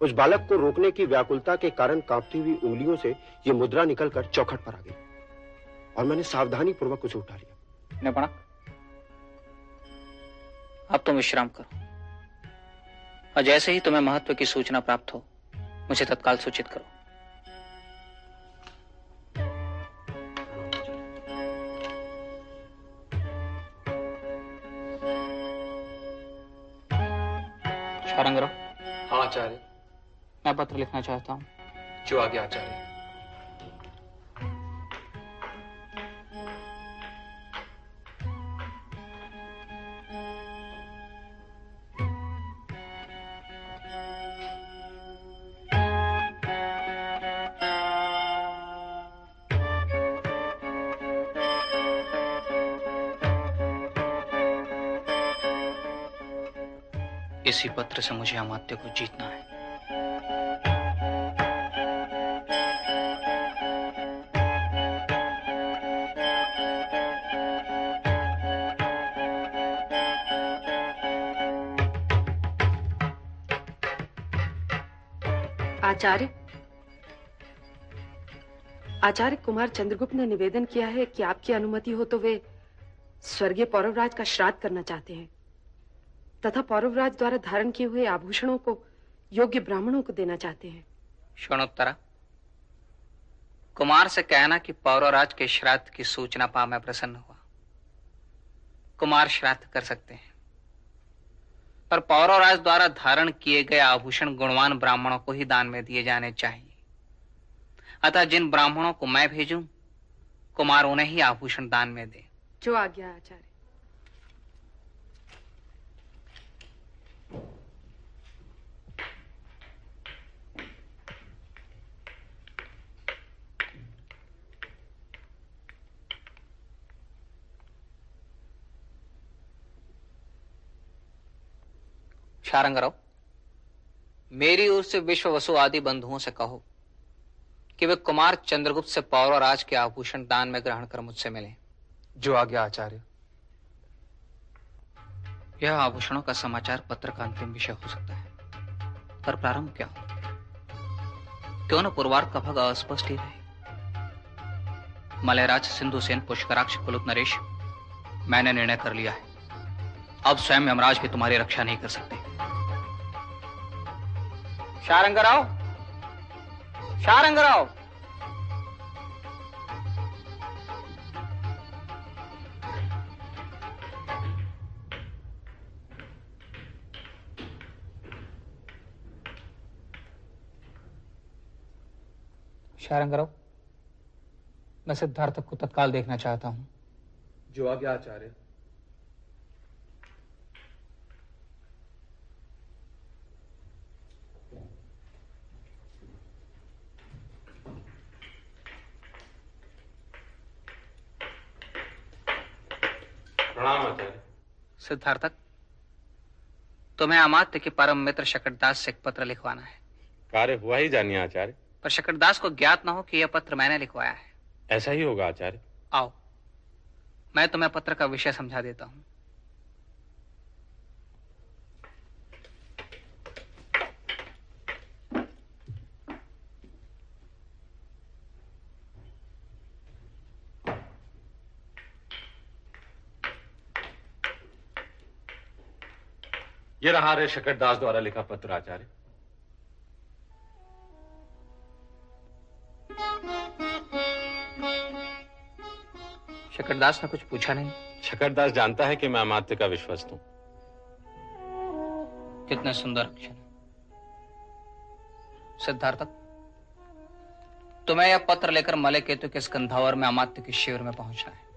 उस बालक को रोकने की व्याकुलता के कारण कांपती हुई उंगलियों से यह मुद्रा निकलकर चौखट पर आ गई और मैंने सावधानी पूर्वक उसे उठा लिया। अब तुम विश्राम करो। और जैसे ही तुम्हें महत्व की सूचना प्राप्त हो मुझे तत्काल सूचित करो। हाँ आचार्य। मैं पत्र लिखना चाहता हूँ। जो आगे आचार्य। इसी पत्र से मुझे अमात्य को जीतना है। आचार्य आचार्य कुमार चंद्रगुप्त ने निवेदन किया है कि आपकी अनुमति हो तो वे स्वर्गीय पौरवराज का श्राद्ध करना चाहते हैं। तथा पौरवराज द्वारा धारण किए हुए आभूषणों को योग्य ब्राह्मणों को देना चाहते हैं। क्षणोत्तरा कुमार से कहना कि पौरवराज के श्राद्ध की सूचना पा मैं प्रसन्न हुआ। कुमार श्राद्ध कर सकते हैं। पर पौरवराज द्वारा धारण किए गए आभूषण गुणवान ब्राह्मणों को ही दान में दिए जाने चाहिए। अतः जिन ब्राह्मणों को मैं भेजूं कुमार उन्हें ही आभूषण दान में दे। जो आज्ञा आचार्य। शारंगराव मेरी ओर से विश्व वसु आदि बंधुओं से कहो कि वे कुमार चंद्रगुप्त से पौरव राज के आभूषण दान में ग्रहण कर मुझसे मिले। जो आज्ञा आचार्य। यह आभूषणों का समाचार पत्र का अंतिम विषय हो सकता है। पर प्रारंभ क्या हो? क्यों न पुरवार का भाग अस्पष्ट ही रहे? मलयराज सिंधु सेन पुष्कराक्ष कुलुत नरेश मैंने निर्णय कर लिया है। अब स्वयं यमराज भी तुम्हारी रक्षा नहीं कर सकते। शारंगराव? शारंगराव? शारंगराव मैं सिद्धार्थ को तत्काल देखना चाहता हूँ। जो आज्ञा आचार्य। प्रणाम आचार्य। सिद्धार्थक तुम्हें अमात्य के परम मित्र शकट दास से एक पत्र लिखवाना है। कार्य हुआ ही जानिए आचार्य। पर शकट दास को ज्ञात न हो कि यह पत्र मैंने लिखवाया है। ऐसा ही होगा आचार्य। आओ मैं तुम्हें पत्र का विषय समझा देता हूँ। ये रहा रे शकटदास द्वारा लिखा पत्र आचार्य। शकटदास ने कुछ पूछा नहीं। शकटदास जानता है कि मैं अमात्य का विश्वस्त हूँ। कितने सुंदर अक्षर सिद्धार्थक तुम्हें यह पत्र लेकर मलय केतु के स्कंधावर में अमात्य के शिविर में पहुँचना है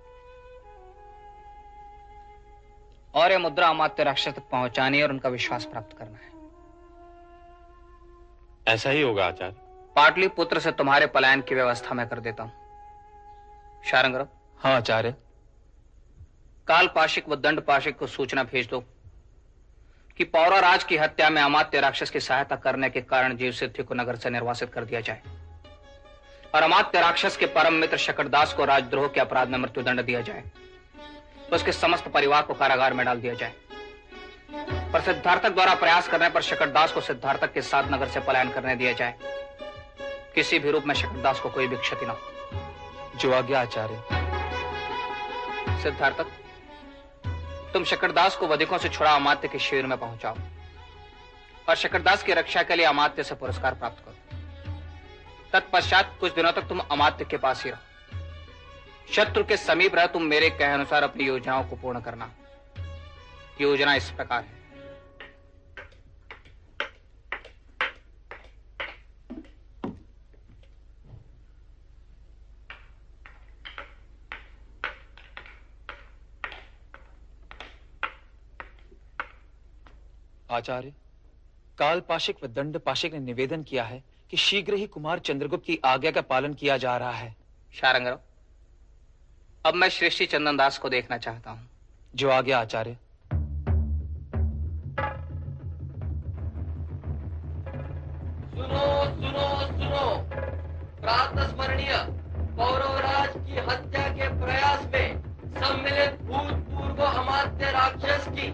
और यह मुद्रा अमात्य राक्षस तक पहुंचानी और उनका विश्वास प्राप्त करना है। ऐसा ही होगा आचार्य। पाटलिपुत्र से तुम्हारे पलायन की व्यवस्था मैं कर देता हूँ। शारंगरव हाँ आचार्य। काल पाशिक व दंड पाशिक को सूचना भेज दो कि पौरा राज की हत्या में अमात्य राक्षस की सहायता करने के कारण जीव सिद्धि को नगर से निर्वासित कर दिया जाए और अमात्य राक्षस के परम मित्र शकरदास को राजद्रोह के अपराध में मृत्युदंड दिया जाए। तो उसके समस्त परिवार को कारागार में डाल दिया जाए। पर सिद्धार्थक द्वारा प्रयास करने पर शकरदास को सिद्धार्थक के साथ नगर से पलायन करने दिया जाए। किसी भी रूप में शकरदास को कोई भी क्षति न हो। जो आज्ञा आचार्य। सिद्धार्थक, तुम शकरदास को वधिकों से छुड़ा अमात्य के शिविर में पहुंचाओ और शकरदास की रक्षा के लिए अमात्य से पुरस्कार प्राप्त करो। तत्पश्चात कुछ दिनों तक तुम अमात्य के पास ही रहो। शत्रु के समीप रह तुम मेरे कहे अनुसार अपनी योजनाओं को पूर्ण करना। योजना इस प्रकार है। आचार्य काल पाशिक व दंड पाशिक ने निवेदन किया है कि शीघ्र ही कुमार चंद्रगुप्त की आज्ञा का पालन किया जा रहा है। शारंगराव अब मैं श्रेष्ठी चंदन दास को देखना चाहता हूँ। जो आज्ञा आचार्य। सुनो सुनो सुनो। प्रातः स्मरणीय पौरवराज की हत्या के प्रयास में सम्मिलित भूतपूर्व अमात्य राक्षस की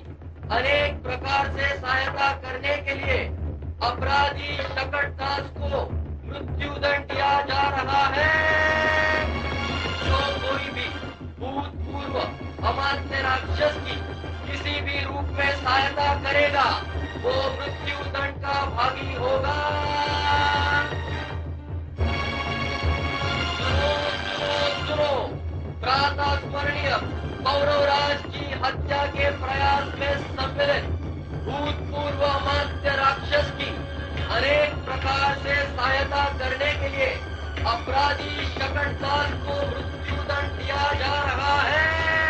अनेक प्रकार से सहायता करने के लिए अपराधी शकट दास को मृत्युदंड दिया जा रहा है। भूतपूर्व अमात्य राक्षस की किसी भी रूप में सहायता करेगा, वो मृत्यु दंड का भागी होगा। सुनो स्मरणीय कौरवराज की हत्या के प्रयास में सम्मिलित भूतपूर्व अमात्य राक्षस की अनेक प्रकार से सहायता करने के लिए अपराधी शकटदार को मृत्युदंड दिया जा रहा है।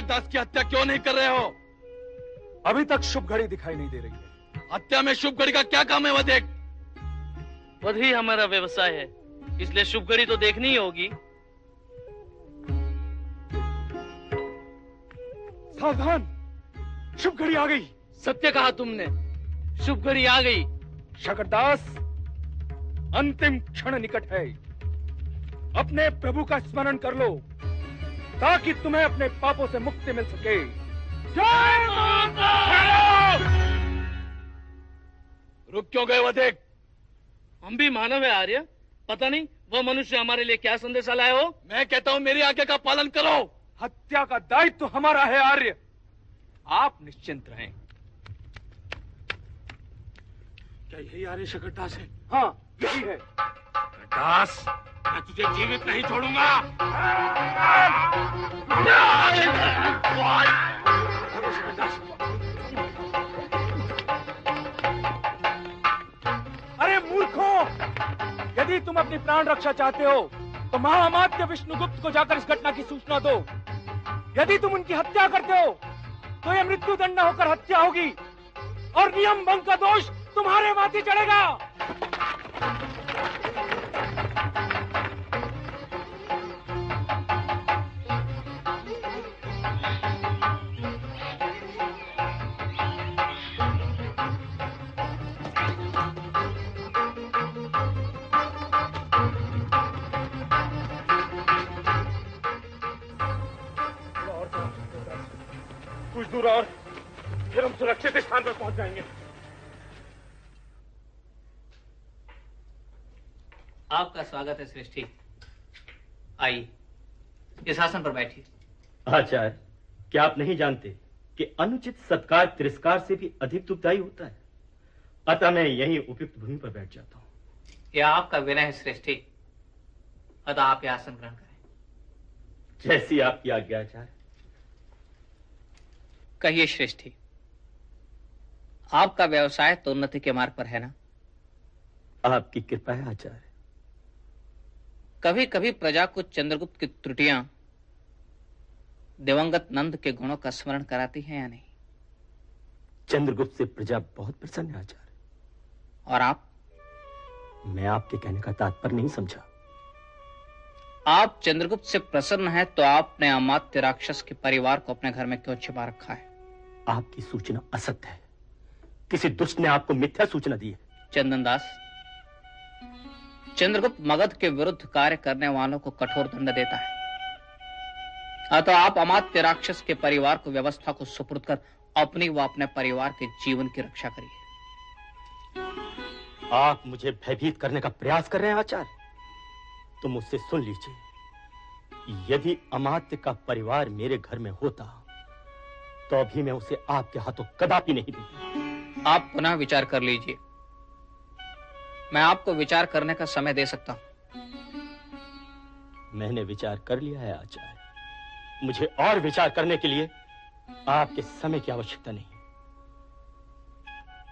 शकट दास की हत्या क्यों नहीं कर रहे हो? अभी तक शुभ घड़ी दिखाई नहीं दे रही है। हत्या में शुभ घड़ी का क्या काम है वह देख। वध ही हमारा व्यवसाय है। इसलिए शुभ घड़ी तो देखनी ही होगी। सावधान। शुभ घड़ी आ गई। सत्य कहा तुमने। शुभ घड़ी आ गई। शकरदास अंतिम क्षण निकट है। अपने प्रभु का स्मरण कर लो। ताकि तुम्हें अपने पापों से मुक्ति मिल सके। जय माता रुक क्यों गए वह देख हम भी मानव है आर्य। पता नहीं वह मनुष्य हमारे लिए क्या संदेशा लाए हो मैं कहता हूँ मेरी आज्ञा का पालन करो। हत्या का दायित्व तो हमारा है आर्य। आप निश्चिंत रहें। क्या यही आर्य शकटास है हाँ। यही है। दास मैं तुझे जीवित नहीं छोड़ूँगा। अरे मूर्खों यदि तुम अपनी प्राण रक्षा चाहते हो तो महाअमात्य विष्णुगुप्त को जाकर इस घटना की सूचना दो। यदि तुम उनकी हत्या करते हो तो यह मृत्यु दंड होकर हत्या होगी और नियम भंग का दोष तुम्हारे माथे चढ़ेगा। कुछ दूर और। फिर हम सुरक्षित स्थान पर पहुँच जाएँगे आपका स्वागत है सृष्टि। आइए इस आसन पर बैठिए। आचार्य क्या आप नहीं जानते कि अनुचित सत्कार तिरस्कार से भी अधिक दुखदायी होता है? अतः मैं यही उपयुक्त भूमि पर बैठ जाता हूँ। यह आपका विनय है सृष्टि। अतः आप यह आसन ग्रहण करें। जैसी आपकी आज्ञा आचार्य। कहिए श्रेष्ठी आपका व्यवसाय तो उन्नति के मार्ग पर है ना? आपकी कृपा है आचार्य। कभी कभी प्रजा को चंद्रगुप्त की त्रुटियाँ दिवंगत नंद के गुणों का स्मरण कराती हैं या नहीं? चंद्रगुप्त से प्रजा बहुत प्रसन्न है आचार्य। और आप? मैं आपके कहने का तात्पर्य नहीं समझा। आप चंद्रगुप्त से प्रसन्न हैं तो आपने अमात्य राक्षस के परिवार को अपने घर में क्यों छिपा रखा है? आपकी सूचना असत्य है। किसी दुष्ट ने आपको मिथ्या सूचना दी है। चंदन दास चंद्रगुप्त मगध के विरुद्ध कार्य करने वालों को कठोर दंड देता है। अतः आप अमात्य राक्षस के परिवार को व्यवस्था को सुपुर्द कर अपनी व अपने परिवार के जीवन की रक्षा करिए। आप मुझे भयभीत करने का प्रयास कर रहे हैं आचार्य। तुम मुझसे सुन लीजिए। यदि अमात्य का परिवार मेरे घर में होता तो अभी मैं उसे आपके हाथों कदापि नहीं देता आप पुनः विचार कर लीजिए। मैं आपको विचार करने का समय दे सकता हूँ। मैंने विचार कर लिया है आचार्य। मुझे और विचार करने के लिए आपके समय की आवश्यकता नहीं।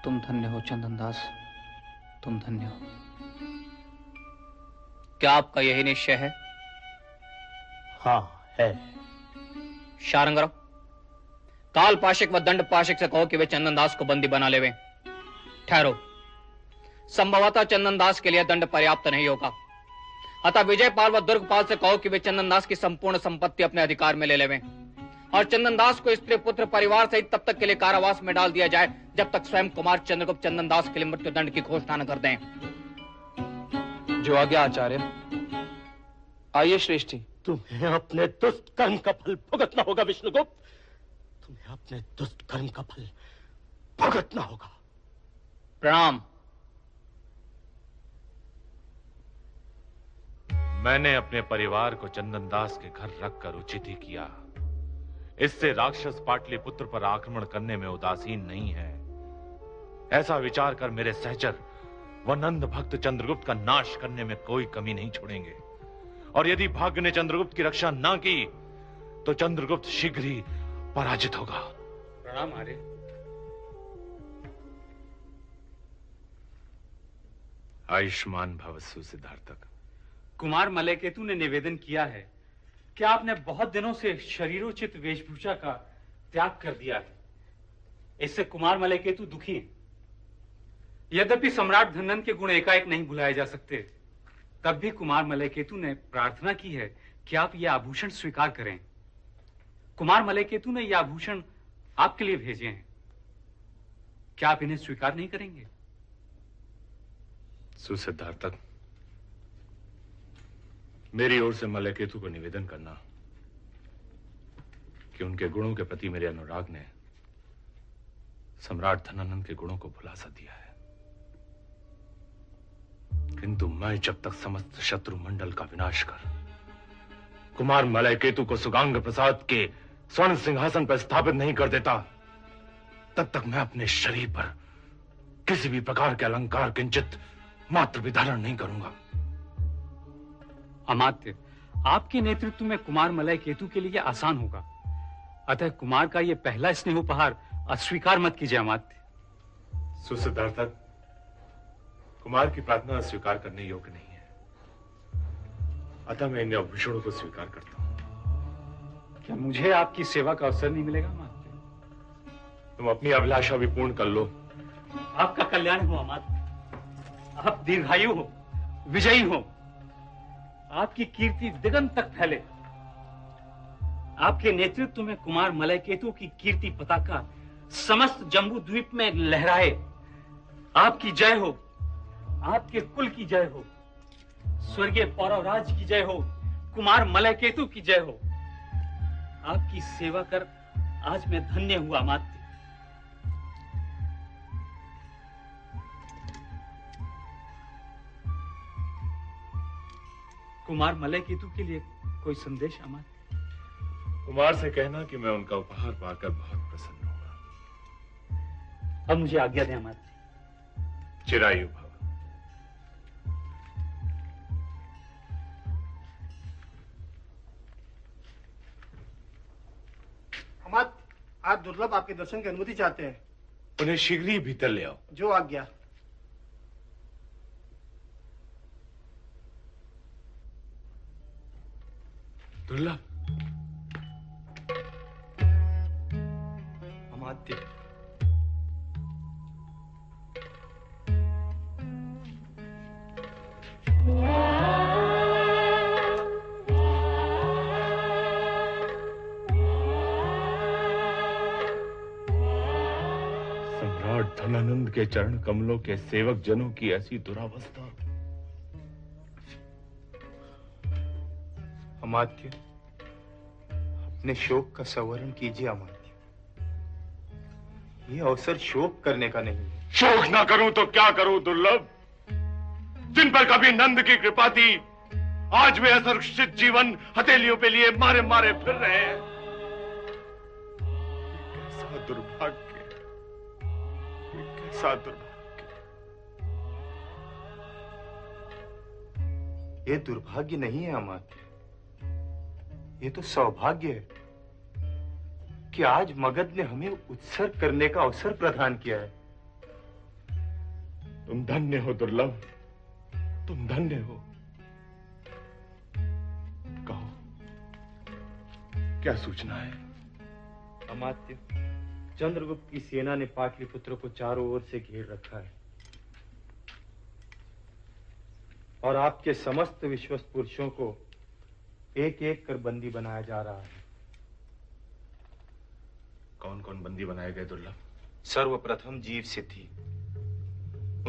तुम धन्य हो चंदन दास तुम धन्य हो। क्या आपका यही निश्चय है? हाँ है। शारंगरो काल पाशिक व दंड पाशिक से कहो कि वे चंदन दास को बंदी बना लेवे। ठहरो। संभवतः चंदन दास के लिए दंड पर्याप्त नहीं होगा। अतः विजयपाल व दुर्गपाल से कहो कि वे चंदन दास की संपूर्ण संपत्ति अपने अधिकार में ले लेवे। और चंदन दास को स्त्री पुत्र परिवार सहित तब तक के लिए कारावास में डाल दिया जाए जब तक स्वयं कुमार चंद्रगुप्त चंदन दास के लिए मृत्यु दंड की घोषणा न कर दें। जो आज्ञा आचार्य आइए श्रेष्ठी। तुम्हें अपने दुष्ट कर्म का फल भुगतना होगा विष्णुगुप्त। तुम्हें अपने दुष्ट कर्म का फल भुगतना होगा। प्रणाम। मैंने अपने परिवार को चंदन दास के घर रखकर उचित ही किया। इससे राक्षस पाटलिपुत्र पर आक्रमण करने में उदासीन नहीं है। ऐसा विचार कर मेरे सहचर व नंद भक्त चंद्रगुप्त का नाश करने में कोई कमी नहीं छोड़ेंगे। और यदि भाग्य ने चंद्रगुप्त की रक्षा ना की तो चंद्रगुप्त शीघ्र ही पराजित होगा। प्रणाम आर्य। आयुष्मान भव सिद्धार्थक कुमार मलयकेतु ने निवेदन किया है कि आपने बहुत दिनों से शरीरोचित वेशभूषा का त्याग कर दिया है। इससे कुमार मलयकेतु दुखी हैं। यद्यपि सम्राट धनन के गुण एकाएक नहीं भुलाए जा सकते, तब भी कुमार मलयकेतु ने प्रार्थना की है कि आप ये आभूषण स्वीकार करें। कुमार मलयकेतु ने ये आभूषण आपके लिए भेजे हैं। क्या आप इन्हें स्वीकार नहीं करेंगे? सुसिद्धार्थक मेरी ओर से मलयकेतु को निवेदन करना कि उनके गुणों के प्रति मेरे अनुराग ने सम्राट धनानंद के गुणों को भुला सा दिया है। किंतु मैं जब तक समस्त शत्रु मंडल का विनाश कर, कुमार मलय केतु को सुगांग प्रसाद के स्वर्ण सिंहासन पर स्थापित नहीं कर देता, तब तक मैं अपने शरीर पर किसी भी प्रकार के अलंकार किंचित मात्र भी धारण नहीं करूँगा। अमात्य आपके नेतृत्व में कुमार मलय केतु के लिए आसान होगा। अतः कुमार का यह पहला स्नेहोपहार अस्वीकार मत कीजिए अमात्य। सुसिद्धार्थक कुमार की प्रार्थना स्वीकार करने योग्य नहीं है। अतः मैं इन अभूषणों को स्वीकार करता हूँ। क्या मुझे आपकी सेवा का अवसर नहीं मिलेगा अमात्य? तुम अपनी अभिलाषा भी पूर्ण कर लो। आपका कल्याण हो अमात्य। आप दीर्घायु हो विजयी हो। आपकी कीर्ति दिगंत तक फैले। आपके नेतृत्व में कुमार मलयकेतु की कीर्ति पताका समस्त जम्बू द्वीप में लहराए। आपकी जय हो। आपके कुल की जय हो। स्वर्गीय पौरवराज की जय हो। कुमार मलय केतु की जय हो। आपकी सेवा कर आज मैं धन्य हुआ मात्र कुमार मलय केतु के लिए कोई संदेश अमात्य कुमार से कहना कि मैं उनका उपहार पाकर बहुत प्रसन्न हुआ। अब मुझे आज्ञा दें अमात्य चिरायु भव। अमात आप दुर्लभ आपके दर्शन की अनुमति चाहते हैं। उन्हें शीघ्र ही भीतर ले आओ। जो आज्ञा। दुर्लभ अमात्य। सम्राट धनानंद के चरण कमलों के सेवक जनों की ऐसी दुरावस्था। अमात्य। अपने शोक का संवरण कीजिए अमात्य। ये अवसर शोक करने का नहीं है। शोक ना करूँ तो क्या करूँ, दुर्लभ? जिन पर कभी नंद की कृपा थी। आज वे असुरक्षित जीवन हथेलियों पे लिए मारे मारे फिर रहे हैं। कैसा दुर्भाग्य। कैसा दुर्भाग्य। ये दुर्भाग्य नहीं है अमात्य। ये तो सौभाग्य है कि आज मगध ने हमें उत्सर्ग करने का अवसर प्रदान किया है। तुम धन्य हो दुर्लभ। तुम धन्य हो। कहो क्या सूचना है? अमात्य चंद्रगुप्त की सेना ने पाटलिपुत्र को चारों ओर से घेर रखा है। और आपके समस्त विश्वस्त पुरुषों को एक एक कर बंदी बनाया जा रहा है। कौन कौन बंदी बनाए गए दुर्लभ? सर्वप्रथम जीव सिद्धि।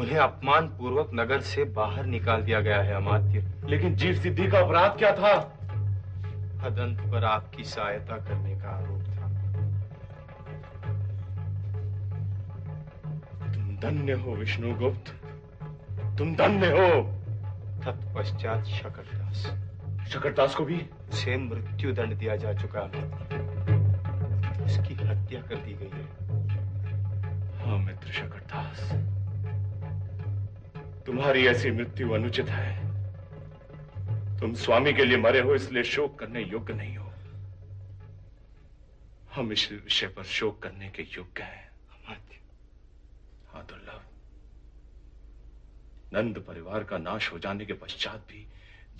उन्हें अपमान पूर्वक नगर से बाहर निकाल दिया गया है अमात्य। लेकिन जीव सिद्धि का अपराध क्या था? हदंत पर आपकी सहायता करने का आरोप था। तुम धन्य हो विष्णुगुप्त। तुम धन्य हो। तत्पश्चात शकरदास। शकरदास को भी? उसे मृत्यु दंड दिया जा चुका है। उसकी हत्या कर दी गई है। हाँ मित्र शकरदास तुम्हारी ऐसी मृत्यु अनुचित है। तुम स्वामी के लिए मरे हो इसलिए शोक करने योग्य नहीं हो। हम इस विषय पर शोक करने के योग्य हैं। हाँ दुर्लभ। नंद परिवार का नाश हो जाने के पश्चात भी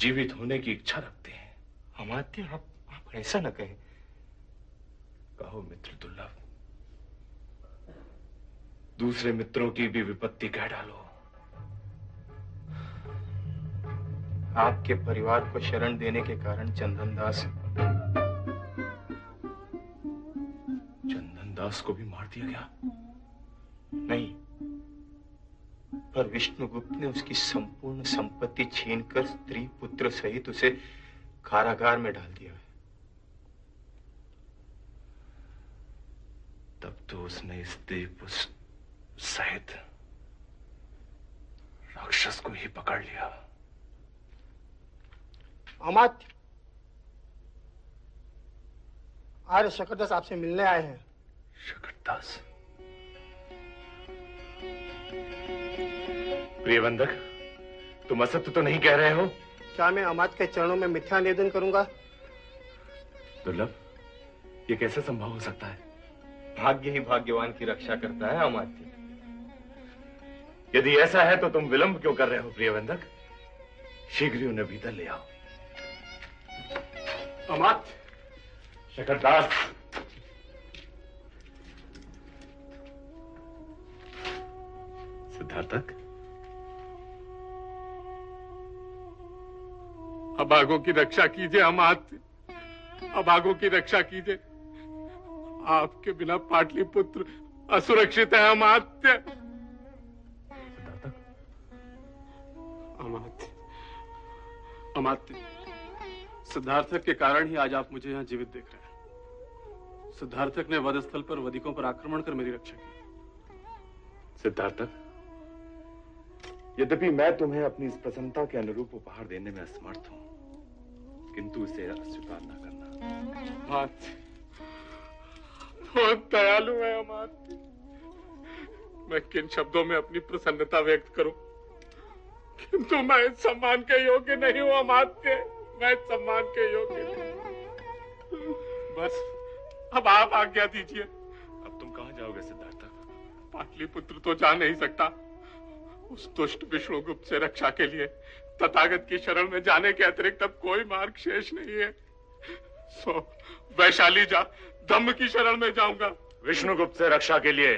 जीवित होने की इच्छा रखते हैं। अमात्य आप आप ऐसा न कहें। कहो मित्र दुर्लभ दूसरे मित्रों की भी विपत्ति कह डालो। आपके परिवार को शरण देने के कारण चंदन दास चंदन दास को भी मार दिया गया? नहीं। पर विष्णुगुप्त ने उसकी संपूर्ण संपत्ति छीनकर स्त्री पुत्र सहित उसे कारागार में डाल दिया है। तब तो उसने स्त्री पुरुष सहित राक्षस को ही पकड़ लिया। अमात्य आर्य शकरदास आपसे मिलने आए हैं। शकरदास प्रियवंदक तुम असत्य तो नहीं कह रहे हो? क्या मैं अमात्य के चरणों में मिथ्या निवेदन करूँगा? दुर्लभ ये कैसे संभव हो सकता है? भाग्य ही भाग्यवान की रक्षा करता है अमात्य यदि ऐसा है तो तुम विलंब क्यों कर रहे हो प्रियवंदक शीघ्र ही उन्हें भीतर ले आओ। अमात्य शकरदास! सिद्धार्थक अभागों की रक्षा कीजिए हम अमात्य अभागों की रक्षा कीजिए। आपके बिना पाटलिपुत्र असुरक्षित है अमात्य अमात्य अमात्य सिद्धार्थक के कारण ही आज आप मुझे यहाँ जीवित देख रहे हैं। सिद्धार्थक ने वध स्थल पर वधिकों पर आक्रमण कर मेरी रक्षा की। सिद्धार्थक यद्यपि मैं तुम्हें अपनी इस प्रसन्नता के अनुरूप उपहार देने में असमर्थ हूँ किंतु इसे अस्वीकार न करना। बहुत दयालु है अमात्य मैं किन शब्दों में अपनी प्रसन्नता व्यक्त करूँ? किंतु मैं इस सम्मान के योग्य नहीं हूँ अमात्य मैं इस सम्मान के योग्य नहीं बस अब आप आज्ञा दीजिए। अब तुम कहाँ जाओगे सिद्धार्थ? पाटलिपुत्र तो जा नहीं सकता। उस दुष्ट विष्णुगुप्त से रक्षा के लिए तथागत की शरण में जाने के अतिरिक्त अब कोई मार्ग शेष नहीं है। सो वैशाली जा धम्म की शरण में जाऊँगा। विष्णुगुप्त से रक्षा के लिए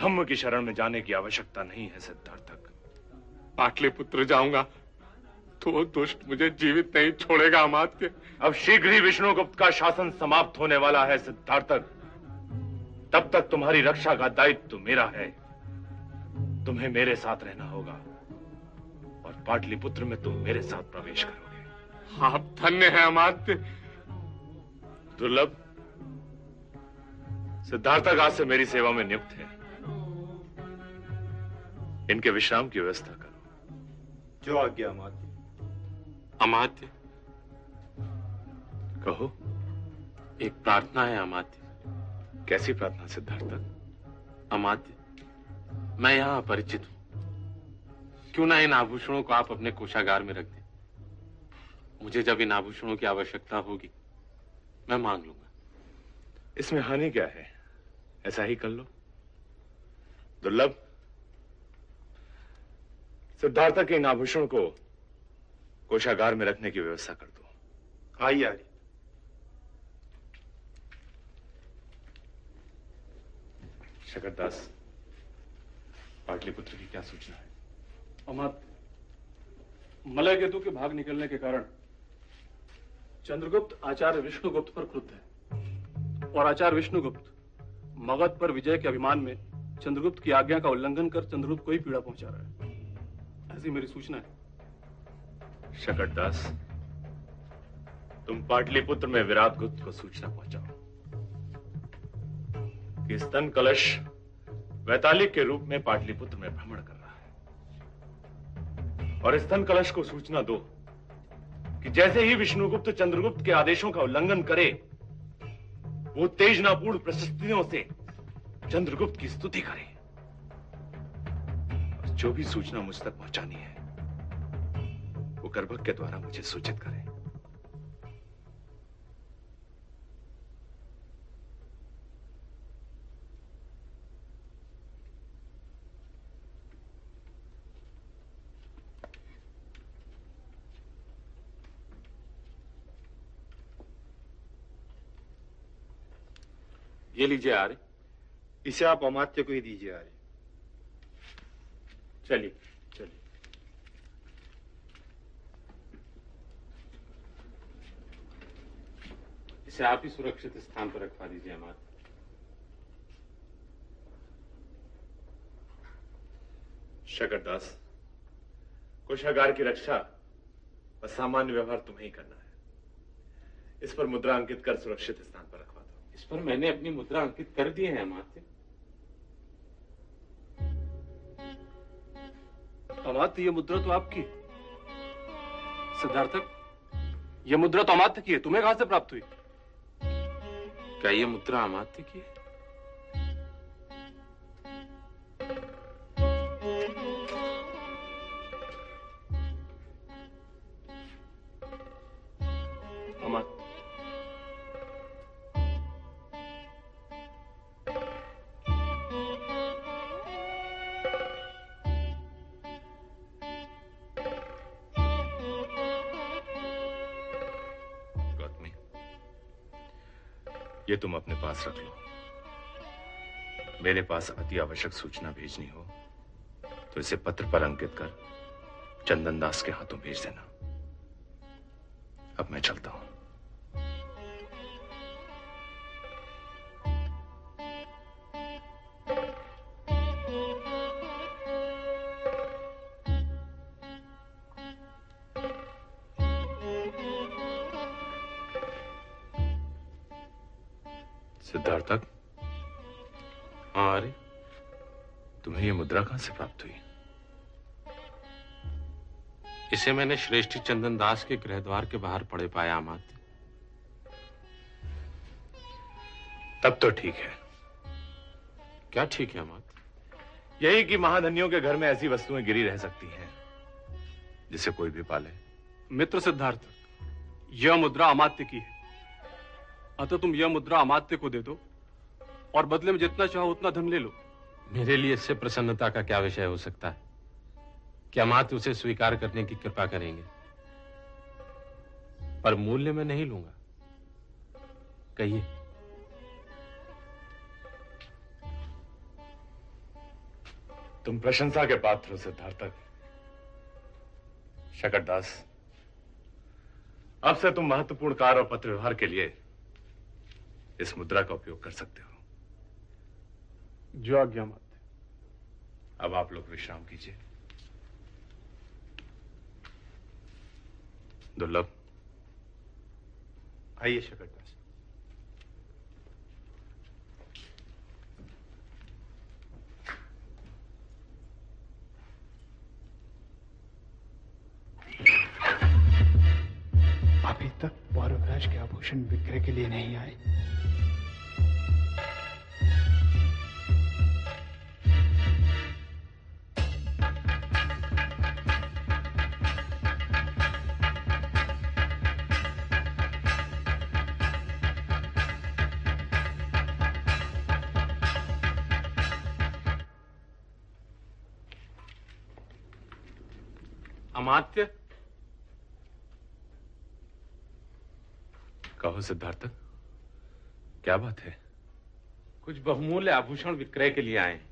धम्म की शरण में जाने की आवश्यकता नहीं है सिद्धार्थक। पाटलिपुत्र जाऊँगा तो दुष्ट मुझे जीवित नहीं छोड़ेगा अमात्य। अब शीघ्र ही विष्णुगुप्त का शासन समाप्त होने वाला है सिद्धार्थक। तब तक तुम्हारी रक्षा का दायित्व मेरा है। तुम्हें मेरे साथ रहना होगा। पाटलिपुत्र में तुम मेरे साथ प्रवेश करोगे। आप धन्य हैं अमात्य दुर्लभ सिद्धार्थक आज से मेरी सेवा में नियुक्त है। इनके विश्राम की व्यवस्था करो। जो आज्ञा अमात्य अमात्य कहो। एक प्रार्थना है अमात्य कैसी प्रार्थना सिद्धार्थक अमात्य मैं यहाँ अपरिचित हूँ। क्यों ना इन आभूषणों को आप अपने कोषागार में रख दें? मुझे जब इन आभूषणों की आवश्यकता होगी मैं मांग लूँगा। इसमें हानि क्या है? ऐसा ही कर लो। दुर्लभ सिद्धार्थ के इन आभूषण को कोषागार में रखने की व्यवस्था कर दो। आइए आइए। शकरदास पाटलिपुत्र की क्या सूचना है? अमात्य मलय केतु के भाग निकलने के कारण चंद्रगुप्त आचार्य विष्णुगुप्त पर क्रुद्ध है। और आचार्य विष्णुगुप्त मगध पर विजय के अभिमान में चंद्रगुप्त की आज्ञा का उल्लंघन कर चंद्रगुप्त को ही पीड़ा पहुँचा रहा है। ऐसी मेरी सूचना है। शकटदास तुम पाटलिपुत्र में विराट गुप्त को सूचना पहुंचाओ। कि स्तन कलश वैतालिक के रूप में पाटलिपुत्र में भ्रमण कर। और स्तन कलश को सूचना दो कि जैसे ही विष्णुगुप्त चंद्रगुप्त के आदेशों का उल्लंघन करे, वो तेजनापूर्ण प्रशस्तियों से चंद्रगुप्त की स्तुति करे। और जो भी सूचना मुझ तक पहुंचानी है, वो गर्भक के द्वारा मुझे सूचित करें। ये लीजिए आर्य। इसे आप अमात्य को ही दीजिए आर्य। चलिए चलिए। इसे आप ही सुरक्षित स्थान पर रखवा दीजिए अमात्य। शकरदास कोषागार की रक्षा और सामान्य व्यवहार तुम्हें ही करना है। इस पर मुद्रा अंकित कर सुरक्षित स्थान पर इस पर मैंने अपनी मुद्रा अंकित कर दी है अमात्य अमात्य ये मुद्रा तो आपकी। सिद्धार्थक ये मुद्रा तो अमात्य की है तुम्हें कहाँ से प्राप्त हुई? क्या ये मुद्रा अमात्य की है? तुम अपने पास रख लो। मेरे पास अति आवश्यक सूचना भेजनी हो तो इसे पत्र पर अंकित कर चंदनदास के हाथों भेज देना। अब मैं चलता हूँ। मुद्रा कहाँ से प्राप्त हुई? इसे मैंने श्रेष्ठी चंदन दास के गृह द्वार के बाहर पड़े पाया अमात्य तब तो ठीक है। क्या ठीक है अमात्य यही कि महाधनियों के घर में ऐसी वस्तुएँ गिरी रह सकती हैं, जिसे कोई भी पाले। मित्र सिद्धार्थ, यह मुद्रा अमात्य की है। अतः तुम यह मुद्रा अमात्य को दे दो, और बदले में जितना चाहो उतना धन ले लो। मेरे लिए इससे प्रसन्नता का क्या विषय हो सकता है? क्या मात्र उसे स्वीकार करने की कृपा करेंगे? पर मूल्य में नहीं लूँगा। कहिए। तुम प्रशंसा के पात्र हो सिद्धार्थक शकरदास, अब से तुम महत्वपूर्ण कार्य और पत्र व्यवहार के लिए इस मुद्रा का उपयोग कर सकते हो। जो आज्ञा मात्य अब आप लोग विश्राम कीजिए। दुर्लभ। आइए शकरदास अभी तक पौरवराज के आभूषण विक्रय के लिए नहीं आए। अमात्य कहो सिद्धार्थ क्या बात है? कुछ बहुमूल्य आभूषण विक्रय के लिए आए हैं।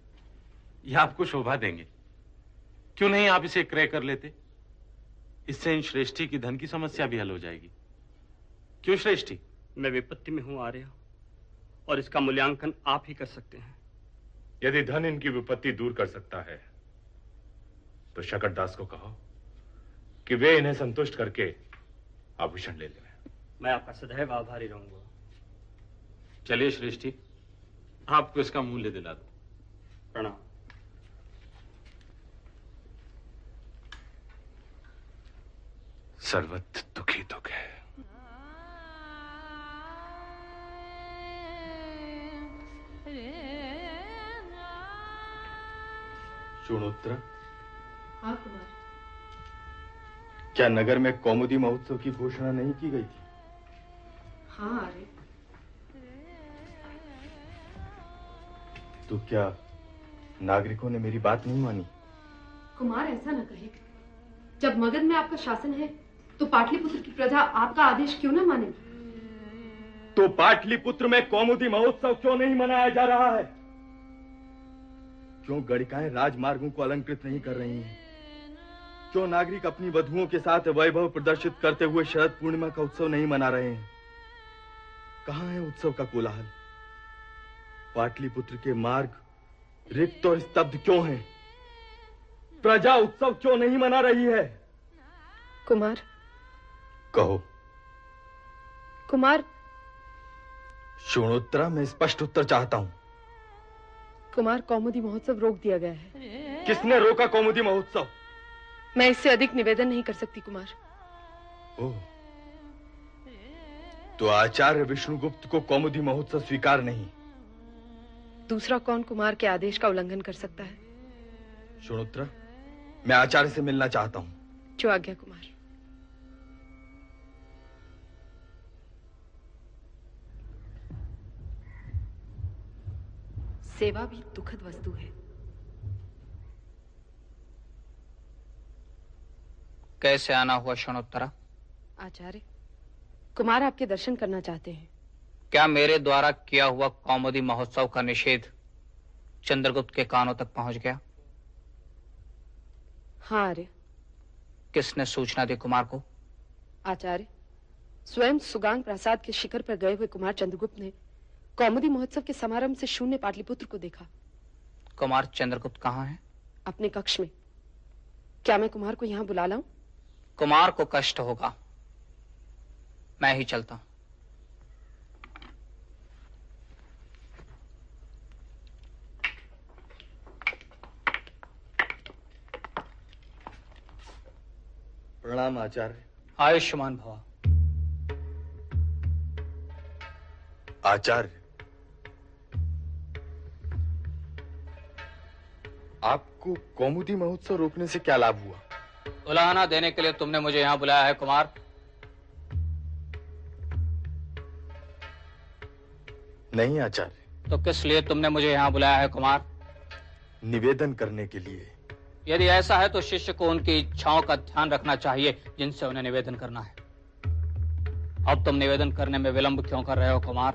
यह आपको शोभा देंगे। क्यों नहीं आप इसे क्रय कर लेते? इससे इन श्रेष्ठी की धन की समस्या भी हल हो जाएगी। क्यों श्रेष्ठी? मैं विपत्ति में हूँ आर्य। और इसका मूल्यांकन आप ही कर सकते हैं। यदि धन इनकी विपत्ति दूर कर सकता है तो शकरदास को कहो। कि वे इन्हें संतुष्ट करके आभूषण ले लें। मैं आपका सदैव आभारी रहूँगा। चलिए श्रेष्ठी आपको इसका मूल्य दिला दो। प्रणाम। सर्वत दुखी दुख है। चूणोत्तर हाँ कुमार। क्या नगर में कौमुदी महोत्सव की घोषणा नहीं की गई थी? हाँ अरे तो क्या नागरिकों ने मेरी बात नहीं मानी? कुमार ऐसा न कहे। जब मगध में आपका शासन है तो पाटलिपुत्र की प्रजा आपका आदेश क्यों ना मानेगी तो पाटलिपुत्र में कौमुदी महोत्सव क्यों नहीं मनाया जा रहा है? क्यों गणिकाएँ राजमार्गों को अलंकृत नहीं कर रही हैं? क्यों नागरिक अपनी वधुओं के साथ वैभव प्रदर्शित करते हुए शरद पूर्णिमा का उत्सव नहीं मना रहे हैं। कहा है उत्सव का कोलाहल? पाटलिपुत्र के मार्ग रिक्त और स्तब्ध क्यों हैं? प्रजा उत्सव क्यों नहीं मना रही है? कुमार। कहो। कुमार। शोणोत्तरा मैं स्पष्ट उत्तर चाहता हूँ। कुमार कौमुदी महोत्सव रोक दिया गया है। किसने रोका कौमुदी महोत्सव? मैं इससे अधिक निवेदन नहीं कर सकती कुमार। ओह। तो आचार्य विष्णुगुप्त को कौमुदी महोत्सव स्वीकार नहीं। दूसरा कौन कुमार के आदेश का उल्लंघन कर सकता है? शोणोत्तरा मैं आचार्य से मिलना चाहता हूँ। जो आज्ञा कुमार। सेवा भी दुखद वस्तु है। कैसे आना हुआ क्षणोत्तरा? आचार्य कुमार आपके दर्शन करना चाहते हैं। क्या मेरे द्वारा किया हुआ कौमुदी महोत्सव का निषेध चंद्रगुप्त के कानों तक पहुँच गया? हाँ आर्य। किसने सूचना दी कुमार को? आचार्य स्वयं सुगांग प्रासाद के शिखर पर गए हुए कुमार चंद्रगुप्त ने कौमुदी महोत्सव के समारंभ से शून्य पाटलिपुत्र को देखा। कुमार चंद्रगुप्त कहाँ है? अपने कक्ष में। क्या मैं कुमार को यहाँ बुला लाऊं? कुमार को कष्ट होगा। मैं ही चलता हूँ। प्रणाम आचार्य। आयुष्मान भवा। आचार्य आपको कौमुदी महोत्सव रोकने से क्या लाभ हुआ? उलाहना देने के लिए तुमने मुझे यहाँ बुलाया है कुमार। नहीं आचार्य। तो किस लिए तुमने मुझे यहाँ बुलाया है कुमार? निवेदन करने के लिए। यदि ऐसा है तो शिष्य को उनकी इच्छाओं का ध्यान रखना चाहिए जिनसे उन्हें निवेदन करना है। अब तुम निवेदन करने में विलंब क्यों कर रहे हो कुमार?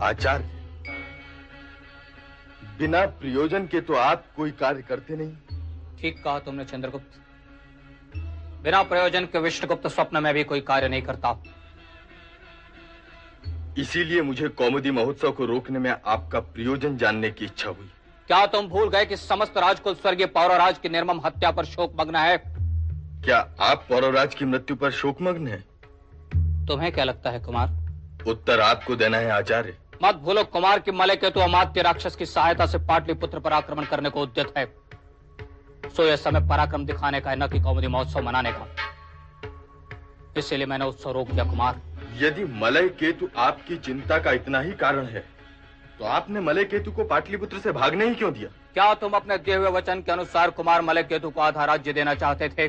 आचार्य बिना प्रयोजन के तो आप कोई कार्य करते नहीं। ठीक कहा तुमने चंद्रगुप्त। बिना प्रयोजन के विष्णुगुप्त स्वप्न में भी कोई कार्य नहीं करता। इसीलिए मुझे कौमुदी महोत्सव को रोकने में आपका प्रयोजन जानने की इच्छा हुई। क्या तुम भूल गए कि समस्त राजकुल स्वर्गीय पौरवराज की निर्मम हत्या पर शोक मग्न है? क्या आप पौरवराज की मृत्यु पर शोक मग्न है? तुम्हें क्या लगता है कुमार? उत्तर आपको देना है आचार्य। मत भूलो कुमार की मले तो अमात्य राक्षस की सहायता से पाटलिपुत्र पर आक्रमण करने को उद्यत है। सो यह समय पराक्रम दिखाने का है न कि कौमुदी महोत्सव मनाने का। इसीलिए मैंने उत्सव रोक दिया कुमार। यदि मलय केतु आपकी चिंता का इतना ही कारण है तो आपने मलय केतु को पाटलिपुत्र से भागने ही क्यों दिया? क्या तुम अपने दिए हुए वचन के अनुसार कुमार मलय केतु को आधा राज्य देना चाहते थे?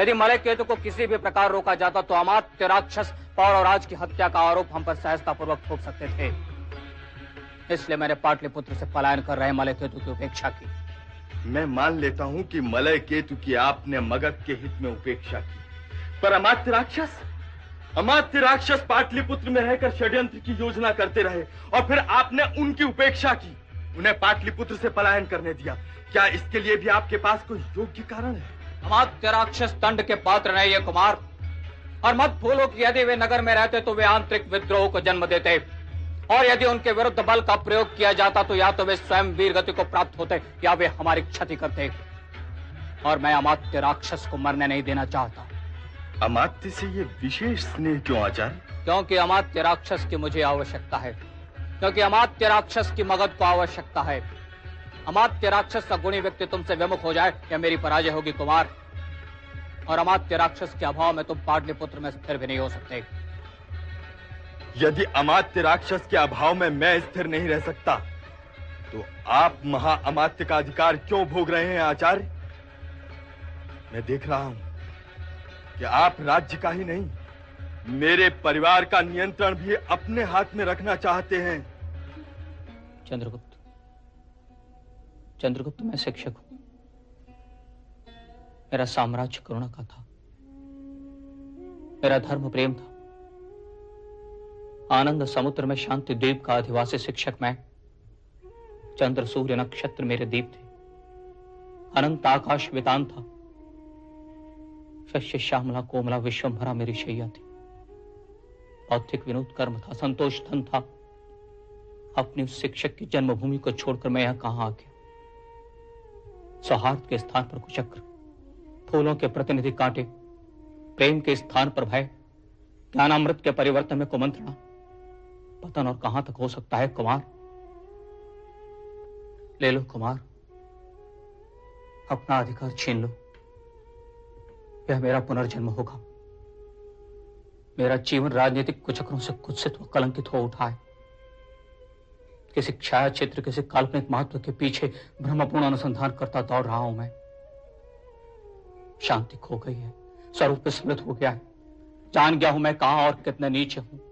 यदि मलय केतु को किसी भी प्रकार रोका जाता तो अमात्य राक्षस पौरवराज की हत्या का आरोप हम पर सहजता पूर्वक थोप सकते थे। इसलिए मैंने पाटलिपुत्र से पलायन कर रहे मलय केतु की उपेक्षा की। मैं मान लेता हूँ कि मलय केतु की आपने मगध के हित में उपेक्षा की। पर अमात्य राक्षस अमात्य राक्षस पाटलिपुत्र में रहकर षड्यंत्र की योजना करते रहे और फिर आपने उनकी उपेक्षा की। उन्हें पाटलिपुत्र से पलायन करने दिया। क्या इसके लिए भी आपके पास कोई योग्य कारण है? अमात्य राक्षस दंड के पात्र नहीं है कुमार। और मत भूलो कि यदि वे नगर में रहते तो वे आंतरिक विद्रोह को जन्म देते। और यदि उनके विरुद्ध बल का प्रयोग किया जाता तो या तो वे स्वयं वीर गति को प्राप्त होते या वे हमारी क्षति करते। और मैं अमात्य राक्षस को मरने नहीं देना चाहता। अमात्य से ये विशेष स्नेह क्यों आचार्य क्योंकि अमात्य राक्षस की मुझे आवश्यकता है। क्योंकि अमात्य राक्षस की मगध को आवश्यकता है। अमात्य राक्षस का गुणी व्यक्ति तुमसे विमुख हो जाए या मेरी पराजय होगी कुमार। और अमात्य राक्षस के अभाव में तुम पाटलिपुत्र में स्थिर भी नहीं हो सकते। यदि अमात्य राक्षस के अभाव में मैं स्थिर नहीं रह सकता तो आप महा अमात्य का अधिकार क्यों भोग रहे हैं, आचार्य? मैं देख रहा हूँ कि आप राज्य का ही नहीं, मेरे परिवार का नियंत्रण भी अपने हाथ में रखना चाहते हैं। चंद्रगुप्त चंद्रगुप्त, मैं शिक्षक हूँ। मेरा साम्राज्य करुणा का था। मेरा धर्म प्रेम था। आनंद समुद्र में शांति द्वीप का अधिवासी शिक्षक मैं। चंद्र, सूर्य, नक्षत्र मेरे दीप थे। अनंत आकाश वेदांत था। शस्य श्यामला, कोमला विश्वभरा मेरी शैया थी। औद्धिक विनोद, कर्म था, संतोष धन था। अपनी उस शिक्षक की जन्मभूमि को छोड़कर मैं यहाँ कहाँ आ गया? सौहार्द के स्थान पर कुचक्र, फूलों के प्रतिनिधि कांटे, प्रेम के स्थान पर भय, ज्ञानामृत के परिवर्तन में कुमंत्रणा पतन और कहाँ तक हो सकता है, कुमार? ले लो, कुमार। अपना अधिकार छीन लो। यह मेरा पुनर्जन्म होगा। मेरा जीवन राजनीतिक कुचक्रों से कुत्सित व कलंकित हो उठा है। किसी छाया क्षेत्र, किसी काल्पनिक महत्व के पीछे भ्रमपूर्ण अनुसंधान करता दौड़ रहा हूँ मैं। शांति खो गई है। स्वरूप विस्मृत हो गया है। जान गया हूँ मैं कहा और कितने नीचे हूँ।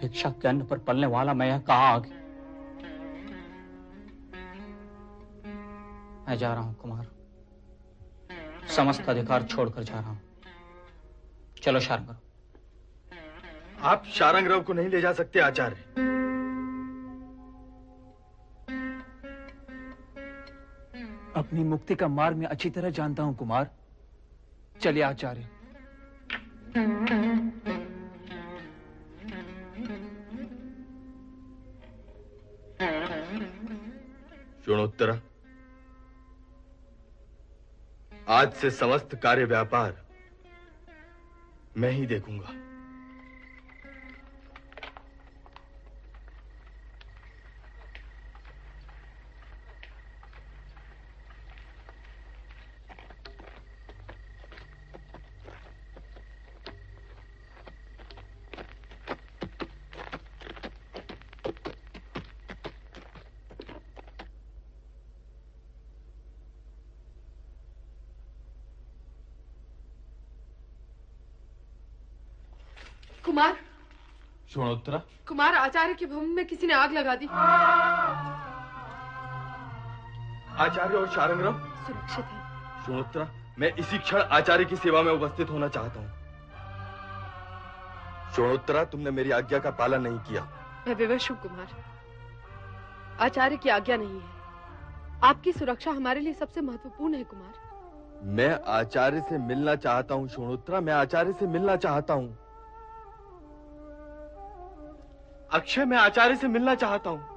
भिक्षा के अन्न पर पलने वाला मैं यहाँ कहाँ आ गया मैं जा रहा हूँ कुमार। समस्त अधिकार छोड़कर जा रहा हूँ। चलो शारंगर आप शारंगरव को नहीं ले जा सकते आचार्य। अपनी मुक्ति का मार्ग में अच्छी तरह जानता हूँ कुमार। चलिए आचार्य। शुणोत्तरा आज से समस्त कार्य व्यापार मैं ही देखूँगा। कुमार। शुणोत्तरा कुमार आचार्य के भवन में किसी ने आग लगा दी। आचार्य और शारंगरव? सुरक्षित है। शुणोत्तरा मैं इसी क्षण आचार्य की सेवा में उपस्थित होना चाहता हूँ। शुणोत्तरा तुमने मेरी आज्ञा का पालन नहीं किया। मैं विवश हूँ कुमार। आचार्य की आज्ञा नहीं है। आपकी सुरक्षा हमारे लिए सबसे महत्वपूर्ण है कुमार। मैं आचार्य से मिलना चाहता हूँ शुणोत्तरा मैं आचार्य से मिलना चाहता हूँ। अक्षय मैं आचार्य से मिलना चाहता हूँ।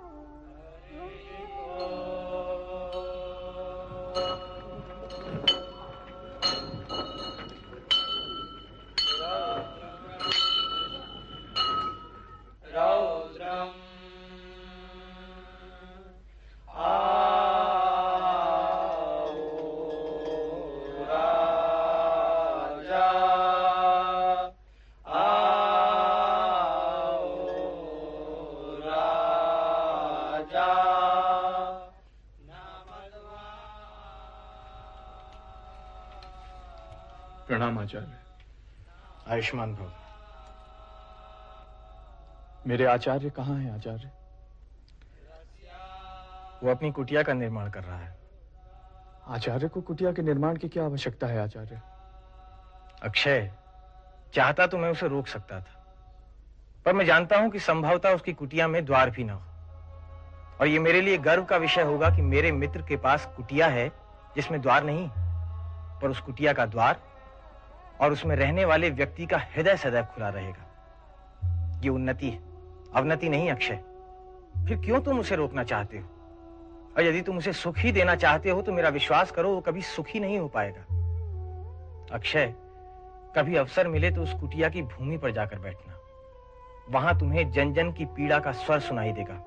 प्रणाम आचार्य आयुष्मान भव मेरे आचार्य कहाँ हैं आचार्य? वो अपनी कुटिया का निर्माण कर रहा है। आचार्य को कुटिया के निर्माण की क्या आवश्यकता है आचार्य? अक्षय चाहता तो मैं उसे रोक सकता था पर मैं जानता हूँ कि संभवतः उसकी कुटिया में द्वार भी ना हो। और ये मेरे लिए गर्व का विषय होगा कि मेरे मित्र के पास कुटिया है जिसमें द्वार नहीं पर उस कुटिया का द्वार और उसमें रहने वाले व्यक्ति का हृदय सदैव खुला रहेगा। ये उन्नति है। अवनति नहीं, अक्षय। फिर क्यों तुम उसे रोकना चाहते हो? और यदि तुम उसे सुख ही देना चाहते हो तो मेरा विश्वास करो, वो कभी सुखी नहीं हो पाएगा। अक्षय, कभी अवसर मिले तो उस कुटिया की भूमि पर जाकर बैठना। वहाँ तुम्हें जन जन की पीड़ा का स्वर सुनाई देगा।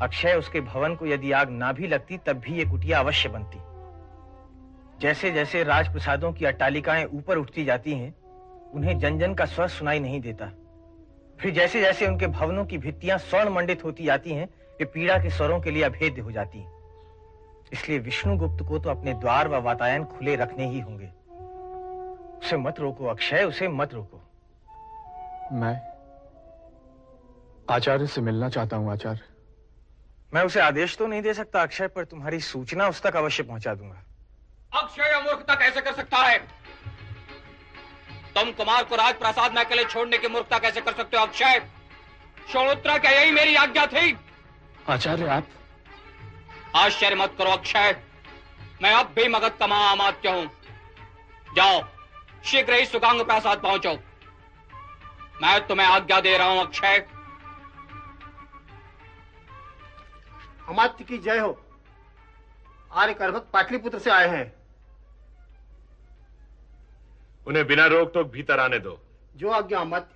अक्षय, उसके भवन को यदि आग ना भी लगती, तब भी ये कुटिया अवश्य बनती। जैसे जैसे राजप्रसादों की अट्टालिकाएँ ऊपर उठती जाती हैं उन्हें जन जन का स्वर सुनाई नहीं देता। फिर जैसे जैसे उनके भवनों की भित्तियाँ स्वर्ण मंडित होती जाती हैं वे पीड़ा के स्वरों के लिए अभेद्य हो जाती हैं। इसलिए विष्णुगुप्त को तो अपने द्वार व वातायन खुले रखने ही होंगे। उसे मत रोको अक्षय उसे मत रोको। मैं आचार्य से मिलना चाहता हूँ आचार्य। मैं उसे आदेश तो नहीं दे सकता अक्षय पर तुम्हारी सूचना उस तक अवश्य पहुँचा दूँगा। अक्षय मूर्खता कैसे कर सकता है। तुम कुमार को राजप्रसाद में अकेले छोड़ने की मूर्खता कैसे कर सकते हो अक्षय? शोणोत्रा क्या यही मेरी आज्ञा थी? आचार्य आप आश्चर्य मत करो अक्षय। मैं अब भी मगध का महामात्य हूँ। जाओ शीघ्र ही सुगांग प्रासाद पहुंचो। मैं तुम्हें आज्ञा दे रहा हूँ अक्षय। अमात्य की जय हो। आर्य करभक्त पाटलिपुत्र से आए हैं। उन्हें बिना रोक टोक भीतर आने दो। जो आज्ञा अमात्य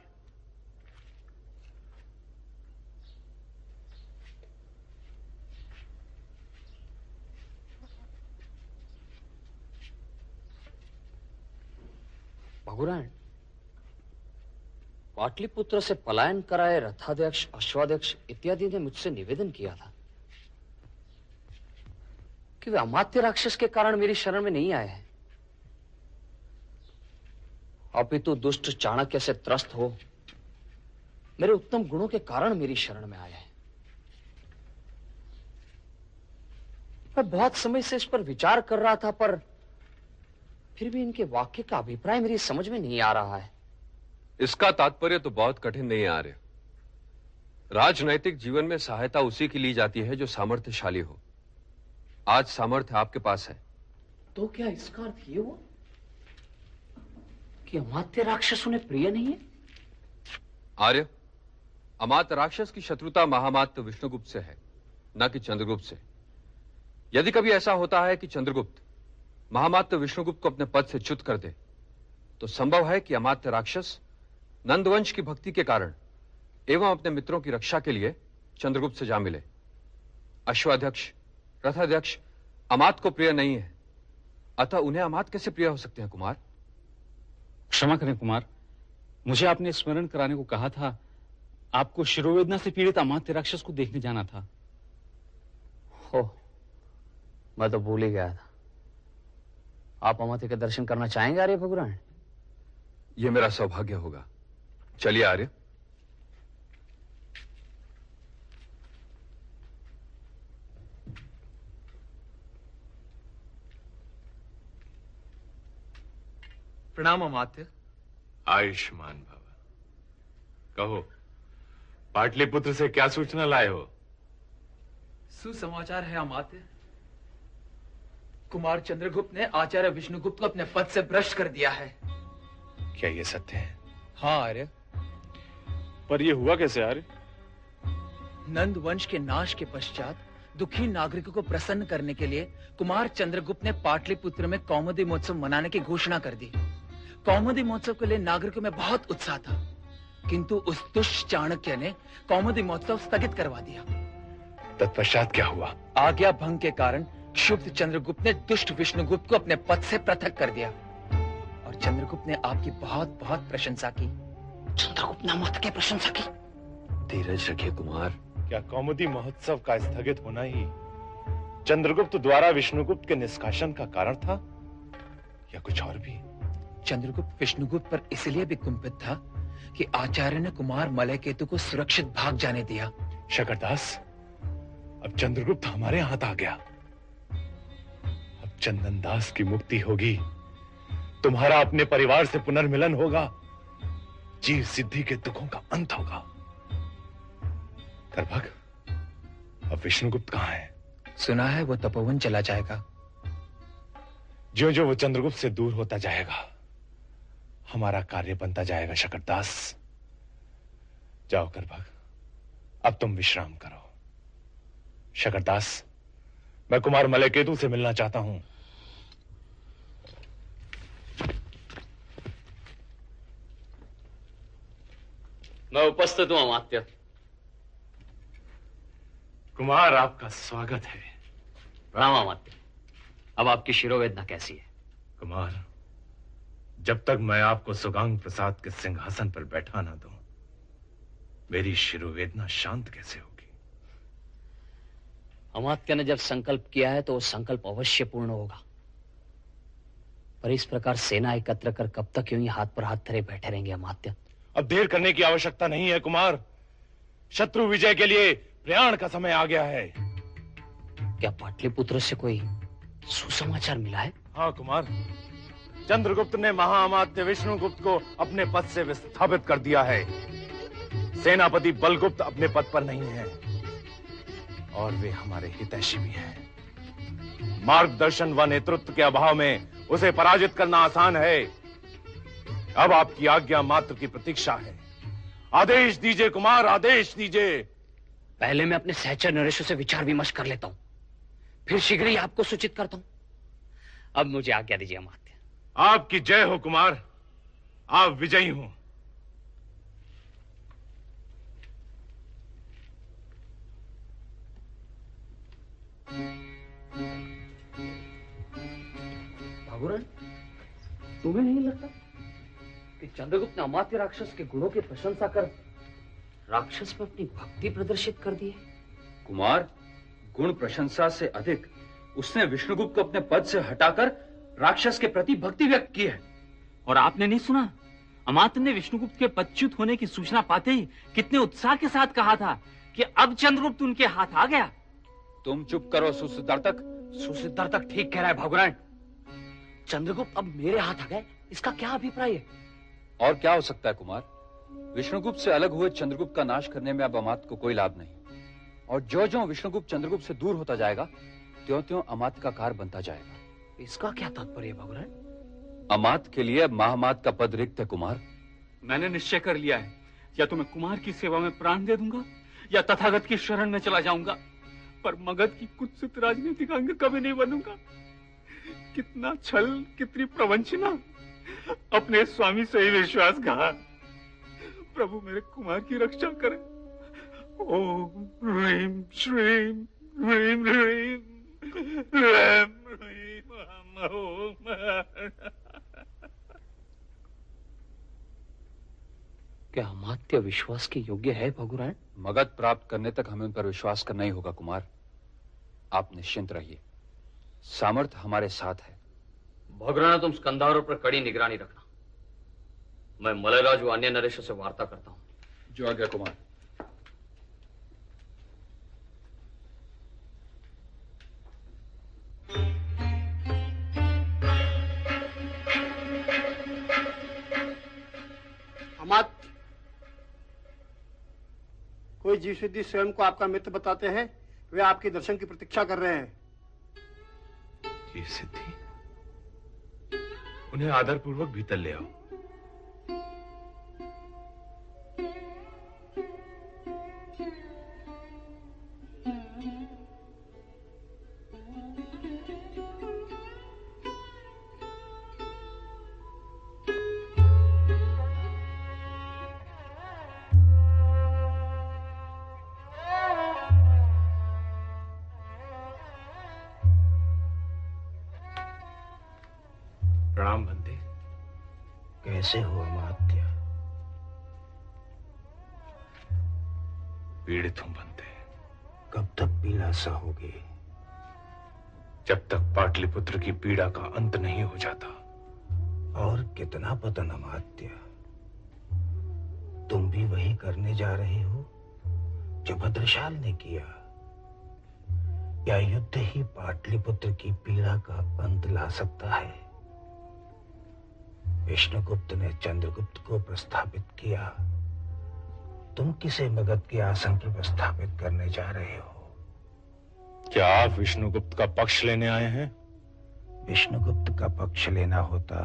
भगुरायण पाटलिपुत्र से पलायन कराए रथाध्यक्ष अश्वाध्यक्ष इत्यादि ने मुझसे निवेदन किया था कि वे अमात्य राक्षस के कारण मेरी शरण में नहीं आए हैं। अपितु दुष्ट चाणक्य से त्रस्त हो। मेरे उत्तम गुणों के कारण मेरी शरण में आए हैं। मैं बहुत समय से इस पर विचार कर रहा था पर फिर भी इनके वाक्य का अभिप्राय मेरी समझ में नहीं आ रहा है। इसका तात्पर्य तो बहुत कठिन नहीं आ रहे राजनैतिक जीवन में सहायता उसी की ली जाती है जो सामर्थ्यशाली हो। आज सामर्थ्य आपके पास है। तो क्या इसका अर्थ ये हुआ? कि अमात्य राक्षस उन्हें प्रिय नहीं है? आर्य अमात राक्षस की शत्रुता महामात्र विष्णुगुप्त से है, न कि चंद्रगुप्त से। यदि कभी ऐसा होता है कि चंद्रगुप्त महामात्र विष्णुगुप्त को अपने पद से च्युत कर दे तो संभव है कि अमात्य राक्षस नंदवंश की भक्ति के कारण एवं अपने मित्रों की रक्षा के लिए चंद्रगुप्त से जा मिले। अश्वाध्यक्ष, रथाध्यक्ष अमात को प्रिय नहीं है। अतः उन्हें अमात कैसे प्रिय हो सकते हैं, कुमार? क्षमा करें कुमार। मुझे आपने स्मरण कराने को कहा था आपको शिरोवेदना से पीड़ित अमात्य राक्षस को देखने जाना था। हो मैं तो भूल ही गया था। आप अमात्य के दर्शन करना चाहेंगे आर्य भगवान ये मेरा सौभाग्य होगा। चलिए आर्य। प्रणाम अमात्य आयुष्मान भव। कहो पाटलिपुत्र से क्या सूचना लाए हो? सुसमाचार है अमात्य। कुमार चंद्रगुप्त ने आचार्य विष्णुगुप्त को अपने पद से भ्रष्ट कर दिया है। क्या ये सत्य है? हाँ आर्य। पर ये हुआ कैसे आर्य? नंद वंश के नाश के पश्चात दुखी नागरिकों को प्रसन्न करने के लिए कुमार चंद्रगुप्त ने पाटलिपुत्र में कौमुदी महोत्सव मनाने की घोषणा कर दी। कौमुदी महोत्सव के लिए नागरिकों में बहुत उत्साह था। किंतु उस दुष्ट चाणक्य ने कौमुदी महोत्सव स्थगित करवा दिया। तत्पश्चात क्या हुआ? आज्ञा भंग के कारण क्षुब्ध चंद्रगुप्त ने दुष्ट विष्णुगुप्त को अपने पद से पृथक कर दिया। और चंद्रगुप्त ने आपकी बहुत बहुत प्रशंसा की। चंद्रगुप्त ने मत की प्रशंसा की। धीरज रखिए कुमार। क्या कौमुदी महोत्सव का स्थगित होना ही चंद्रगुप्त द्वारा विष्णुगुप्त के निष्कासन का कारण था? या कुछ और भी? चंद्रगुप्त विष्णुगुप्त पर इसलिए भी कुंपित था कि आचार्य ने कुमार मलय केतु को सुरक्षित भाग जाने दिया। शकरदास अब चंद्रगुप्त हमारे हाथ आ गया। अब चंदन दास की मुक्ति होगी तुम्हारा अपने परिवार से पुनर्मिलन होगा जीव सिद्धि के दुखों का अंत होगा। करभग अब विष्णुगुप्त कहाँ है? सुना है वो तपोवन चला जाएगा। जो जो वो चंद्रगुप्त से दूर होता जाएगा। हमारा कार्य बनता जाएगा शकरदास। जाओ करभग अब तुम विश्राम करो। शकरदास मैं कुमार मलयकेतु से मिलना चाहता हूँ। मैं उपस्थित हूँ अमात्य कुमार आपका स्वागत है। प्रणाम अमात्य अब आपकी शिरोवेदना कैसी है? कुमार जब तक मैं आपको सुगांग प्रसाद के सिंहासन पर बैठा ना दूँ मेरी शिरोवेदना शांत कैसे होगी? अमात्य ने जब संकल्प किया है तो वो संकल्प अवश्य पूर्ण होगा। पर इस प्रकार सेना एकत्र कर कब तक यूँ ही हाथ पर हाथ धरे बैठे रहेंगे अमात्य अब देर करने की आवश्यकता नहीं है कुमार। शत्रु विजय के लिए प्रयाण का समय आ गया है। क्या पाटलिपुत्र से कोई सुसमाचार मिला है? हाँ कुमार। चंद्रगुप्त ने महाअमात्य विष्णुगुप्त को अपने पद से विस्थापित कर दिया है। सेनापति बलगुप्त अपने पद पर नहीं है। और वे हमारे हितैषी भी हैं। मार्गदर्शन व नेतृत्व के अभाव में उसे पराजित करना आसान है। अब आपकी आज्ञा मात्र की प्रतीक्षा है। आदेश दीजिए कुमार, आदेश दीजिए। पहले मैं अपने सहचर नरेशों से विचार विमर्श कर लेता हूँ। फिर शीघ्र ही आपको सूचित करता हूँ। अब मुझे आज्ञा दीजिए अमात्य। आपकी जय हो कुमार। आप विजयी हो। भागुरन तुम्हें नहीं लगता कि चंद्रगुप्त ने अमात्य राक्षस के गुणों की प्रशंसा कर राक्षस में अपनी भक्ति प्रदर्शित कर दी है? कुमार गुण प्रशंसा से अधिक उसने विष्णुगुप्त को अपने पद से हटाकर राक्षस के प्रति भक्ति व्यक्त की है। और आपने नहीं सुना? अमात्य ने विष्णुगुप्त के पच्युत होने की सूचना पाते ही कितने उत्साह के साथ कहा था कि अब चंद्रगुप्त उनके हाथ आ गया। तुम चुप करो सुसिद्धार्थक। सुसिद्धार्थक ठीक कह रहा है भागुरायण चंद्रगुप्त अब मेरे हाथ आ गए। इसका क्या अभिप्राय है? और क्या हो सकता है कुमार? विष्णुगुप्त से अलग हुए चंद्रगुप्त का नाश करने में अब अमात को कोई लाभ नहीं। और जो जो विष्णुगुप्त चंद्रगुप्त से दूर होता जाएगा त्यों त्यों अमात का कार बनता जाएगा। इसका क्या तात्पर्य भगवान? अमात्य के लिए महामात का पद रिक्त है कुमार। मैंने निश्चय कर लिया है। या तो मैं कुमार की सेवा में प्राण दे दूँगा या तथागत की शरण में चला जाऊँगा। पर मगध की कुत्सित राजनीतिक अंग कभी नहीं बनूँगा। कितना छल कितनी प्रवंचना। अपने स्वामी से ही विश्वासघात। प्रभु मेरे कुमार की रक्षा करे। ओम ह्रीम श्रीम रैम ह्रीम हम ओम *laughs* क्या अमात्य विश्वास के योग्य है भगुरायण? मगध प्राप्त करने तक हमें उन पर विश्वास करना ही होगा कुमार। आप निश्चिंत रहिए। सामर्थ्य हमारे साथ है। भगराना तुम स्कंदारों पर कड़ी निगरानी रखना। मैं मलयराज व अन्य नरेशों से वार्ता करता हूँ। जो आज्ञा कुमार। कोई जीव सिद्धि स्वयं को आपका मित्र बताते हैं? वे आपके दर्शन की प्रतीक्षा कर रहे हैं। जीव सिद्धि उन्हें आदरपूर्वक भीतर ले आओ। कैसे हो अमात्य पीड़ित हूँ। बंदे कब तक पीड़ा सहोगे जब तक पाटलिपुत्र की पीड़ा का अंत नहीं हो जाता। और कितना पतन अमात्य तुम भी वही करने जा रहे हो जो भद्रशाल ने किया। या युद्ध ही पाटलिपुत्र की पीड़ा का अंत ला सकता है? विष्णुगुप्त ने चंद्रगुप्त को प्रस्थापित किया। तुम किसे मगध के आसन पर प्रस्थापित करने जा रहे हो? क्या आप विष्णुगुप्त का पक्ष लेने आए हैं? विष्णुगुप्त का पक्ष लेना होता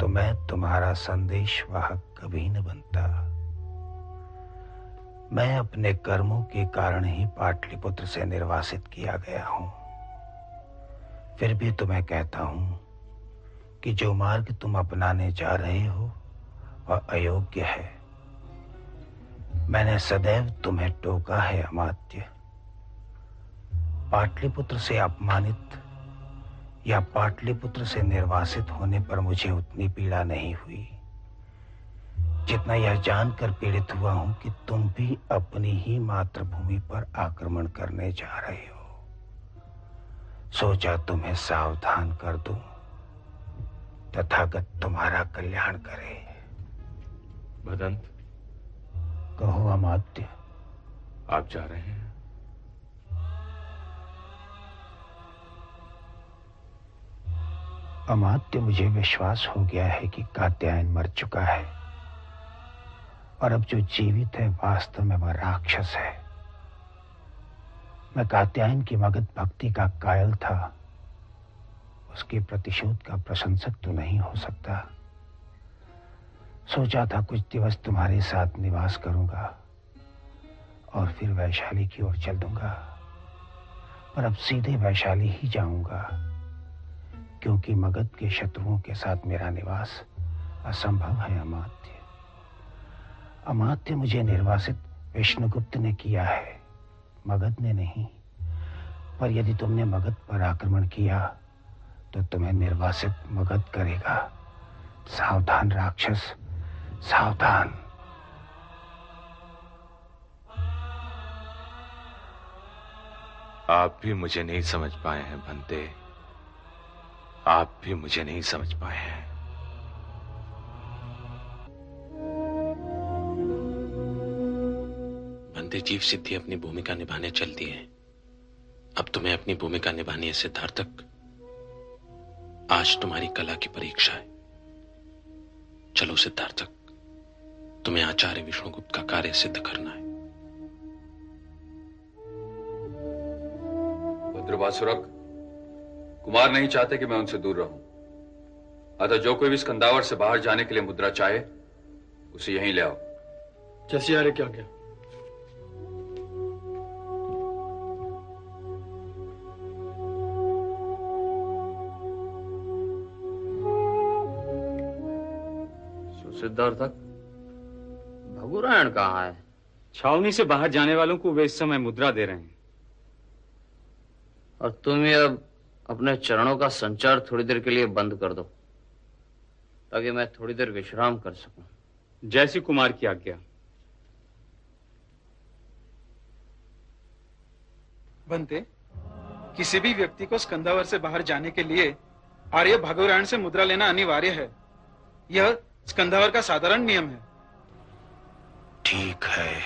तो मैं तुम्हारा संदेश वाहक कभी न बनता। मैं अपने कर्मों के कारण ही पाटलिपुत्र से निर्वासित किया गया हूँ। फिर भी तुम्हें कहता हूँ कि जो मार्ग तुम अपनाने जा रहे हो, वह अयोग्य है। मैंने सदैव तुम्हें टोका है, अमात्य। पाटलिपुत्र से अपमानित या पाटलिपुत्र से निर्वासित होने पर मुझे उतनी पीड़ा नहीं हुई। जितना यह जानकर पीड़ित हुआ हूँ कि तुम भी अपनी ही मातृभूमि पर आक्रमण करने जा रहे हो। सोचा तुम्हें सावधान कर दूँ। तथागत तुम्हारा कल्याण करे। भदंत। कहो अमात्य। आप जा रहे हैं। अमात्य मुझे विश्वास हो गया है कि कात्यायन मर चुका है। और अब जो जीवित है वास्तव में वह राक्षस है। मैं कात्यायन की मगध भक्ति का कायल था। उसके प्रतिशोध का प्रशंसक तो नहीं हो सकता। सोचा था कुछ दिवस तुम्हारे साथ निवास करूँगा और फिर वैशाली की ओर चल दूँगा। पर अब सीधे वैशाली ही जाऊँगा, क्योंकि मगध के शत्रुओं के साथ मेरा निवास असंभव है अमात्य। अमात्य मुझे निर्वासित विष्णुगुप्त ने किया है, मगध ने नहीं। पर यदि तुमने मगध पर आक्रमण किया तो तुम्हें निर्वासित मगध करेगा। सावधान राक्षस सावधान। आप भी मुझे नहीं समझ पाए हैं बनते आप भी मुझे नहीं समझ पाए हैं। बंदे जीव सिद्धि अपनी भूमिका निभाने चल दिए अब तुम्हें अपनी भूमिका निभानी है सिद्धार्थक आज तुम्हारी कला की परीक्षा है। चलो सिद्धार्थक तुम्हें आचार्य विष्णुगुप्त का कार्य सिद्ध करना है। भद्रवासुरक कुमार नहीं चाहते कि मैं उनसे दूर रहूँ। अतः जो कोई भी स्कंदावर से बाहर जाने के लिए मुद्रा चाहे उसे यहीं ले आओ। जैसी आर्य क्या क्या सिद्धार्थक भगुरायण कहाँ है? छावनी से बाहर जाने वालों को वे इस समय मुद्रा दे रहे हैं। और तुम ये अब अपने चरणों का संचार थोड़ी देर के लिए बंद कर दो ताकि मैं थोड़ी देर विश्राम कर सकूँ। जैसी कुमार की आज्ञा। बनते किसी भी व्यक्ति को स्कंदावर से बाहर जाने के लिए आर्य भागवरायण से मुद्रा लेना अनिवार्य है। यह स्कंदावर का साधारण नियम है। ठीक है।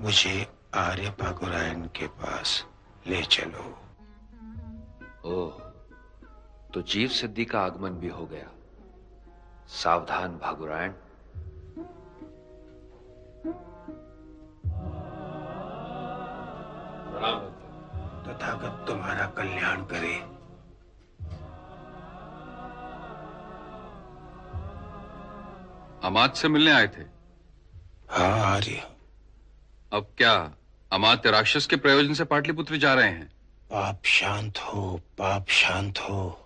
मुझे आर्य भागुरायन के पास ले चलो। ओह तो जीव सिद्धि का आगमन भी हो गया। सावधान भागुरायण। तथागत तुम्हारा कल्याण करे। अमात से मिलने आए थे। हाँ आर्य अब क्या अमात्य राक्षस के प्रयोजन से पाटलिपुत्र जा रहे हैं? पाप शांत हो पाप शांत हो।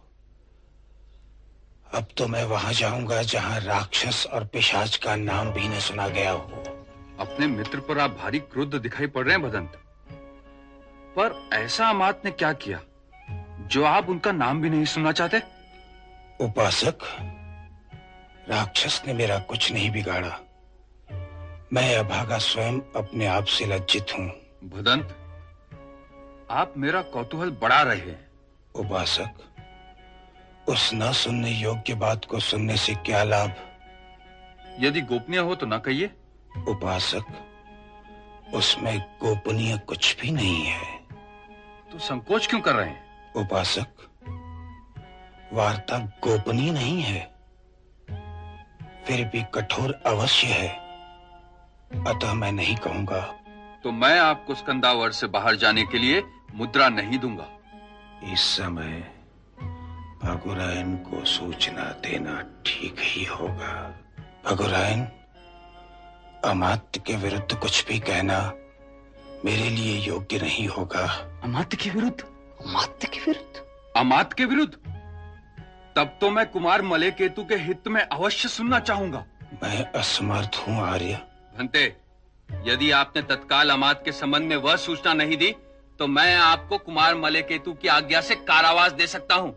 अब तो मैं वहाँ जाऊँगा जहाँ राक्षस और पिशाच का नाम भी न सुना गया हो। अपने मित्र पर आप भारी क्रुद्ध दिखाई पड़ रहे हैं भदंत। पर ऐसा अमात ने क्या किया जो आप उनका नाम भी नहीं सुनना चाहते? उपासक राक्षस ने मेरा कुछ नहीं बिगाड़ा। मैं अभागा स्वयं अपने आप से लज्जित हूँ। भदंत आप मेरा कौतूहल बढ़ा रहे हैं। उपासक उस न सुनने योग्य बात को सुनने से क्या लाभ? यदि गोपनीय हो तो ना कहिए। उपासक उसमें गोपनीय कुछ भी नहीं है। तो संकोच क्यों कर रहे हैं? उपासक वार्ता गोपनीय नहीं है। फिर भी कठोर अवश्य है। अतः मैं नहीं कहूँगा। तो मैं आपको स्कंदावर से बाहर जाने के लिए मुद्रा नहीं दूँगा। इस समय भगुरायन को सूचना देना ठीक ही होगा। भगुरायन अमात्य के विरुद्ध कुछ भी कहना मेरे लिए योग्य नहीं होगा। अमात्य के विरुद्ध? अमात्य के विरुद्ध? अमात्य के विरुद्ध? तब तो मैं कुमार मले केतु के हित में अवश्य सुनना चाहूँगा। मैं असमर्थ हूँ आर्य। भंते यदि आपने तत्काल अमात के संबंध में वह सूचना नहीं दी तो मैं आपको कुमार मले केतु की आज्ञा से कारावास दे सकता हूँ।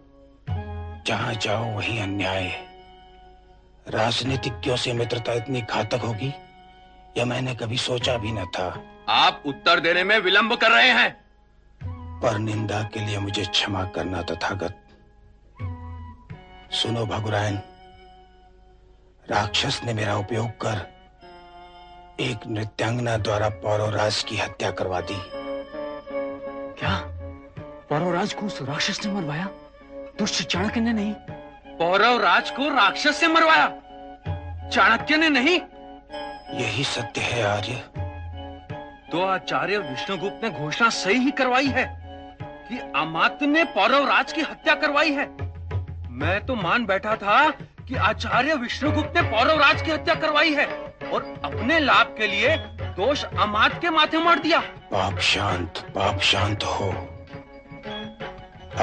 जहाँ जाओ वहीं अन्याय। राजनीतिज्ञों से मित्रता इतनी घातक होगी यह मैंने कभी सोचा भी न था। आप उत्तर देने में विलंब कर रहे हैं। पर निंदा के लिए मुझे क्षमा करना तथागत सुनो भगुरायन राक्षस ने मेरा उपयोग कर एक नृत्यांगना द्वारा पौरवराज की हत्या करवा दी। क्या? पौरवराज को उस राक्षस ने मरवाया? दुष्ट चाणक्य ने नहीं? पौरव राज को राक्षस से मरवाया? चाणक्य ने नहीं? यही सत्य है आर्य। तो आचार्य विष्णुगुप्त ने घोषणा सही ही करवाई है कि अमात्य ने पौरव राज की हत्या करवाई है। मैं तो मान बैठा था कि आचार्य विष्णुगुप्त ने पौरव राज की हत्या करवाई है और अपने लाभ के लिए दोष अमात के माथे मार दिया। पाप शांत पाप शांत हो।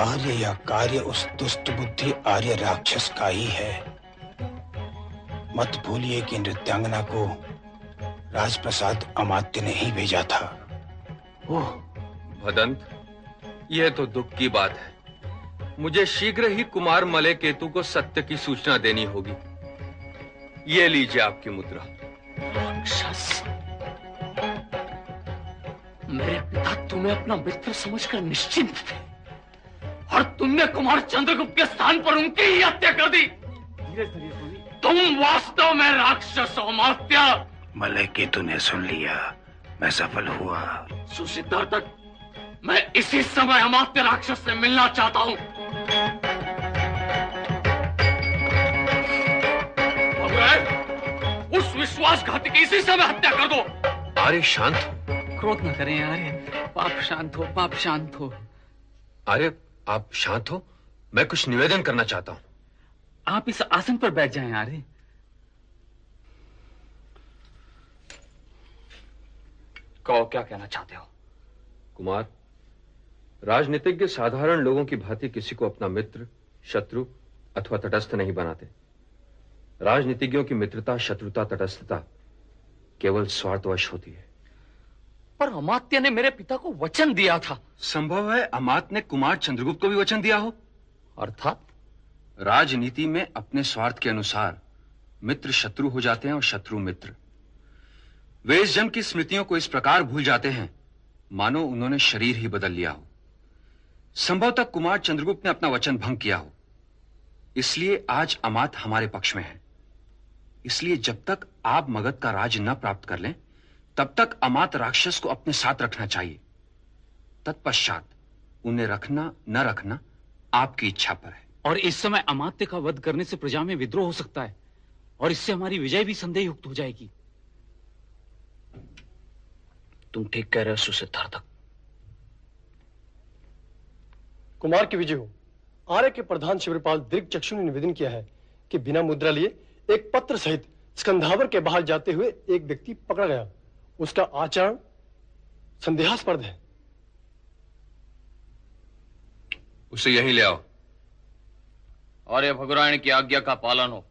आर्य या कार्य उस दुष्ट बुद्धि आर्य राक्षस का ही है। मत भूलिए कि नृत्यांगना को राजप्रसाद अमात्य ने ही भेजा था। ओह भदंत यह तो दुख की बात है। मुझे शीघ्र ही कुमार मलय केतु को सत्य की सूचना देनी होगी। ये लीजिए आपकी मुद्रा। राक्षस। मेरे पिता तुम्हें अपना मित्र समझकर निश्चिंत थे और तुमने कुमार चंद्रगुप्त के स्थान पर उनकी ही हत्या कर दी। तुम वास्तव में राक्षस हो मात्या मलय केतु ने सुन लिया मैं सफल हुआ। सुसिद्धार्थक मैं इसी समय अमात्य राक्षस से मिलना चाहता हूँ। उस विश्वासघाती की इसी समय हत्या कर दो। आर्य शांत क्रोध न करें आर्य पाप शांत हो पाप शांत हो। आर्य आप शांत हो? मैं कुछ निवेदन करना चाहता हूँ। आप इस आसन पर बैठ जाएँ आर्य। कहो क्या कहना चाहते हो? कुमार राजनीतिज्ञ साधारण लोगों की भांति किसी को अपना मित्र शत्रु अथवा तटस्थ नहीं बनाते। राजनीतिज्ञों की मित्रता शत्रुता तटस्थता केवल स्वार्थवश होती है। पर अमात्य ने मेरे पिता को वचन दिया था। संभव है अमात ने कुमार चंद्रगुप्त को भी वचन दिया हो? अर्थात? राजनीति में अपने स्वार्थ के अनुसार मित्र शत्रु हो जाते हैं और शत्रु मित्र। वे इस जन्म की स्मृतियों को इस प्रकार भूल जाते हैं। मानो उन्होंने शरीर ही बदल लिया हो। संभवतः कुमार चंद्रगुप्त ने अपना वचन भंग किया हो। इसलिए आज अमात हमारे पक्ष में है। इसलिए जब तक आप मगध का राज न प्राप्त कर लें तब तक अमात राक्षस को अपने साथ रखना चाहिए। तत्पश्चात उन्हें रखना न रखना आपकी इच्छा पर है। और इस समय अमात्य का वध करने से प्रजा में विद्रोह हो सकता है और इससे हमारी विजय भी संदेह युक्त हो जाएगी। तुम ठीक कह रहे हो सुसिद्धार्थक कुमार की विजय हो। आर्य के प्रधान शिविरपाल दीर्घ चक्षु ने निवेदन किया है कि बिना मुद्रा लिए एक पत्र सहित स्कंधावर के बाहर जाते हुए एक व्यक्ति पकड़ा गया। उसका आचरण संदेहास्पद है। उसे यहीं ले आओ। आर्य भगुरायण की आज्ञा का पालन हो।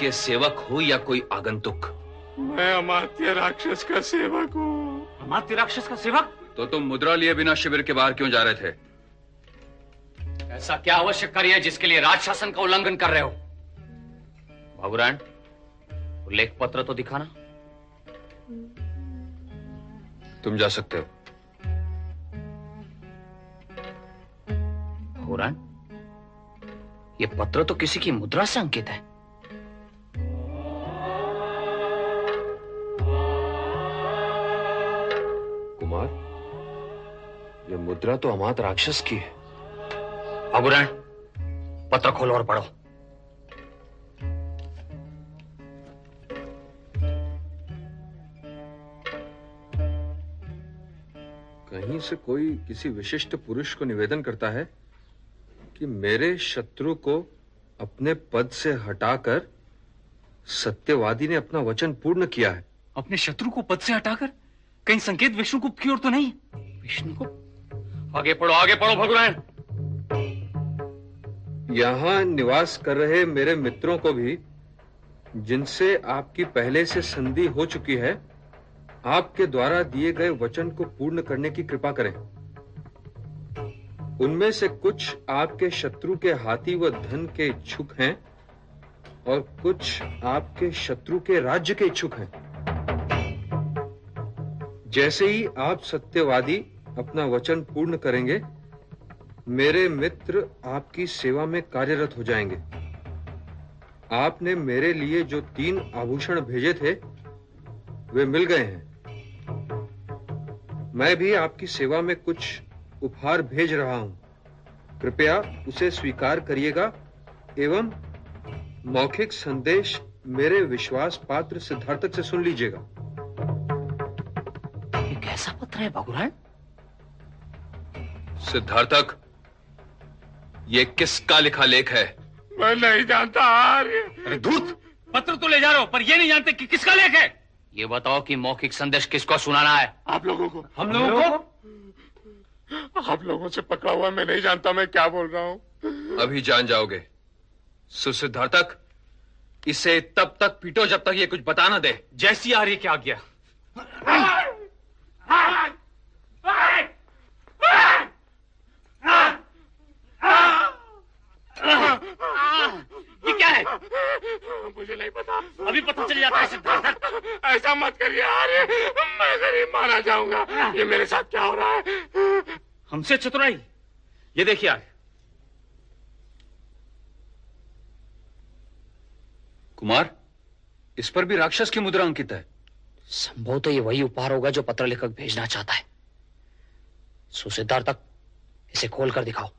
के सेवक हो या कोई आगंतुक? मैं अमात्य राक्षस का सेवक हूँ। अमात्य राक्षस का सेवक? तो तुम मुद्रा लिए बिना शिविर के बाहर क्यों जा रहे थे? ऐसा क्या आवश्यक कार्य है जिसके लिए राज शासन का उल्लंघन कर रहे हो? भगुरायण उल्लेख पत्र तो दिखाना। तुम जा सकते हो। भगुरायण ये पत्र तो किसी की मुद्रा से अंकित है। कुमार ये मुद्रा तो अमात राक्षस की है। भगुरायण पत्र खोलो और पढ़ो। कहीं से कोई किसी विशिष्ट पुरुष को निवेदन करता है कि मेरे शत्रु को अपने पद से हटाकर सत्यवादी ने अपना वचन पूर्ण किया है? अपने शत्रु को पद से हटाकर? कहीं संकेत विष्णुगुप्त की ओर तो नहीं? विष्णुगुप्त आगे पढ़ो आगे पढ़ो भगवान। यहाँ निवास कर रहे मेरे मित्रों को भी जिनसे आपकी पहले से संधि हो चुकी है आपके द्वारा दिए गए वचन को पूर्ण करने की कृपा करें। उनमें से कुछ आपके शत्रु के हाथी व धन के इच्छुक हैं और कुछ आपके शत्रु के राज्य के इच्छुक हैं। जैसे ही आप सत्यवादी अपना वचन पूर्ण करेंगे, मेरे मित्र आपकी सेवा में कार्यरत हो जाएँगे। आपने मेरे लिए जो तीन आभूषण भेजे थे, वे मिल गए हैं। मैं भी आपकी सेवा में कुछ उपहार भेज रहा हूँ। कृपया उसे स्वीकार करिएगा एवं मौखिक संदेश मेरे विश्वास पात्र सिद्धार्थक से सुन लीजिएगा। ये कैसा पत्र है भगुरान सिद्धार्थक ये किसका लिखा लेख है? मैं नहीं जानता आर्य। अरे धूर्त! पत्र तो ले जा रहे हो पर ये नहीं जानते कि किसका लेख है। ये बताओ कि मौखिक संदेश किसको सुनाना है। आप लोगों को। हम लोगों को? आप लोगों से पकड़ा हुआ मैं नहीं जानता मैं क्या बोल रहा हूँ। अभी जान जाओगे। सुसिद्धार्थक इसे तब तक पीटो जब तक ये कुछ बता ना दे। जैसी आ रही क्या गया ये क्या है? मुझे नहीं पता। अभी पता चल जाता है सिद्धार्थ। ऐसा मत करिए आर्य। मैं गरीब मारा जाऊँगा। ये मेरे साथ क्या हो रहा है? हमसे चतुराई। ये देखिए आगे कुमार इस पर भी राक्षस की मुद्रा अंकित है। संभव तो ये वही उपहार होगा जो पत्र लेखक भेजना चाहता है। सुसिद्धार तक इसे खोल कर दिखाओ।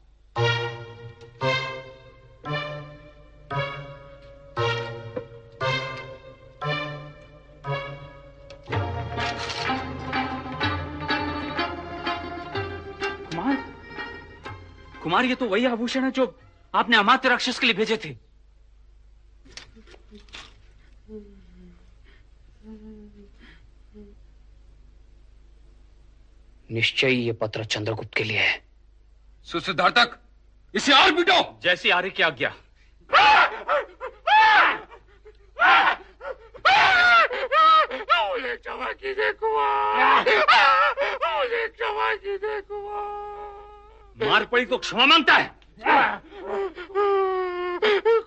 कुमार कुमार, ये तो वही आभूषण है जो आपने अमात्य राक्षस के लिए भेजे थे। निश्चय ये पत्र चंद्रगुप्त के लिए है। सुसिद्धार्थक इसे और पीटो जैसी आ रही क्या आज्ञा मार पड़ी तो क्षमा माँगता है।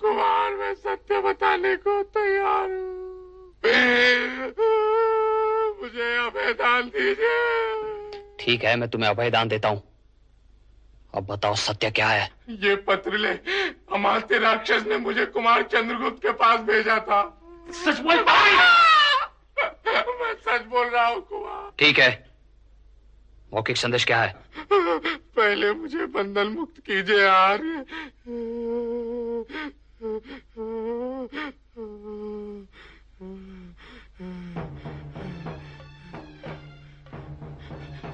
कुमार मैं सत्य बताने को तैयार हूँ। मुझे अभेदान दीजिए। ठीक है मैं तुम्हें अभयदान देता हूँ। अब बताओ सत्य क्या है? ये पत्र ले। अमात्य राक्षस ने मुझे कुमार चंद्रगुप्त के पास भेजा था। सच बोल मैं सच बोल रहा हूँ कुमार। ठीक है। मौखिक संदेश क्या है? पहले मुझे बंधन मुक्त कीजिए आर्य।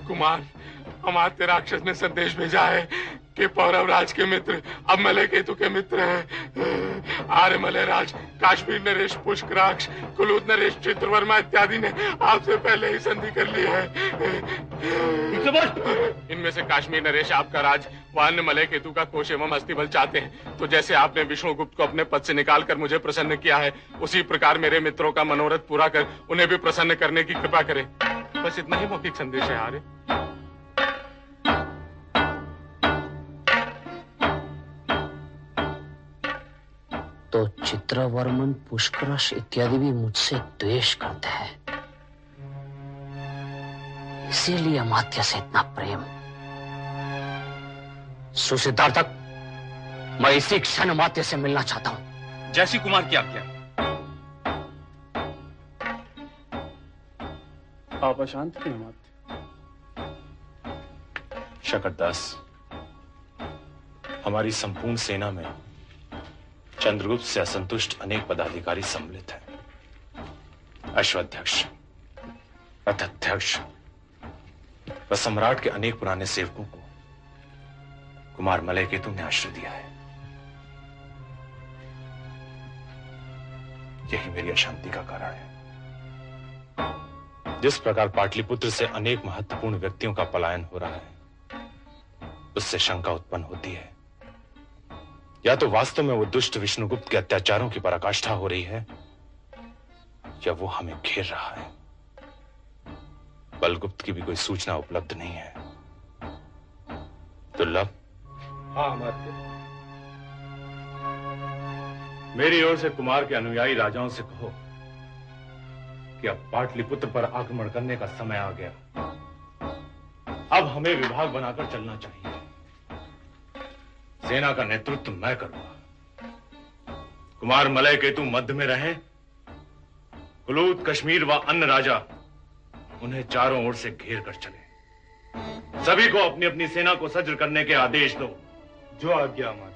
कुमार अमात्य राक्षस ने संदेश भेजा है कि पौरव राज के मित्र अब मलय केतु के मित्र हैं। आर्य मलय राज काश्मीर नरेश पुष्कराक्ष, कुलूत नरेश चित्रवर्मा इत्यादि ने आपसे पहले ही संधि कर ली है। इनमें से काश्मीर नरेश आपका राज, व अन्य मलय केतु का कोश एवं अस्थिबल चाहते हैं। तो जैसे आपने विष्णुगुप्त को अपने पद से निकाल कर मुझे प्रसन्न किया है, उसी प्रकार मेरे मित्रों का मनोरथ पूरा कर, उन्हें भी प्रसन्न करने की कृपा करें। बस इतना ही मौखिक संदेश है आर्य। तो चित्रवर्मन पुष्करश इत्यादि भी मुझसे द्वेष करते हैं। इसीलिए अमात्य से इतना प्रेम। सुसिद्धार्थक मैं इसी क्षण अमात्य से मिलना चाहता हूँ। जैसी कुमार की आज्ञा। आप अशांत क्यों मत शकरदास, हमारी संपूर्ण सेना में चंद्रगुप्त से असंतुष्ट अनेक पदाधिकारी सम्मिलित हैं। अश्वाध्यक्ष, रथाध्यक्ष व सम्राट के अनेक पुराने सेवकों को कुमार मलय केतु ने आश्रय दिया है। यही मेरी अशांति का कारण है। जिस प्रकार पाटलिपुत्र से अनेक महत्वपूर्ण व्यक्तियों का पलायन हो रहा है, उससे शंका उत्पन्न होती है। या तो वास्तव में वो दुष्ट विष्णुगुप्त के अत्याचारों की पराकाष्ठा हो रही है, या वो हमें घेर रहा है। बलगुप्त की भी कोई सूचना उपलब्ध नहीं है। दुर्लभ हाँ अमात्य मेरी ओर से कुमार के अनुयायी राजाओं से कहो कि अब पाटलिपुत्र पर आक्रमण करने का समय आ गया। अब हमें विभाग बनाकर चलना चाहिए। सेना का नेतृत्व मैं करूँगा। कुमार मलय केतु मध्य में रहे, कुलूत, कश्मीर व अन्य राजा उन्हें चारों ओर से घेर कर चले। सभी को अपनी अपनी सेना को सज्ज करने के आदेश दो। जो आज्ञा हमारी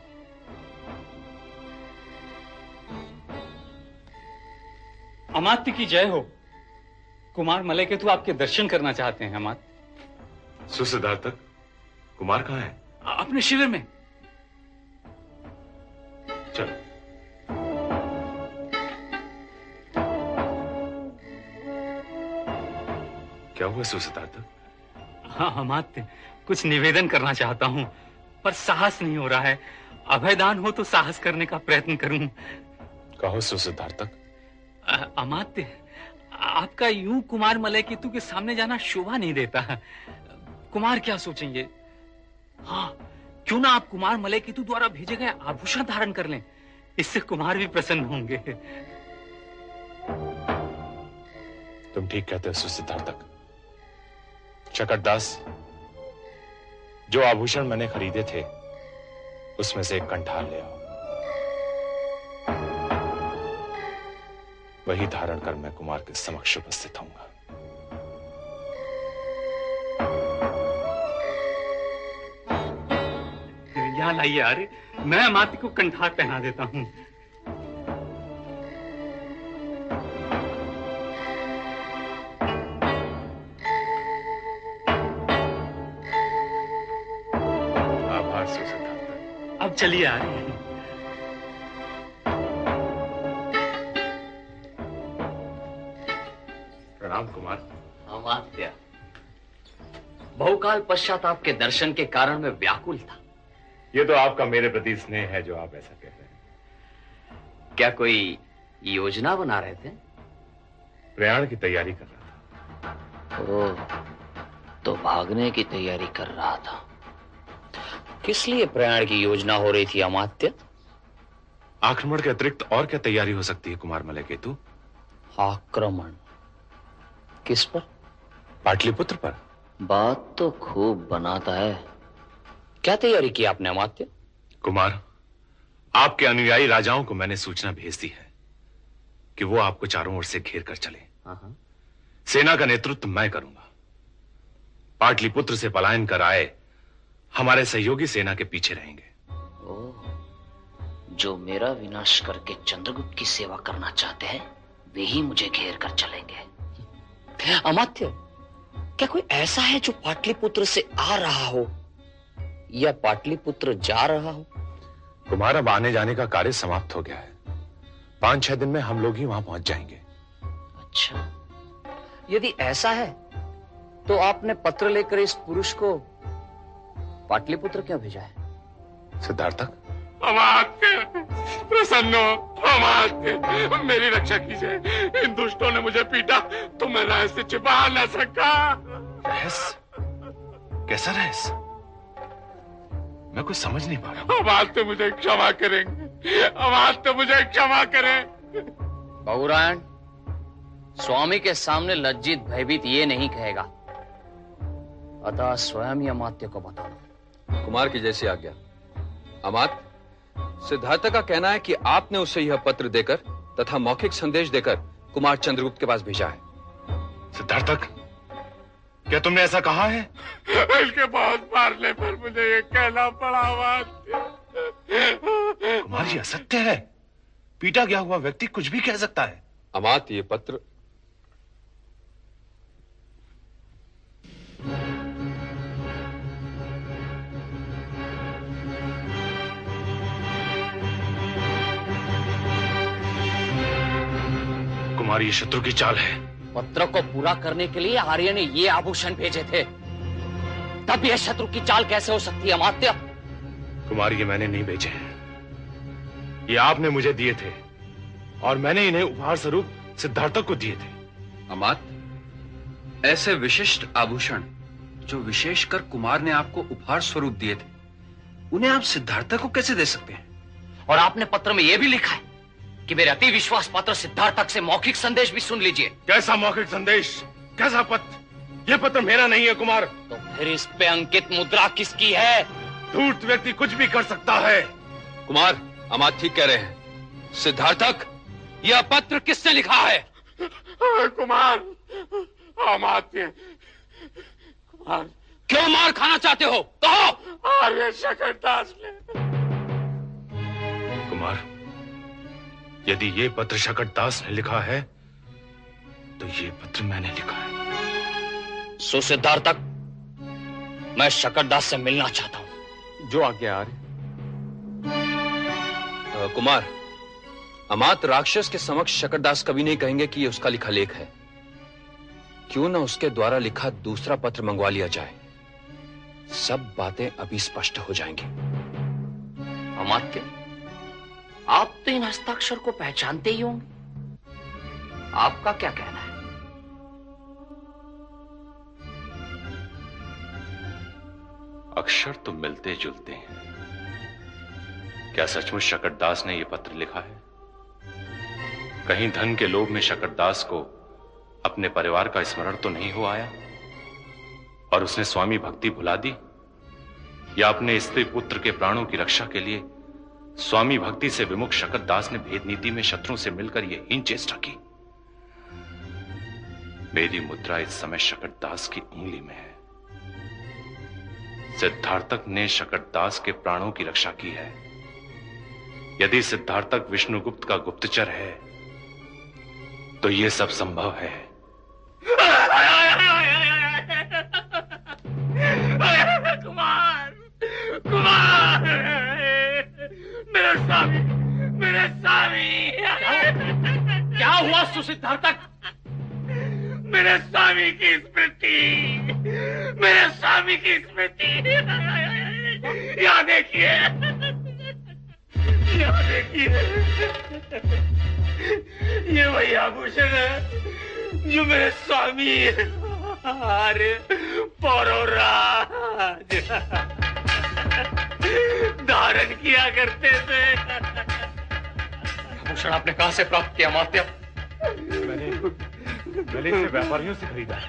अमात्य की जय हो। कुमार मलय के तो आपके दर्शन करना चाहते हैं अमात्य। सुसिद्धार्थक कुमार कहाँ है? अपने शिविर में। चलो। क्या हुआ सुसिद्धार्थक हाँ अमात्य कुछ निवेदन करना चाहता हूँ पर साहस नहीं हो रहा है। अभयदान हो तो साहस करने का प्रयत्न करूँ। कहो सुसिद्धार्थक अमात्य, आपका यूँ कुमार मलय केतु के सामने जाना शोभा नहीं देता। कुमार क्या सोचेंगे? हाँ क्यों ना आप कुमार मलय केतु द्वारा भेजे गए आभूषण धारण कर लें? इससे कुमार भी प्रसन्न होंगे। तुम ठीक कहते हो सुसिद्धार्थक शकटदास जो आभूषण मैंने खरीदे थे, उसमें से एक कंठाल ले आओ। वही धारण कर मैं कुमार के समक्ष उपस्थित होऊँगा। यहाँ लाइए अरे मैं अमात्य को कंठार पहना देता हूँ। आभार सुसिद्धार्थक अब चलिए आ रहे हैं प्रणाम कुमार अमात्य बहुकाल पश्चात आपके दर्शन के कारण मैं व्याकुल था। ये तो आपका मेरे प्रति स्नेह है जो आप ऐसा कहते हैं। क्या कोई योजना बना रहे थे? प्रयाण की तैयारी कर रहा ओह तो भागने की तैयारी कर रहा था। किस लिए प्रयाण की योजना हो रही थी अमात्य? आक्रमण के अतिरिक्त और क्या तैयारी हो सकती है कुमार मलय केतु आक्रमण। किस पर? पाटलिपुत्र पर। बात तो खूब बनाता है। क्या तैयारी की आपने अमात्य? कुमार आपके अनुयायी राजाओं को मैंने सूचना भेज दी है कि वो आपको चारों ओर से घेर कर चले। सेना का नेतृत्व मैं करूँगा। पाटलिपुत्र से पलायन कर आए हमारे सहयोगी सेना के पीछे रहेंगे। ओह जो मेरा विनाश करके चंद्रगुप्त की सेवा करना चाहते हैं वे ही मुझे घेर कर चलेंगे। अमात्य क्या कोई ऐसा है जो पाटलिपुत्र से आ रहा हो? या पाटलिपुत्र जा रहा हो? कुमार अब आने जाने का कार्य समाप्त हो गया है। पाँच छह दिन में हम लोग ही वहाँ पहुँच जाएँगे। अच्छा। यदि ऐसा है तो आपने पत्र लेकर इस पुरुष को पाटलिपुत्र क्यों भेजा है? सिद्धार्थक अमात्य प्रसन्न अमात्य मेरी रक्षा कीजिए। इन दुष्टों ने मुझे पीटा तो मैं रहस्य छिपा न सका। रहस्य? कैसा रहस्य? मैं कुछ समझ नहीं पा रहा अमात्य मुझे क्षमा करेंगे अमात्य मुझे क्षमा करें। बहुरायण स्वामी के सामने लज्जित भयभीत ये नहीं कहेगा। अतः स्वयं ही अमात्य को बता दो। कुमार की जैसी आज्ञा। अमात सिद्धार्थ का कहना है कि आपने उसे यह पत्र देकर तथा मौखिक संदेश देकर कुमार चंद्रगुप्त के पास भेजा है। सिद्धार्थक क्या तुमने ऐसा कहा है? इनके बहुत मारने पर मुझे ये कहना पड़ा कुमार ये असत्य है। पीटा गया हुआ व्यक्ति कुछ भी कह सकता है। अमात ये पत्र कुमार ये शत्रु की चाल है। पत्र को पूरा करने के लिए आर्य ने ये आभूषण भेजे थे। तब यह शत्रु की चाल कैसे हो सकती है अमात्य? कुमार ये मैंने नहीं भेजे हैं। ये आपने मुझे दिए थे और मैंने इन्हें उपहार स्वरूप सिद्धार्थक को दिए थे। अमात ऐसे विशिष्ट आभूषण जो विशेषकर कुमार ने आपको उपहार स्वरूप दिए थे उन्हें आप सिद्धार्थ को कैसे दे सकते हैं? और आपने पत्र में यह भी लिखा है कि मेरे अति विश्वास पात्र सिद्धार्थक से मौखिक संदेश भी सुन लीजिए। कैसा मौखिक संदेश? कैसा पत्र यह पत्र मेरा नहीं है कुमार। तो फिर इस पे अंकित मुद्रा किसकी है? धूर्त व्यक्ति कुछ भी कर सकता है। कुमार हम आज ठीक कह रहे हैं। सिद्धार्थक यह पत्र किसने लिखा है? कुमार अमात्य कुमार। क्यों मार खाना चाहते हो? कहो! आर्य शकरदास ने कुमार यदि ये पत्र शकट दास ने लिखा है तो ये पत्र मैंने लिखा है। सो सिद्धार्थक मैं शकरदास से मिलना चाहता हूँ। जो आज्ञा आ रही कुमार अमात राक्षस के समक्ष शकरदास कभी नहीं कहेंगे कि ये उसका लिखा लेख है। क्यों ना उसके द्वारा लिखा दूसरा पत्र मंगवा लिया जाए? सब बातें अभी स्पष्ट हो जाएँगी। अमात्य आप तो इन हस्ताक्षर को पहचानते ही होंगे। आपका क्या कहना है? अक्षर तो मिलते जुलते हैं। क्या सचमुच शकरदास ने यह पत्र लिखा है? कहीं धन के लोभ में शकरदास को अपने परिवार का स्मरण तो नहीं हो आया? और उसने स्वामी भक्ति भुला दी? या अपने स्त्री पुत्र के प्राणों की रक्षा के लिए स्वामी भक्ति से विमुख शकरदास ने भेद नीति में शत्रु से मिलकर यह हीन चेष्टा की मेरी मुद्रा इस समय शकरदास की उंगली में है सिद्धार्थक ने शकरदास के प्राणों की रक्षा की है यदि सिद्धार्थक विष्णुगुप्त का गुप्तचर है तो यह सब संभव है मेरे स्वामी मेरे स्वामी क्या हुआ सुसिद्धार्थक मेरे स्वामी की स्मृति मेरे स्वामी की स्मृति। यहाँ देखिए यहाँ देखिए। ये वही आभूषण है जो मेरे स्वामी अरे पौरोराज धारण किया करते थे। आभूषण आपने कहा से प्राप्त किया मात्या? मैंने गले से व्यापारियों से खरीदा। है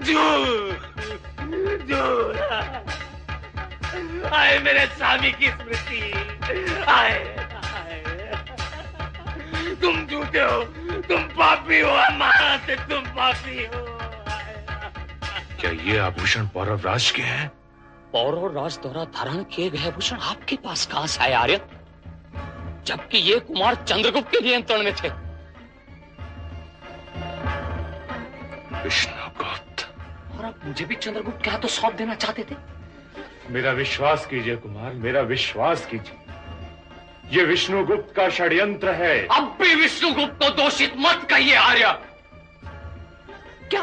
झूठ झूठ आए मेरे स्वामी की स्मृति। आए आए। तुम झूठे हो तुम पापी हो अमात तुम पापी हो। क्या ये आभूषण पौरव राज के हैं? पौरव राज द्वारा धारण किए गए भूषण आपके पास कहाँ से आए आर्य जबकि ये कुमार चंद्रगुप्त के नियंत्रण में थे। विष्णुगुप्त और आप मुझे भी चंद्रगुप्त के हाथों सौंप देना चाहते थे? मेरा विश्वास कीजिए कुमार मेरा विश्वास कीजिए। ये विष्णुगुप्त का षड्यंत्र है। अब भी विष्णुगुप्त को दोषित मत कहिए आर्य। क्या?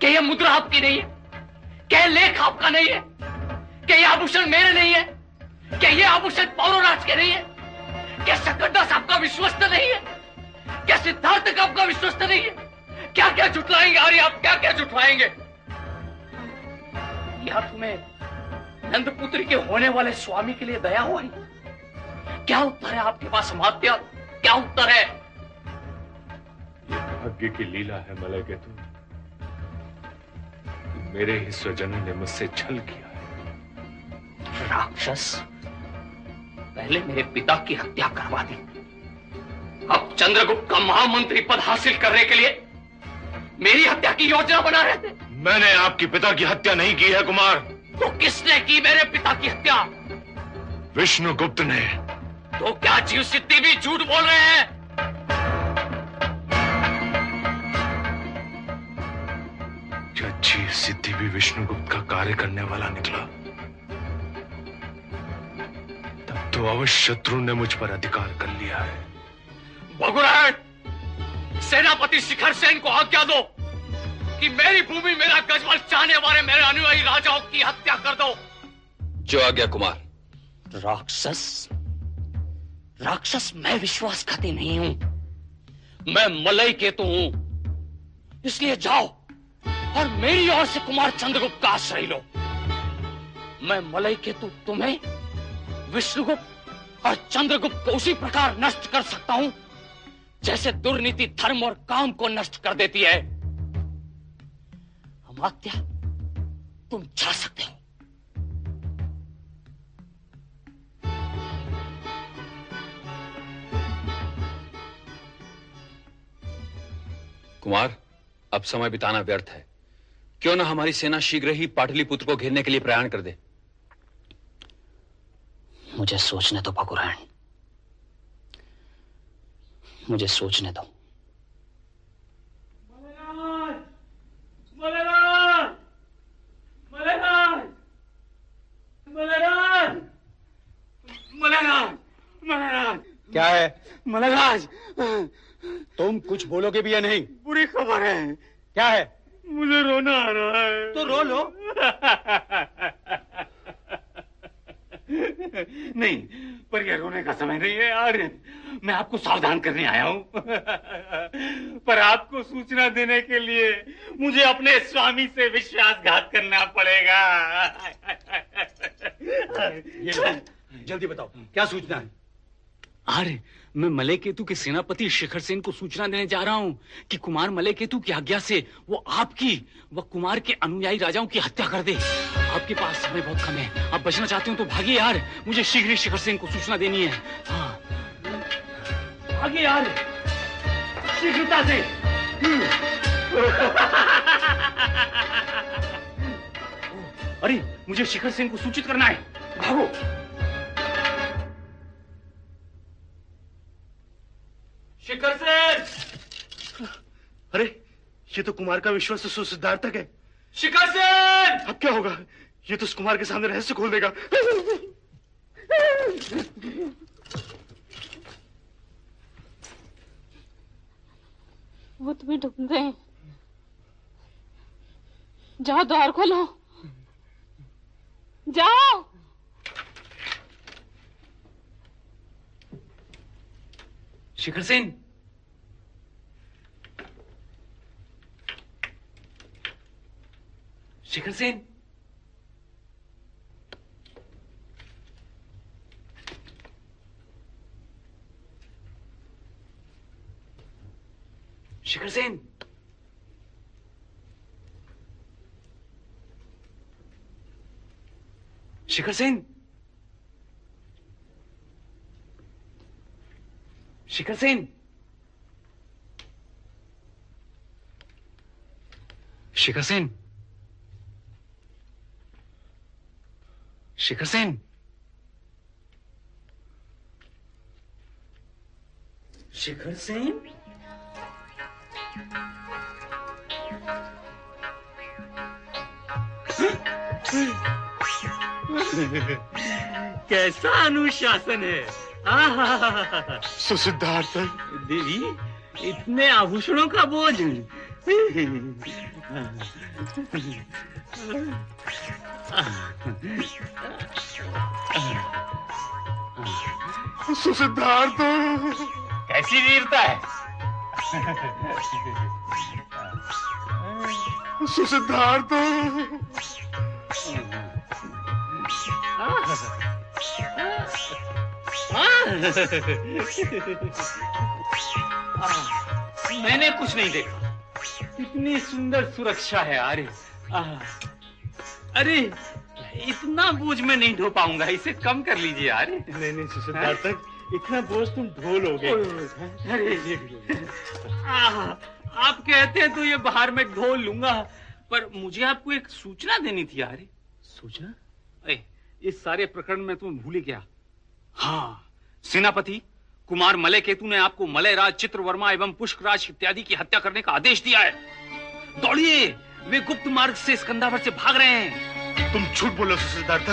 क्या यह मुद्रा आपकी नहीं है? क्या लेख आपका नहीं है? क्या यह आभूषण मेरे नहीं है? क्या यह आभूषण पौरोराज के नहीं है? क्या शकरदास आपका विश्वस्त नहीं है? क्या सिद्धार्थ का आपका विश्वस्त नहीं है? क्या क्या जुटलाएँगे आर्य आप क्या क्या जुटवाएँगे यह तुम्हें नंदपुत्र के होने वाले स्वामी के लिए दया हुआ ही क्या उत्तर है आपके पास मात्या क्या उत्तर है? भाग्य की लीला है, मलय केतु मेरे ही स्वजनों ने मुझसे छल किया। राक्षस पहले मेरे पिता की हत्या करवा दी। अब चंद्रगुप्त का महामंत्री पद हासिल करने के लिए मेरी हत्या की योजना बना रहे थे। मैंने आपके पिता की हत्या नहीं की है कुमार। तो किसने की मेरे पिता की हत्या? विष्णुगुप्त ने। तो क्या जीव सिद्धि भी झूठ बोल रहे हैं? क्या जीव सिद्धि भी विष्णुगुप्त का कार्य करने वाला निकला? तब तो अवश्य शत्रु ने मुझ पर अधिकार कर लिया है। भगुरायण सेनापति शिखर सेन को आज्ञा दो कि मेरी भूमि मेरा गजबल चाहने वाले मेरे अनुयायी राजाओं की हत्या कर दो। जो आ गया कुमार। राक्षस? राक्षस मैं विश्वासघाती नहीं हूँ। मैं मलय केतु हूँ। इसलिए जाओ और मेरी ओर से कुमार चंद्रगुप्त का आश्रय लो। मैं मलय केतु तुम्हें विष्णुगुप्त और चंद्रगुप्त को उसी प्रकार नष्ट कर सकता हूँ, जैसे दुर्नीति, धर्म और काम को नष्ट कर देती है। अमात्या तुम जा सकते हो। कुमार, अब समय बिताना व्यर्थ है। क्यों ना हमारी सेना शीघ्र ही पाटलिपुत्र को घेरने के लिए प्रयाण कर दे? मुझे सोचने दो भगुरायण। मुझे सोचने दो। मलेराज मलेराज मलेराज मलेराज मलेराज क्या है? मलेराज! तुम कुछ बोलोगे भी या नहीं? बुरी खबर है। क्या है? मुझे रोना आ रहा है। तो रो लो। *laughs* नहीं पर यह रोने का समय नहीं है आर्य। मैं आपको सावधान करने आया हूँ। पर आपको सूचना देने के लिए मुझे अपने स्वामी से विश्वासघात करना पड़ेगा। ये जल्दी बताओ क्या सूचना है? अरे मैं मलय केतु के सेनापति शिखर सेन को सूचना देने जा रहा हूँ कि कुमार मलय केतु की आज्ञा से वो आपकी, व कुमार के अनुयायी राजाओं की हत्या कर दे। आपके पास समय बहुत कम है। आप बचना चाहते हो तो भागिए यार। मुझे शीघ्र ही शिखर सेन को सूचना देनी है। हाँ। यार। शीघ्रता से। *laughs* अरे, मुझे शिखर सेन को सूचित करना है। भागो। शिखर सेन अरे ये तो कुमार का विश्वास सुसिद्धार्थक है। शिखर सेन अब क्या होगा? ये तो उस कुमार के सामने रहस्य खोल देगा। वो तुम्हें ढूंढ रहे हैं। जाओ द्वार खोलो जाओ। Şükür sen. Şükür sen. Şükür sen. Şükür sen. शिखर सेन। शिखर सेन। शिखर सेन। शिखर सेन? *laughs* कैसा अनुशासन है। सुसिद्धार्थ देवी इतने आभूषणों का बोझ सुसिद्धार्थ कैसी वीरता है सुसिद्धार्थ *laughs* मैंने कुछ नहीं देखा। इतनी सुंदर सुरक्षा है अरे अरे इतना बोझ मैं नहीं ढो पाऊँगा। इसे कम कर लीजिए यार नहीं नहीं सुसिद्धार्थ इतना बोझ तुम ढो लोगे अरे आप कहते हैं तो ये बाहर में ढो लूँगा पर मुझे आपको एक सूचना देनी थी यार सूचना? ए, इस सारे प्रकरण में तुम भूल क्या हाँ। सेनापति कुमार मलय केतु ने आपको मलयराज चित्रवर्मा एवं पुष्कराज इत्यादि की हत्या करने का आदेश दिया है। दौड़िए वे गुप्त मार्ग से स्कंदावर से भाग रहे हैं। तुम झूठ बोलो सिद्धार्थ।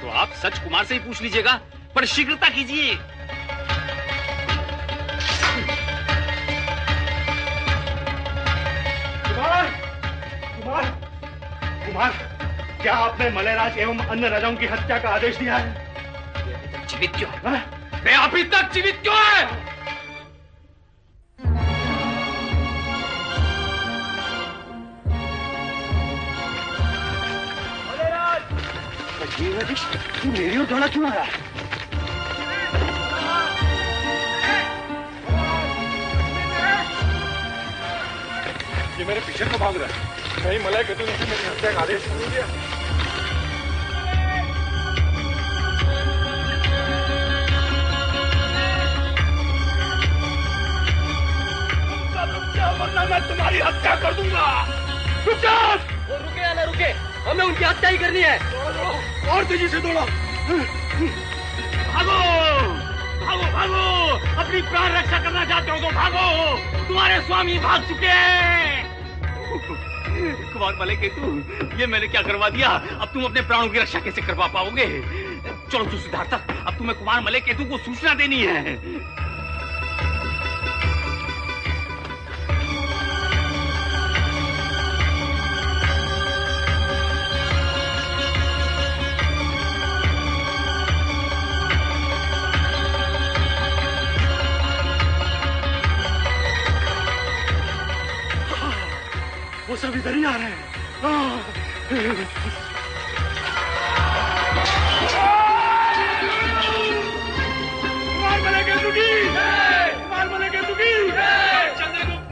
तो आप सच कुमार से ही पूछ लीजिएगा पर शीघ्रता कीजिए। कुमार कुमार कुमार क्या आपने मलयराज एवं अन्य राजाओं की हत्या का आदेश दिया है? जीवित क्यों है? वे अभी तक जीवित क्यों है? तू मेरी ओर दौड़ा क्यों आ रहा है ये मेरे पीछे को भाग रहा है। कहीं मलाई कतू ने मेरी हत्या का आदेश। दिया वरना मैं तुम्हारी हत्या कर दूँगा। रुक जा रुके या ना रुके। हमें उनकी हत्या ही करनी है। और तेज़ी से दौड़ो। भागो भागो भागो। अपनी प्राण रक्षा करना चाहते हो तो भागो। तुम्हारे स्वामी भाग चुके हैं। कुमार मले केतु ये मैंने क्या करवा दिया? अब तुम अपने प्राणों की रक्षा कैसे करवा पाओगे? चलो तू सिद्धार्थ अब तुम्हें कुमार मले केतु को सूचना देनी है। वो सब इधर ही आ रहे हैं। चंद्रगुप्त।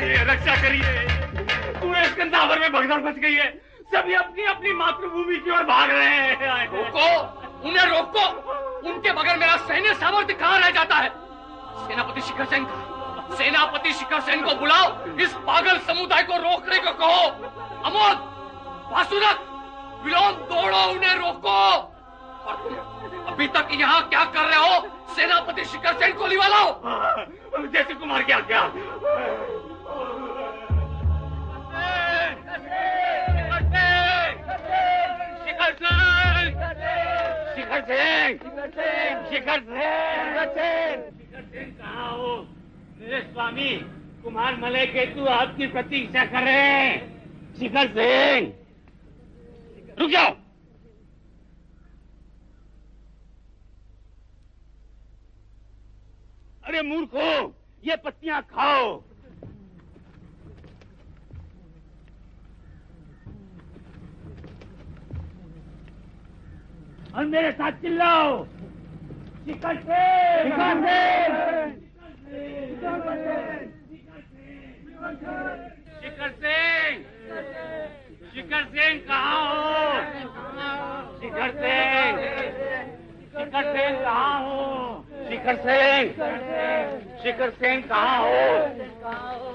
की रक्षा करिए पूरे स्कंदावर में भगदड़ मच गई है। सभी अपनी अपनी मातृभूमि की ओर भाग रहे हैं। रोको उन्हें रोको। उनके बगैर मेरा सैन्य सामर्थ्य कहाँ रह जाता है? सेनापति शिखर सेन सेनापति शिखर सेन को बुलाओ। इस पागल समुदाय को रोकने को कहो। अमोद वासुदक विलोम दौड़ो उन्हें रोको। और तुम अभी तक यहाँ क्या कर रहे हो? सेनापति शिखर सेन को लिवा लाओ। जैसे कुमार क्या क्या शिखर सिंह शिखर सिंह शिखर सिंह कहाँ हो? मेरे स्वामी कुमार मलय केतु आपकी प्रतीक्षा कर। रहे हैं शिखर सिंह रुक जाओ। अरे मूर्खो ये पत्तियाँ खाओ। और मेरे साथ चिल्लाओ। शिखर से शिखर शिखर सिंह शिखर सिंह कहाँ हो? शिखर सिंह शिखर सिंह कहाँ हो? शिखर सिंह शिखर सिंह कहाँ हो?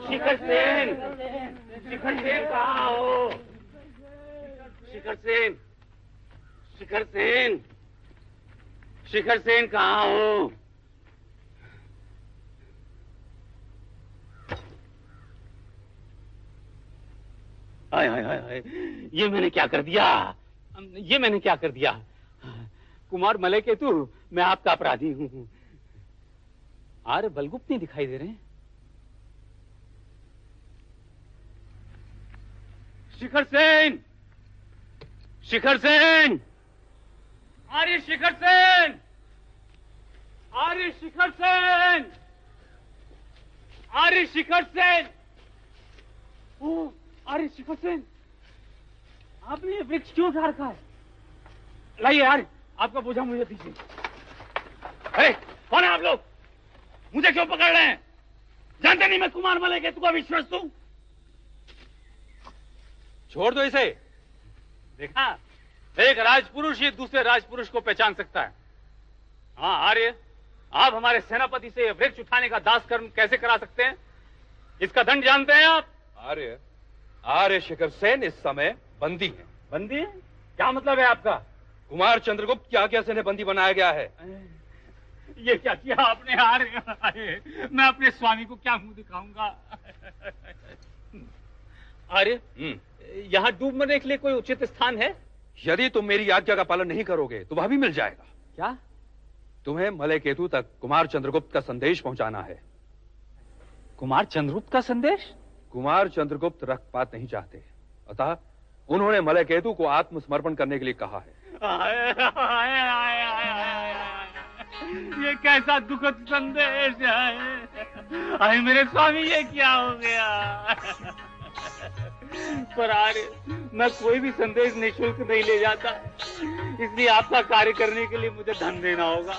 शिखर सिंह शिखर सिंह कहाँ हो? शिखर सिंह शिखर सेन। शिखर सेन कहा हो? हाय हाय हाय हाय ये मैंने क्या कर दिया? ये मैंने क्या कर दिया? कुमार मले केतु मैं आपका अपराधी हूँ। आर्य बलगुप्त नहीं दिखाई दे रहे शिखर सेन! शिखर सेन! आर्य शिखर सेन। आर्य शिखर सेन। आर्य शिखर सेन। ओ आर्य शिखर सेन। आपने वृक्ष क्यों उठा रखा है? लाइए यार, आपका बोझा मुझे दीजिए। अरे, कौन है आप लोग? मुझे क्यों पकड़ रहे हैं? जानते नहीं मैं कुमार मले के तुका विश्वास तू छोड़ दो इसे। देखा एक राजपुरुष ही दूसरे राजपुरुष को पहचान सकता है। हाँ आर्य आप हमारे सेनापति से वृक्ष उठाने का दास कर्म कैसे करा सकते हैं? इसका दंड जानते हैं आप? आर्य आर्य शिखर सेन इस समय बंदी है। बंदी है? क्या मतलब है आपका? कुमार चंद्रगुप्त क्या से इन्हें बंदी बनाया गया है? ये क्या किया आपने आर्य? मैं अपने स्वामी को क्या मुँह दिखाऊँगा? आर्य यहाँ डूब मरने के लिए कोई उचित स्थान है? यदि तुम मेरी आज्ञा का पालन नहीं करोगे तो वह भी मिल जाएगा। क्या? तुम्हें मलय केतु तक कुमार चंद्रगुप्त का संदेश पहुंचाना है। कुमार चंद्रगुप्त का संदेश? कुमार चंद्रगुप्त रक्तपात नहीं चाहते। अतः उन्होंने मलय केतु को आत्मसमर्पण करने के लिए कहा है। आए, आए, आए, आए, आए, आए। ये कैसा दुखद संदेश है? अरे मेरे स्वामी ये क्या हो गया? पर आर्य मैं कोई भी संदेश निशुल्क नहीं ले जाता। इसलिए आपका कार्य करने के लिए मुझे धन देना होगा।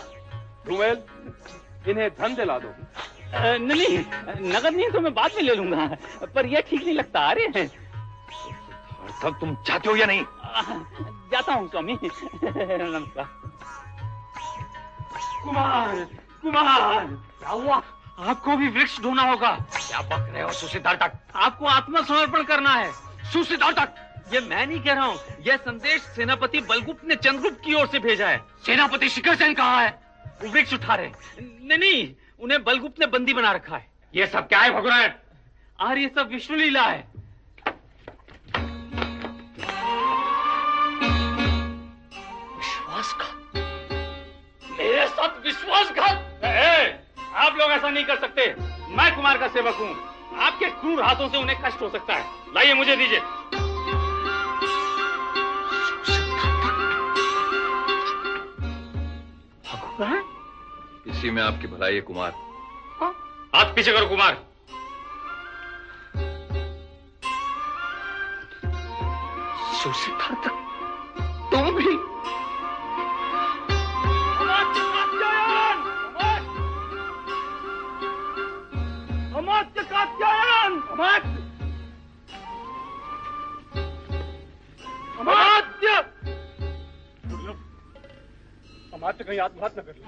रुमेल इन्हें धन दिला दो। नहीं नगद नहीं तो मैं बाद में ले लूँगा। पर यह ठीक नहीं लगता अरे सब तुम चाहते हो या नहीं? जाता हूँ स्वामी नमस्कार। कुमार कुमार क्या हुआ? आपको भी वृक्ष ढूंढना होगा। क्या बक रहे हो सुसिद्धार्थ आपको आत्मसमर्पण करना है। सुसिद्धार्थ ये मैं नहीं कह रहा हूँ, यह संदेश सेनापति बलगुप्त ने चंद्रगुप्त की ओर से भेजा है। सेनापति शिखर सेन कहा है? वो वृक्ष उठा रहे नहीं नहीं, उन्हें बलगुप्त ने बंदी बना रखा है। ये सब क्या है, भगवान? आर, ये सब विष्णु लीला है। विश्वासघात। मेरे साथ विश्वासघात? आप लोग ऐसा नहीं कर सकते। मैं कुमार का सेवक हूँ। आपके क्रूर हाथों से उन्हें कष्ट हो सकता है। लाइए मुझे दीजिए। इसी में आपकी भलाई है कुमार। हाथ पीछे करो कुमार। सुसिद्धार्थ तुम भी अमात्य। कहीं आत्मघात न कर ले।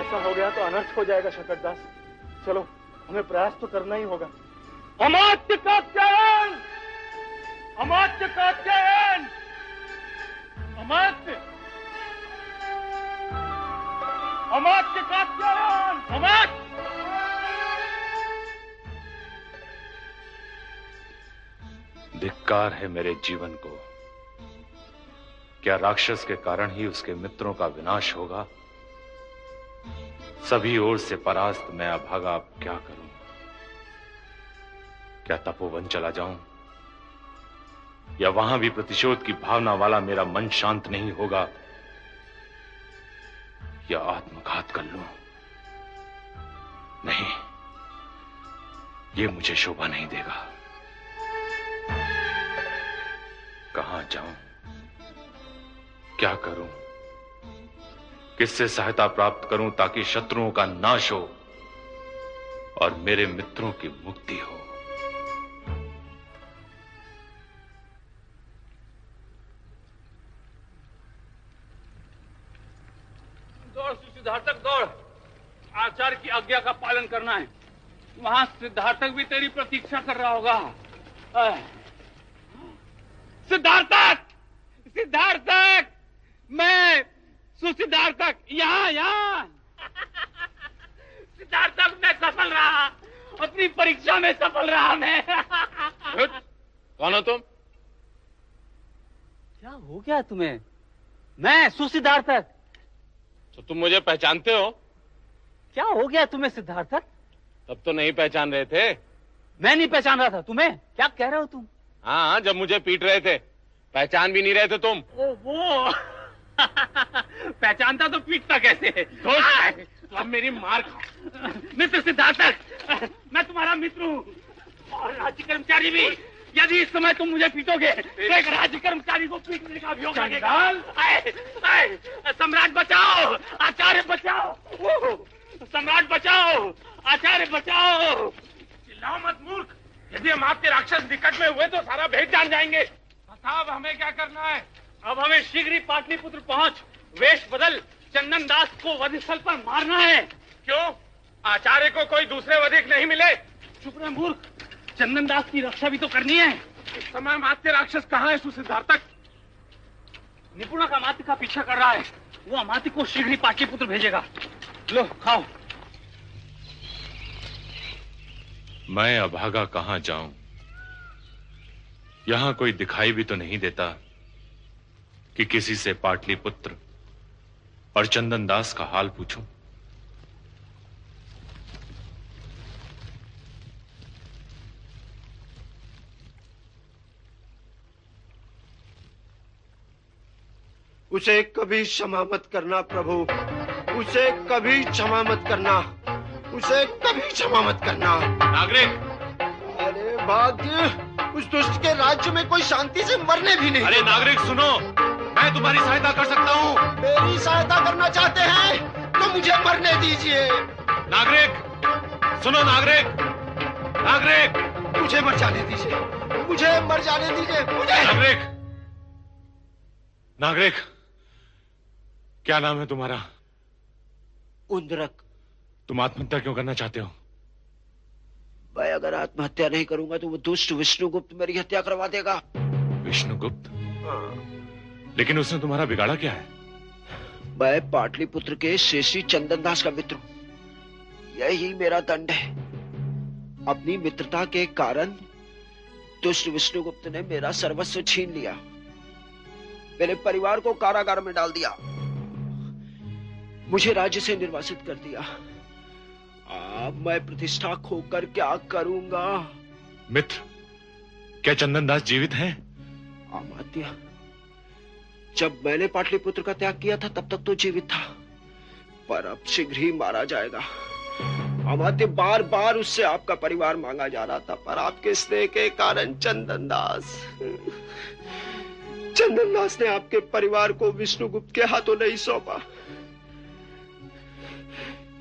ऐसा हो गया तो अनर्थ हो जाएगा शकटदास चलो हमें प्रयास तो करना ही होगा। अमात्य कात्यायन अमात्य कात्यायन अमात्य। अमात्य कात्यायन अमात्य। धिक्कार है मेरे जीवन को। क्या राक्षस के कारण ही उसके मित्रों का विनाश होगा? सभी ओर से परास्त मैं अभागा, अब क्या करूँ? क्या तपोवन चला जाऊँ? या वहाँ भी प्रतिशोध की भावना वाला मेरा मन शांत नहीं होगा? या आत्मघात कर लूँ? नहीं, ये मुझे शोभा नहीं देगा। कहाँ जाऊँ? क्या करूँ? किससे सहायता प्राप्त करूँ ताकि शत्रुओं का नाश हो और मेरे मित्रों की मुक्ति हो? सिद्धार्थक दौड़। आचार्य की आज्ञा का पालन करना है। वहाँ सिद्धार्थक भी तेरी प्रतीक्षा कर रहा होगा। सिद्धार्थक सिद्धार्थक मैं सुसिद्धार्थक यहाँ यहाँ! सिद्धार्थक मैं सफल रहा। अपनी परीक्षा में सफल रहा मैं। कौन हो तुम? क्या हो गया तुम्हें? मैं सुसिद्धार्थक तो तुम मुझे पहचानते हो? क्या हो गया तुम्हें सिद्धार्थक तब तो नहीं पहचान रहे थे। मैं नहीं पहचान रहा था। तुम्हें? क्या कह रहे हो तुम? हाँ हाँ जब मुझे पीट रहे थे। पहचान भी नहीं रहे थे तुम। ओ, वो। *laughs* पहचानता तो पीटता कैसे? तो अब मेरी मार खा मित्र सिद्धार्थक मैं तुम्हारा मित्र हूँ। और राज्य कर्मचारी भी। यदि इस समय तुम मुझे पीटोगे तो एक राज्य कर्मचारी को पीटने का अभियोग सम्राट बचाओ आचार्य बचाओ। सम्राट बचाओ आचार्य बचाओ। चिल्लाओ मत मूर्ख। यदि हम आपके राक्षस निकट में हुए तो सारा भेद जान जाएँगे। साहब हमें क्या करना है? अब हमें शीघ्र ही पाटलिपुत्र पहुँच, वेश बदल, चंदन दास को वध स्थल पर मारना है। क्यों? आचार्य को कोई दूसरे वधिक नहीं मिले। चुप रहे मूर्ख। चंदन दास की रक्षा भी तो करनी है। इस समय मात्य राक्षस कहाँ है सुसिद्धार्थक निपुणा का अमात्य का पीछा कर रहा है। वो अमात्य को शीघ्र ही पाटलिपुत्र भेजेगा। लो, खाओ। मैं अभागा कहाँ जाऊँ? यहाँ कोई दिखाई भी तो नहीं देता कि किसी से पाटलिपुत्र और चंदन दास का हाल पूछूँ। उसे कभी क्षमा मत करना प्रभु, उसे कभी क्षमा मत करना। उसे कभी क्षमा मत करना। नागरिक। अरे भाग्य उस दुष्ट के राज्य में कोई शांति से मरने भी नहीं। अरे नागरिक सुनो। मैं तुम्हारी सहायता कर सकता हूँ। मेरी सहायता करना चाहते हैं तो मुझे मरने दीजिए। नागरिक सुनो नागरिक। नागरिक। मुझे मर जाने दीजिए। मुझे मर जाने दीजिए। मुझे। नागरिक। नागरिक क्या नाम है तुम्हारा? उंदरक। तुम आत्महत्या क्यों करना चाहते हो? मैं अगर आत्महत्या नहीं करूँगा तो वो दुष्ट विष्णुगुप्त मेरी हत्या करवा देगा। विष्णुगुप्त? लेकिन उसने तुम्हारा बिगाड़ा क्या है? मैं पाटलिपुत्र के शेषी चंदन दास का मित्र। हूँ यही मेरा दंड है। अपनी मित्रता के कारण दुष्ट विष्णुगुप्त ने मेरा सर्वस्व छीन लिया। मेरे परिवार को कारागार में डाल दिया। मुझे राज्य से निर्वासित कर दिया। अब मैं प्रतिष्ठा खोकर क्या करूँगा? मित्र क्या चंदन दास जीवित हैं? अमात्य जब मैंने पाटलिपुत्र का त्याग किया था तब तक तो जीवित था। पर अब शीघ्र ही मारा जाएगा। अमात्य बार बार उससे आपका परिवार मांगा जा रहा था पर आपके स्नेह के कारण चंदन दास चंदन दास ने आपके परिवार को विष्णुगुप्त के हाथों नहीं सौंपा।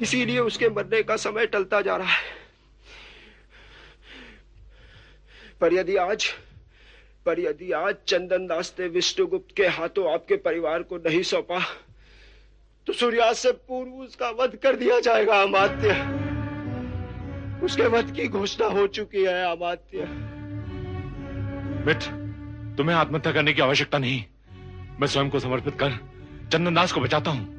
इसीलिए उसके मरने का समय टलता जा रहा है। पर यदि आज, पर यदि आज चंदन दास ने विष्णुगुप्त के हाथों आपके परिवार को नहीं सौंपा तो सूर्यास्त से पूर्व उसका वध कर दिया जाएगा, अमात्य। उसके वध की घोषणा हो चुकी है, अमात्य। मित्र, तुम्हें आत्महत्या करने की आवश्यकता नहीं। मैं स्वयं को समर्पित कर चंदन दास को बचाता हूँ।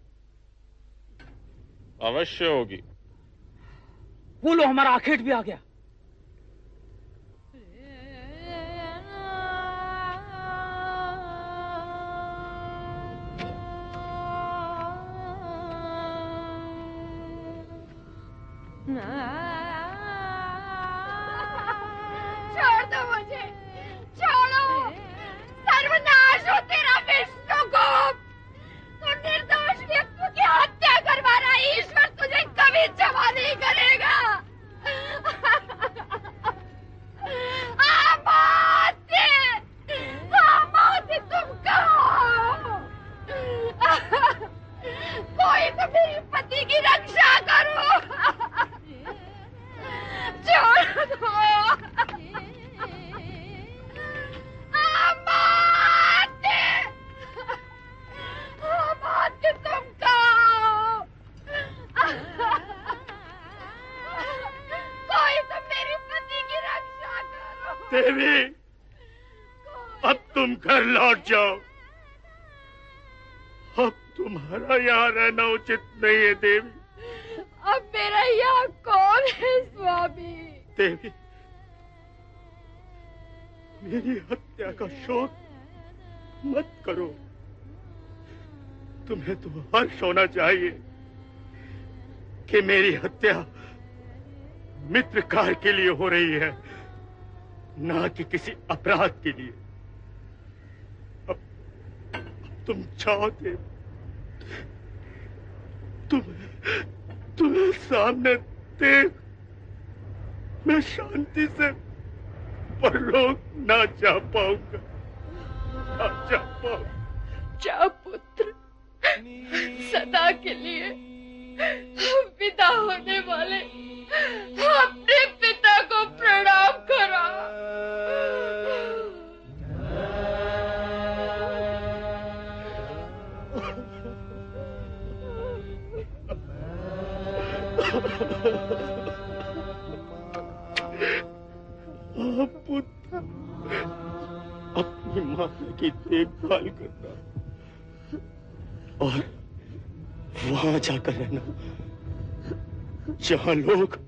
अवश्य होगी। वो लो हमारा आखेट भी आ गया। छोड़ दो मुझे छोड़ो सर्वनाश हो तेरा विष्णु गुप्त तू निर्दोष व्यक्ति की हत्या करवा रहा है ईश्वर तुझे कभी क्षमा नहीं करेगा अमात्य अमात्य तुम कहो कोई तो मेरी कोई तो की रक्षा करो। देवी अब तुम घर लौट जाओ। तुम्हारा यहाँ रहना उचित नहीं है देवी। अब मेरा यहाँ कौन है स्वामी? देवी मेरी हत्या का शोक मत करो। तुम्हें तो हर्ष होना चाहिए कि मेरी हत्या मित्र मित्रकार के लिए हो रही है ना कि किसी अपराध के लिए। अब, अब तुम जाओ देव। तुम्हें तुम्हें सामने देख, मैं शांति से परलोक ना जा पाऊँगा। ना जा पाऊँगा। जा पुत्र, सदा के लिए पिता होने वाले अपने पिता को प्रणाम करो। आप पुत्र। अपनी माता की देखभाल करना। और वहाँ जाकर रहना। जहाँ लोग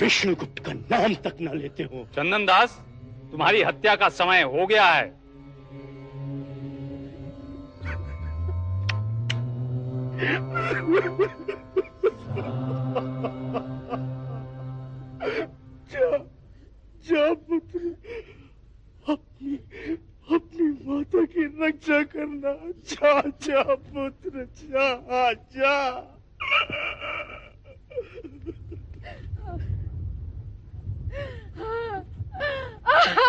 विष्णुगुप्त का नाम तक ना लेते हो। चंदन दास तुम्हारी हत्या का समय हो गया है। *laughs* जा जा पुत्र अपनी अपनी माता की रक्षा करना जा जा पुत्र जा जा। जय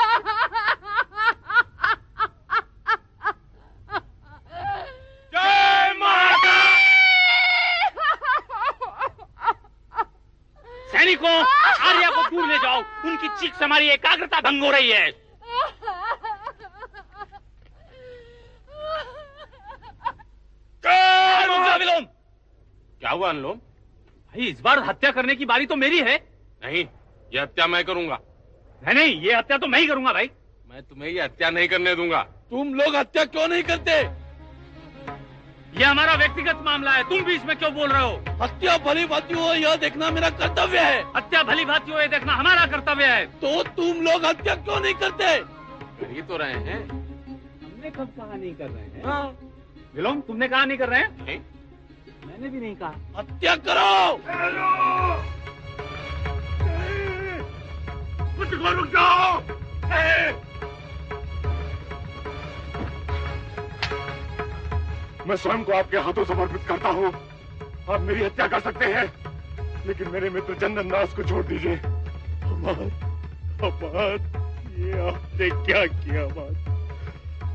*laughs* *laughs* *laughs* सैनिकों आर्या को दूर ले जाओ। उनकी चीख से हमारी एकाग्रता भंग हो रही है। क्या हुआ अनुलोम? भाई इस बार हत्या करने की बारी तो मेरी है। नहीं ये हत्या मैं करूँगा। नहीं नहीं ये हत्या तो मैं ही करूँगा भाई। मैं तुम्हें ये हत्या नहीं करने दूँगा। तुम लोग हत्या क्यों नहीं करते? ये हमारा व्यक्तिगत मामला है। तुम भी इसमें क्यों बोल रहे हो? हत्या भली भांति हो यह देखना मेरा कर्तव्य है। हत्या भली भांति हो यह देखना हमारा कर्तव्य है। तो तुम लोग हत्या क्यों नहीं करते? कर ही तो रहे हैं। हमने कब कहा नहीं कर रहे हैं। विलोम तुमने कहा नहीं कर रहे हैं? मैंने भी नहीं कहा। हत्या करो! कुछ रुक जाओ। मैं स्वयं को आपके हाथों समर्पित करता हूँ। आप मेरी हत्या कर सकते हैं लेकिन मेरे मित्र चंदन दास को छोड़ दीजिए। अमर अमर ये आपने क्या किया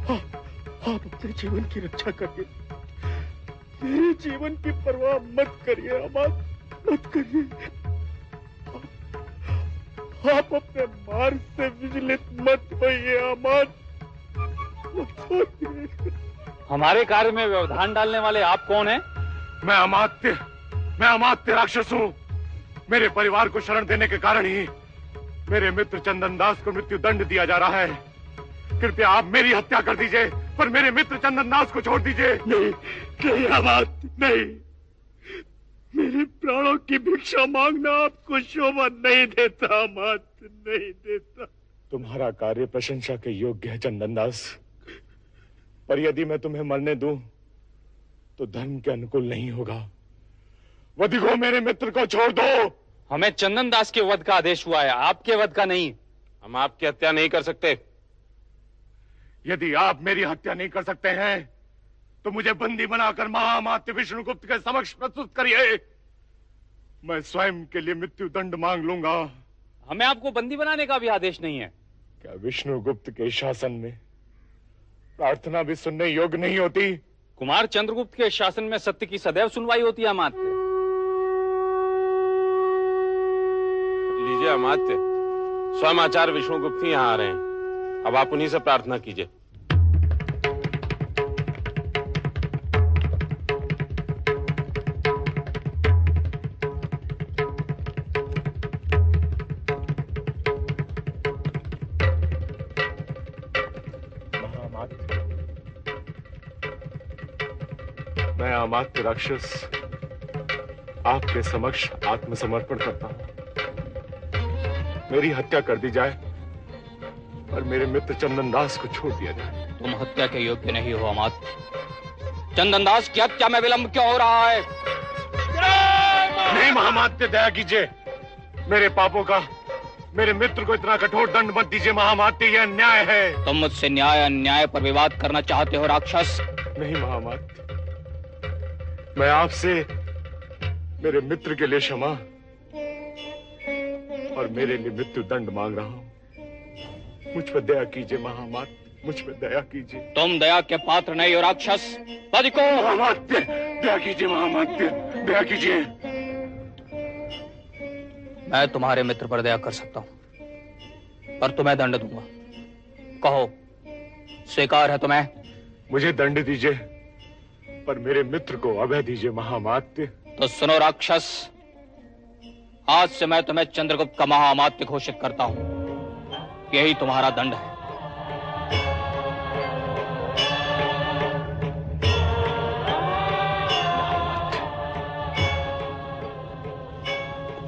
आप, आप अपने जीवन की रक्षा करिए। मेरे जीवन की परवाह मत करिए अमर मत करिए। आप अपने मार्ग से विचलित मत होइए अमर। मत होइए। हमारे कार्य में व्यवधान डालने वाले आप कौन हैं? मैं अमात्य मैं अमात्य राक्षस हूँ। मेरे परिवार को शरण देने के कारण ही मेरे मित्र चंदन दास को मृत्यु दंड दिया जा रहा है। कृपया आप मेरी हत्या कर दीजिए पर मेरे मित्र चंदन दास को छोड़ दीजिए। नहीं नहीं अमात्य नहीं। मेरे प्राणों की भिक्षा मांगना आपको शोभा नहीं देता अमात्य नहीं देता। तुम्हारा कार्य प्रशंसा के योग्य है चंदन दास। पर यदि मैं तुम्हें मरने दूँ तो धर्म के अनुकूल नहीं होगा। वधिको मेरे मित्र को छोड़ दो। हमें चंदन दास के वध का आदेश हुआ है आपके वध का नहीं। हम आपकी हत्या नहीं कर सकते। यदि आप मेरी हत्या नहीं कर सकते हैं तो मुझे बंदी बनाकर महामात्य विष्णुगुप्त के समक्ष प्रस्तुत करिए। मैं स्वयं के लिए मृत्यु दंड मांग लूँगा। हमें आपको बंदी बनाने का भी आदेश नहीं है। क्या विष्णुगुप्त के शासन में प्रार्थना भी सुनने योग्य नहीं होती। कुमार चंद्रगुप्त के शासन में सत्य की सदैव सुनवाई होती है अमात्य। लीजिए अमात्य। स्वयं आचार्य विष्णुगुप्त ही यहाँ आ रहे हैं। अब आप उन्हीं से प्रार्थना कीजिए। मैं राक्षस आपके समक्ष आत्मसमर्पण करता हूँ। मेरी हत्या कर दी जाए और मेरे मित्र चंदन दास को छोड़ दिया जाए। तुम हत्या के योग्य नहीं हो अमात्य चंदन दास की हत्या में विलंब क्यों हो रहा है? नहीं महामात्य दया कीजिए। मेरे पापों का मेरे मित्र को इतना कठोर दंड मत दीजिए महामात्य यह अन्याय है। तुम मुझसे न्याय अन्याय पर विवाद करना चाहते हो राक्षस। नहीं महामात्य। मैं आपसे मेरे मित्र के लिए क्षमा और मेरे लिए मृत्यु दंड मांग रहा हूँ। मुझ पर दया कीजिए महामात। मुझ पर दया कीजिए। तुम दया के पात्र नहीं हो राक्षस। बदिको महामात्य दया कीजिए महामात्य दया कीजिए। मैं तुम्हारे मित्र पर दया कर सकता हूँ पर तुम्हें दंड दूँगा। कहो स्वीकार है तुम्हें? मुझे दंड दीजिए। पर मेरे मित्र को अभय दीजिए महामात्य। तो सुनो राक्षस, आज से मैं तुम्हें चंद्रगुप्त का महामात्य घोषित करता हूँ। यही तुम्हारा दंड है।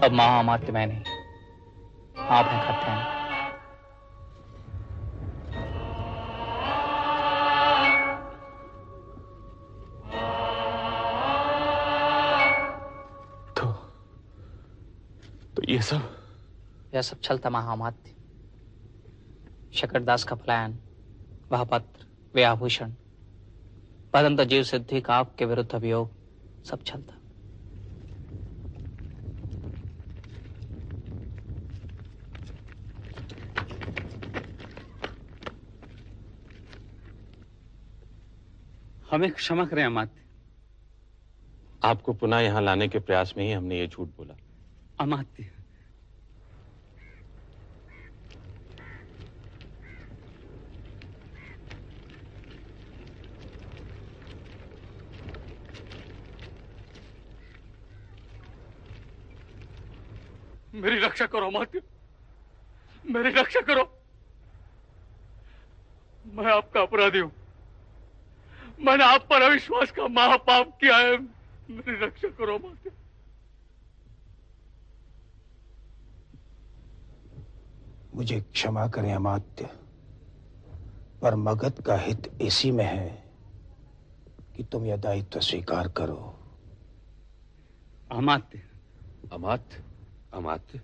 अब महामात्य मैं नहीं, आप हैं। तो ये सब? यह सब चलता महामात्य। शकरदास का प्लान वह पत्र वे आभूषण परंतु जीव सिद्धि का आपके विरुद्ध अभियोग सब चलता। हमें क्षमा करें अमात्य। आपको पुनः यहाँ लाने के प्रयास में ही हमने ये झूठ बोला। अमात्य। मेरी रक्षा करो अमात्य मेरी रक्षा करो। मैं आपका अपराधी हूँ। मैंने आप पर अविश्वास का महापाप किया है। मेरी रक्षा करो अमात्य मुझे क्षमा करें अमात्य पर मगध का हित इसी में है कि तुम यह दायित्व स्वीकार करो। अमात्य। अमात्य? अमात्य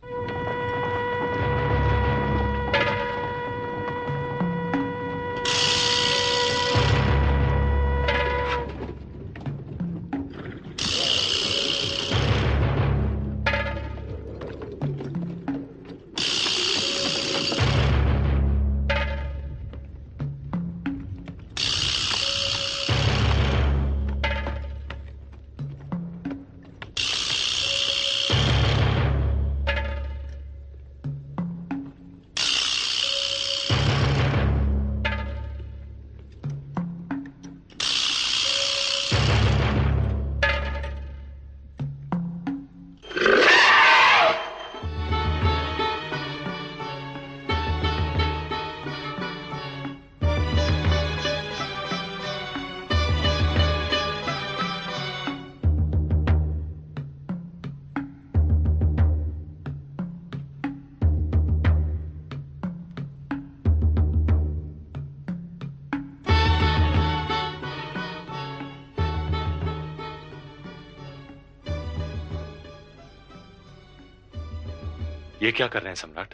क्या कर रहे हैं सम्राट?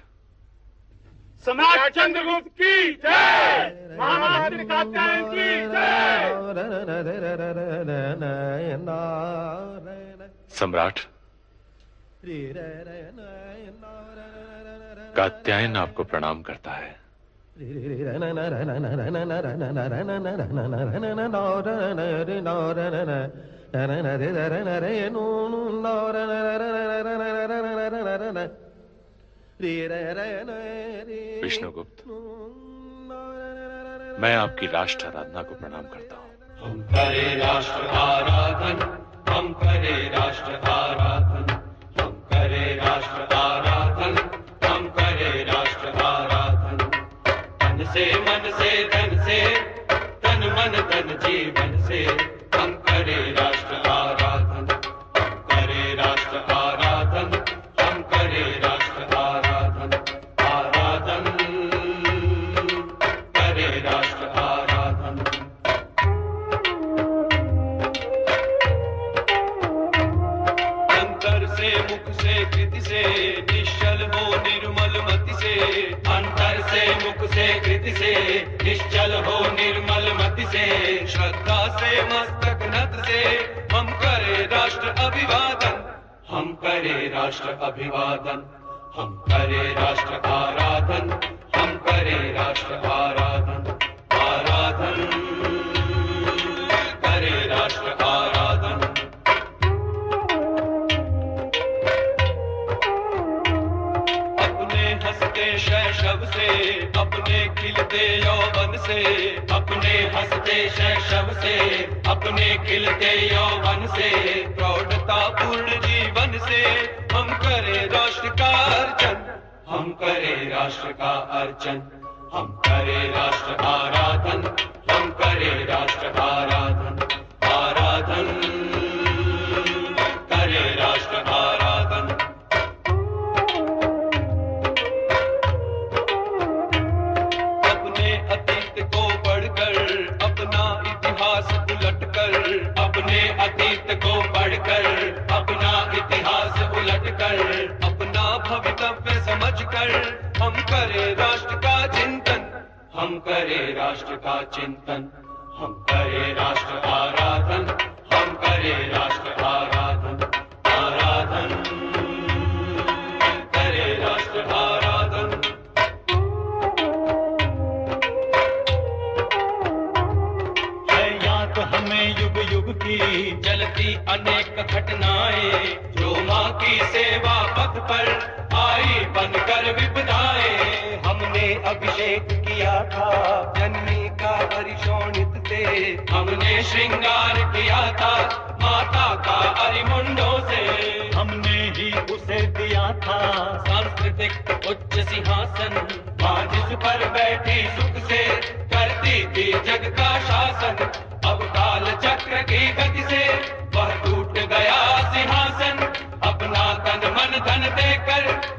सम्राट चंद्रगुप्त की जय! कात्यायन की सम्राट कात्यायन आपको प्रणाम करता है। विष्णुगुप्त, मैं आपकी राष्ट्र आराधना को प्रणाम करता हूँ। हम करे राष्ट्र आराधन, हम करे राष्ट्र आराधन, हम करे राष्ट्र आराधन, हम करे राष्ट्र आराधन। तन से मन से धन से तन मन धन जीवन से, हम करे से श्रद्धा से, मस्तक नत से हम करे राष्ट्र अभिवादन। हम करे राष्ट्र अभिवादन। हम करे राष्ट्र आराधन। हम करे राष्ट्र आराधन। आराधन। करे राष्ट्र आराधन। अपने हँसते शैशव से अपने खिलते यौवन से, अपने हँसते शैशव से, अपने खिलते यौवन से प्रौढ़ता पूर्ण जीवन से हम करे राष्ट्र का अर्चन। हम करे राष्ट्र का अर्चन। हम करे राष्ट्र आराधन। हम करे राष्ट्र आराधन। आराधन। कर अपना भवितव्य समझ कर हम करे राष्ट्र का चिंतन। हम करे राष्ट्र का चिंतन। हम करे राष्ट्र आराधन। हम करे राष्ट्र आराधन। आराधन। करे राष्ट्र आराधन। है याद हमें युग युग की। चलती अनेक घटनाएँ। माँ की सेवा पथ पर आई बनकर विपदाएँ। हमने अभिषेक किया था जननी का परिशोणित से हमने श्रृंगार किया था, माता का अरिमुंडों से। हमने ही उसे दिया था, सांस्कृतिक उच्च सिंहासन। जिस पर बैठी सुख से करती थी जग का शासन। अब काल चक्र की गति से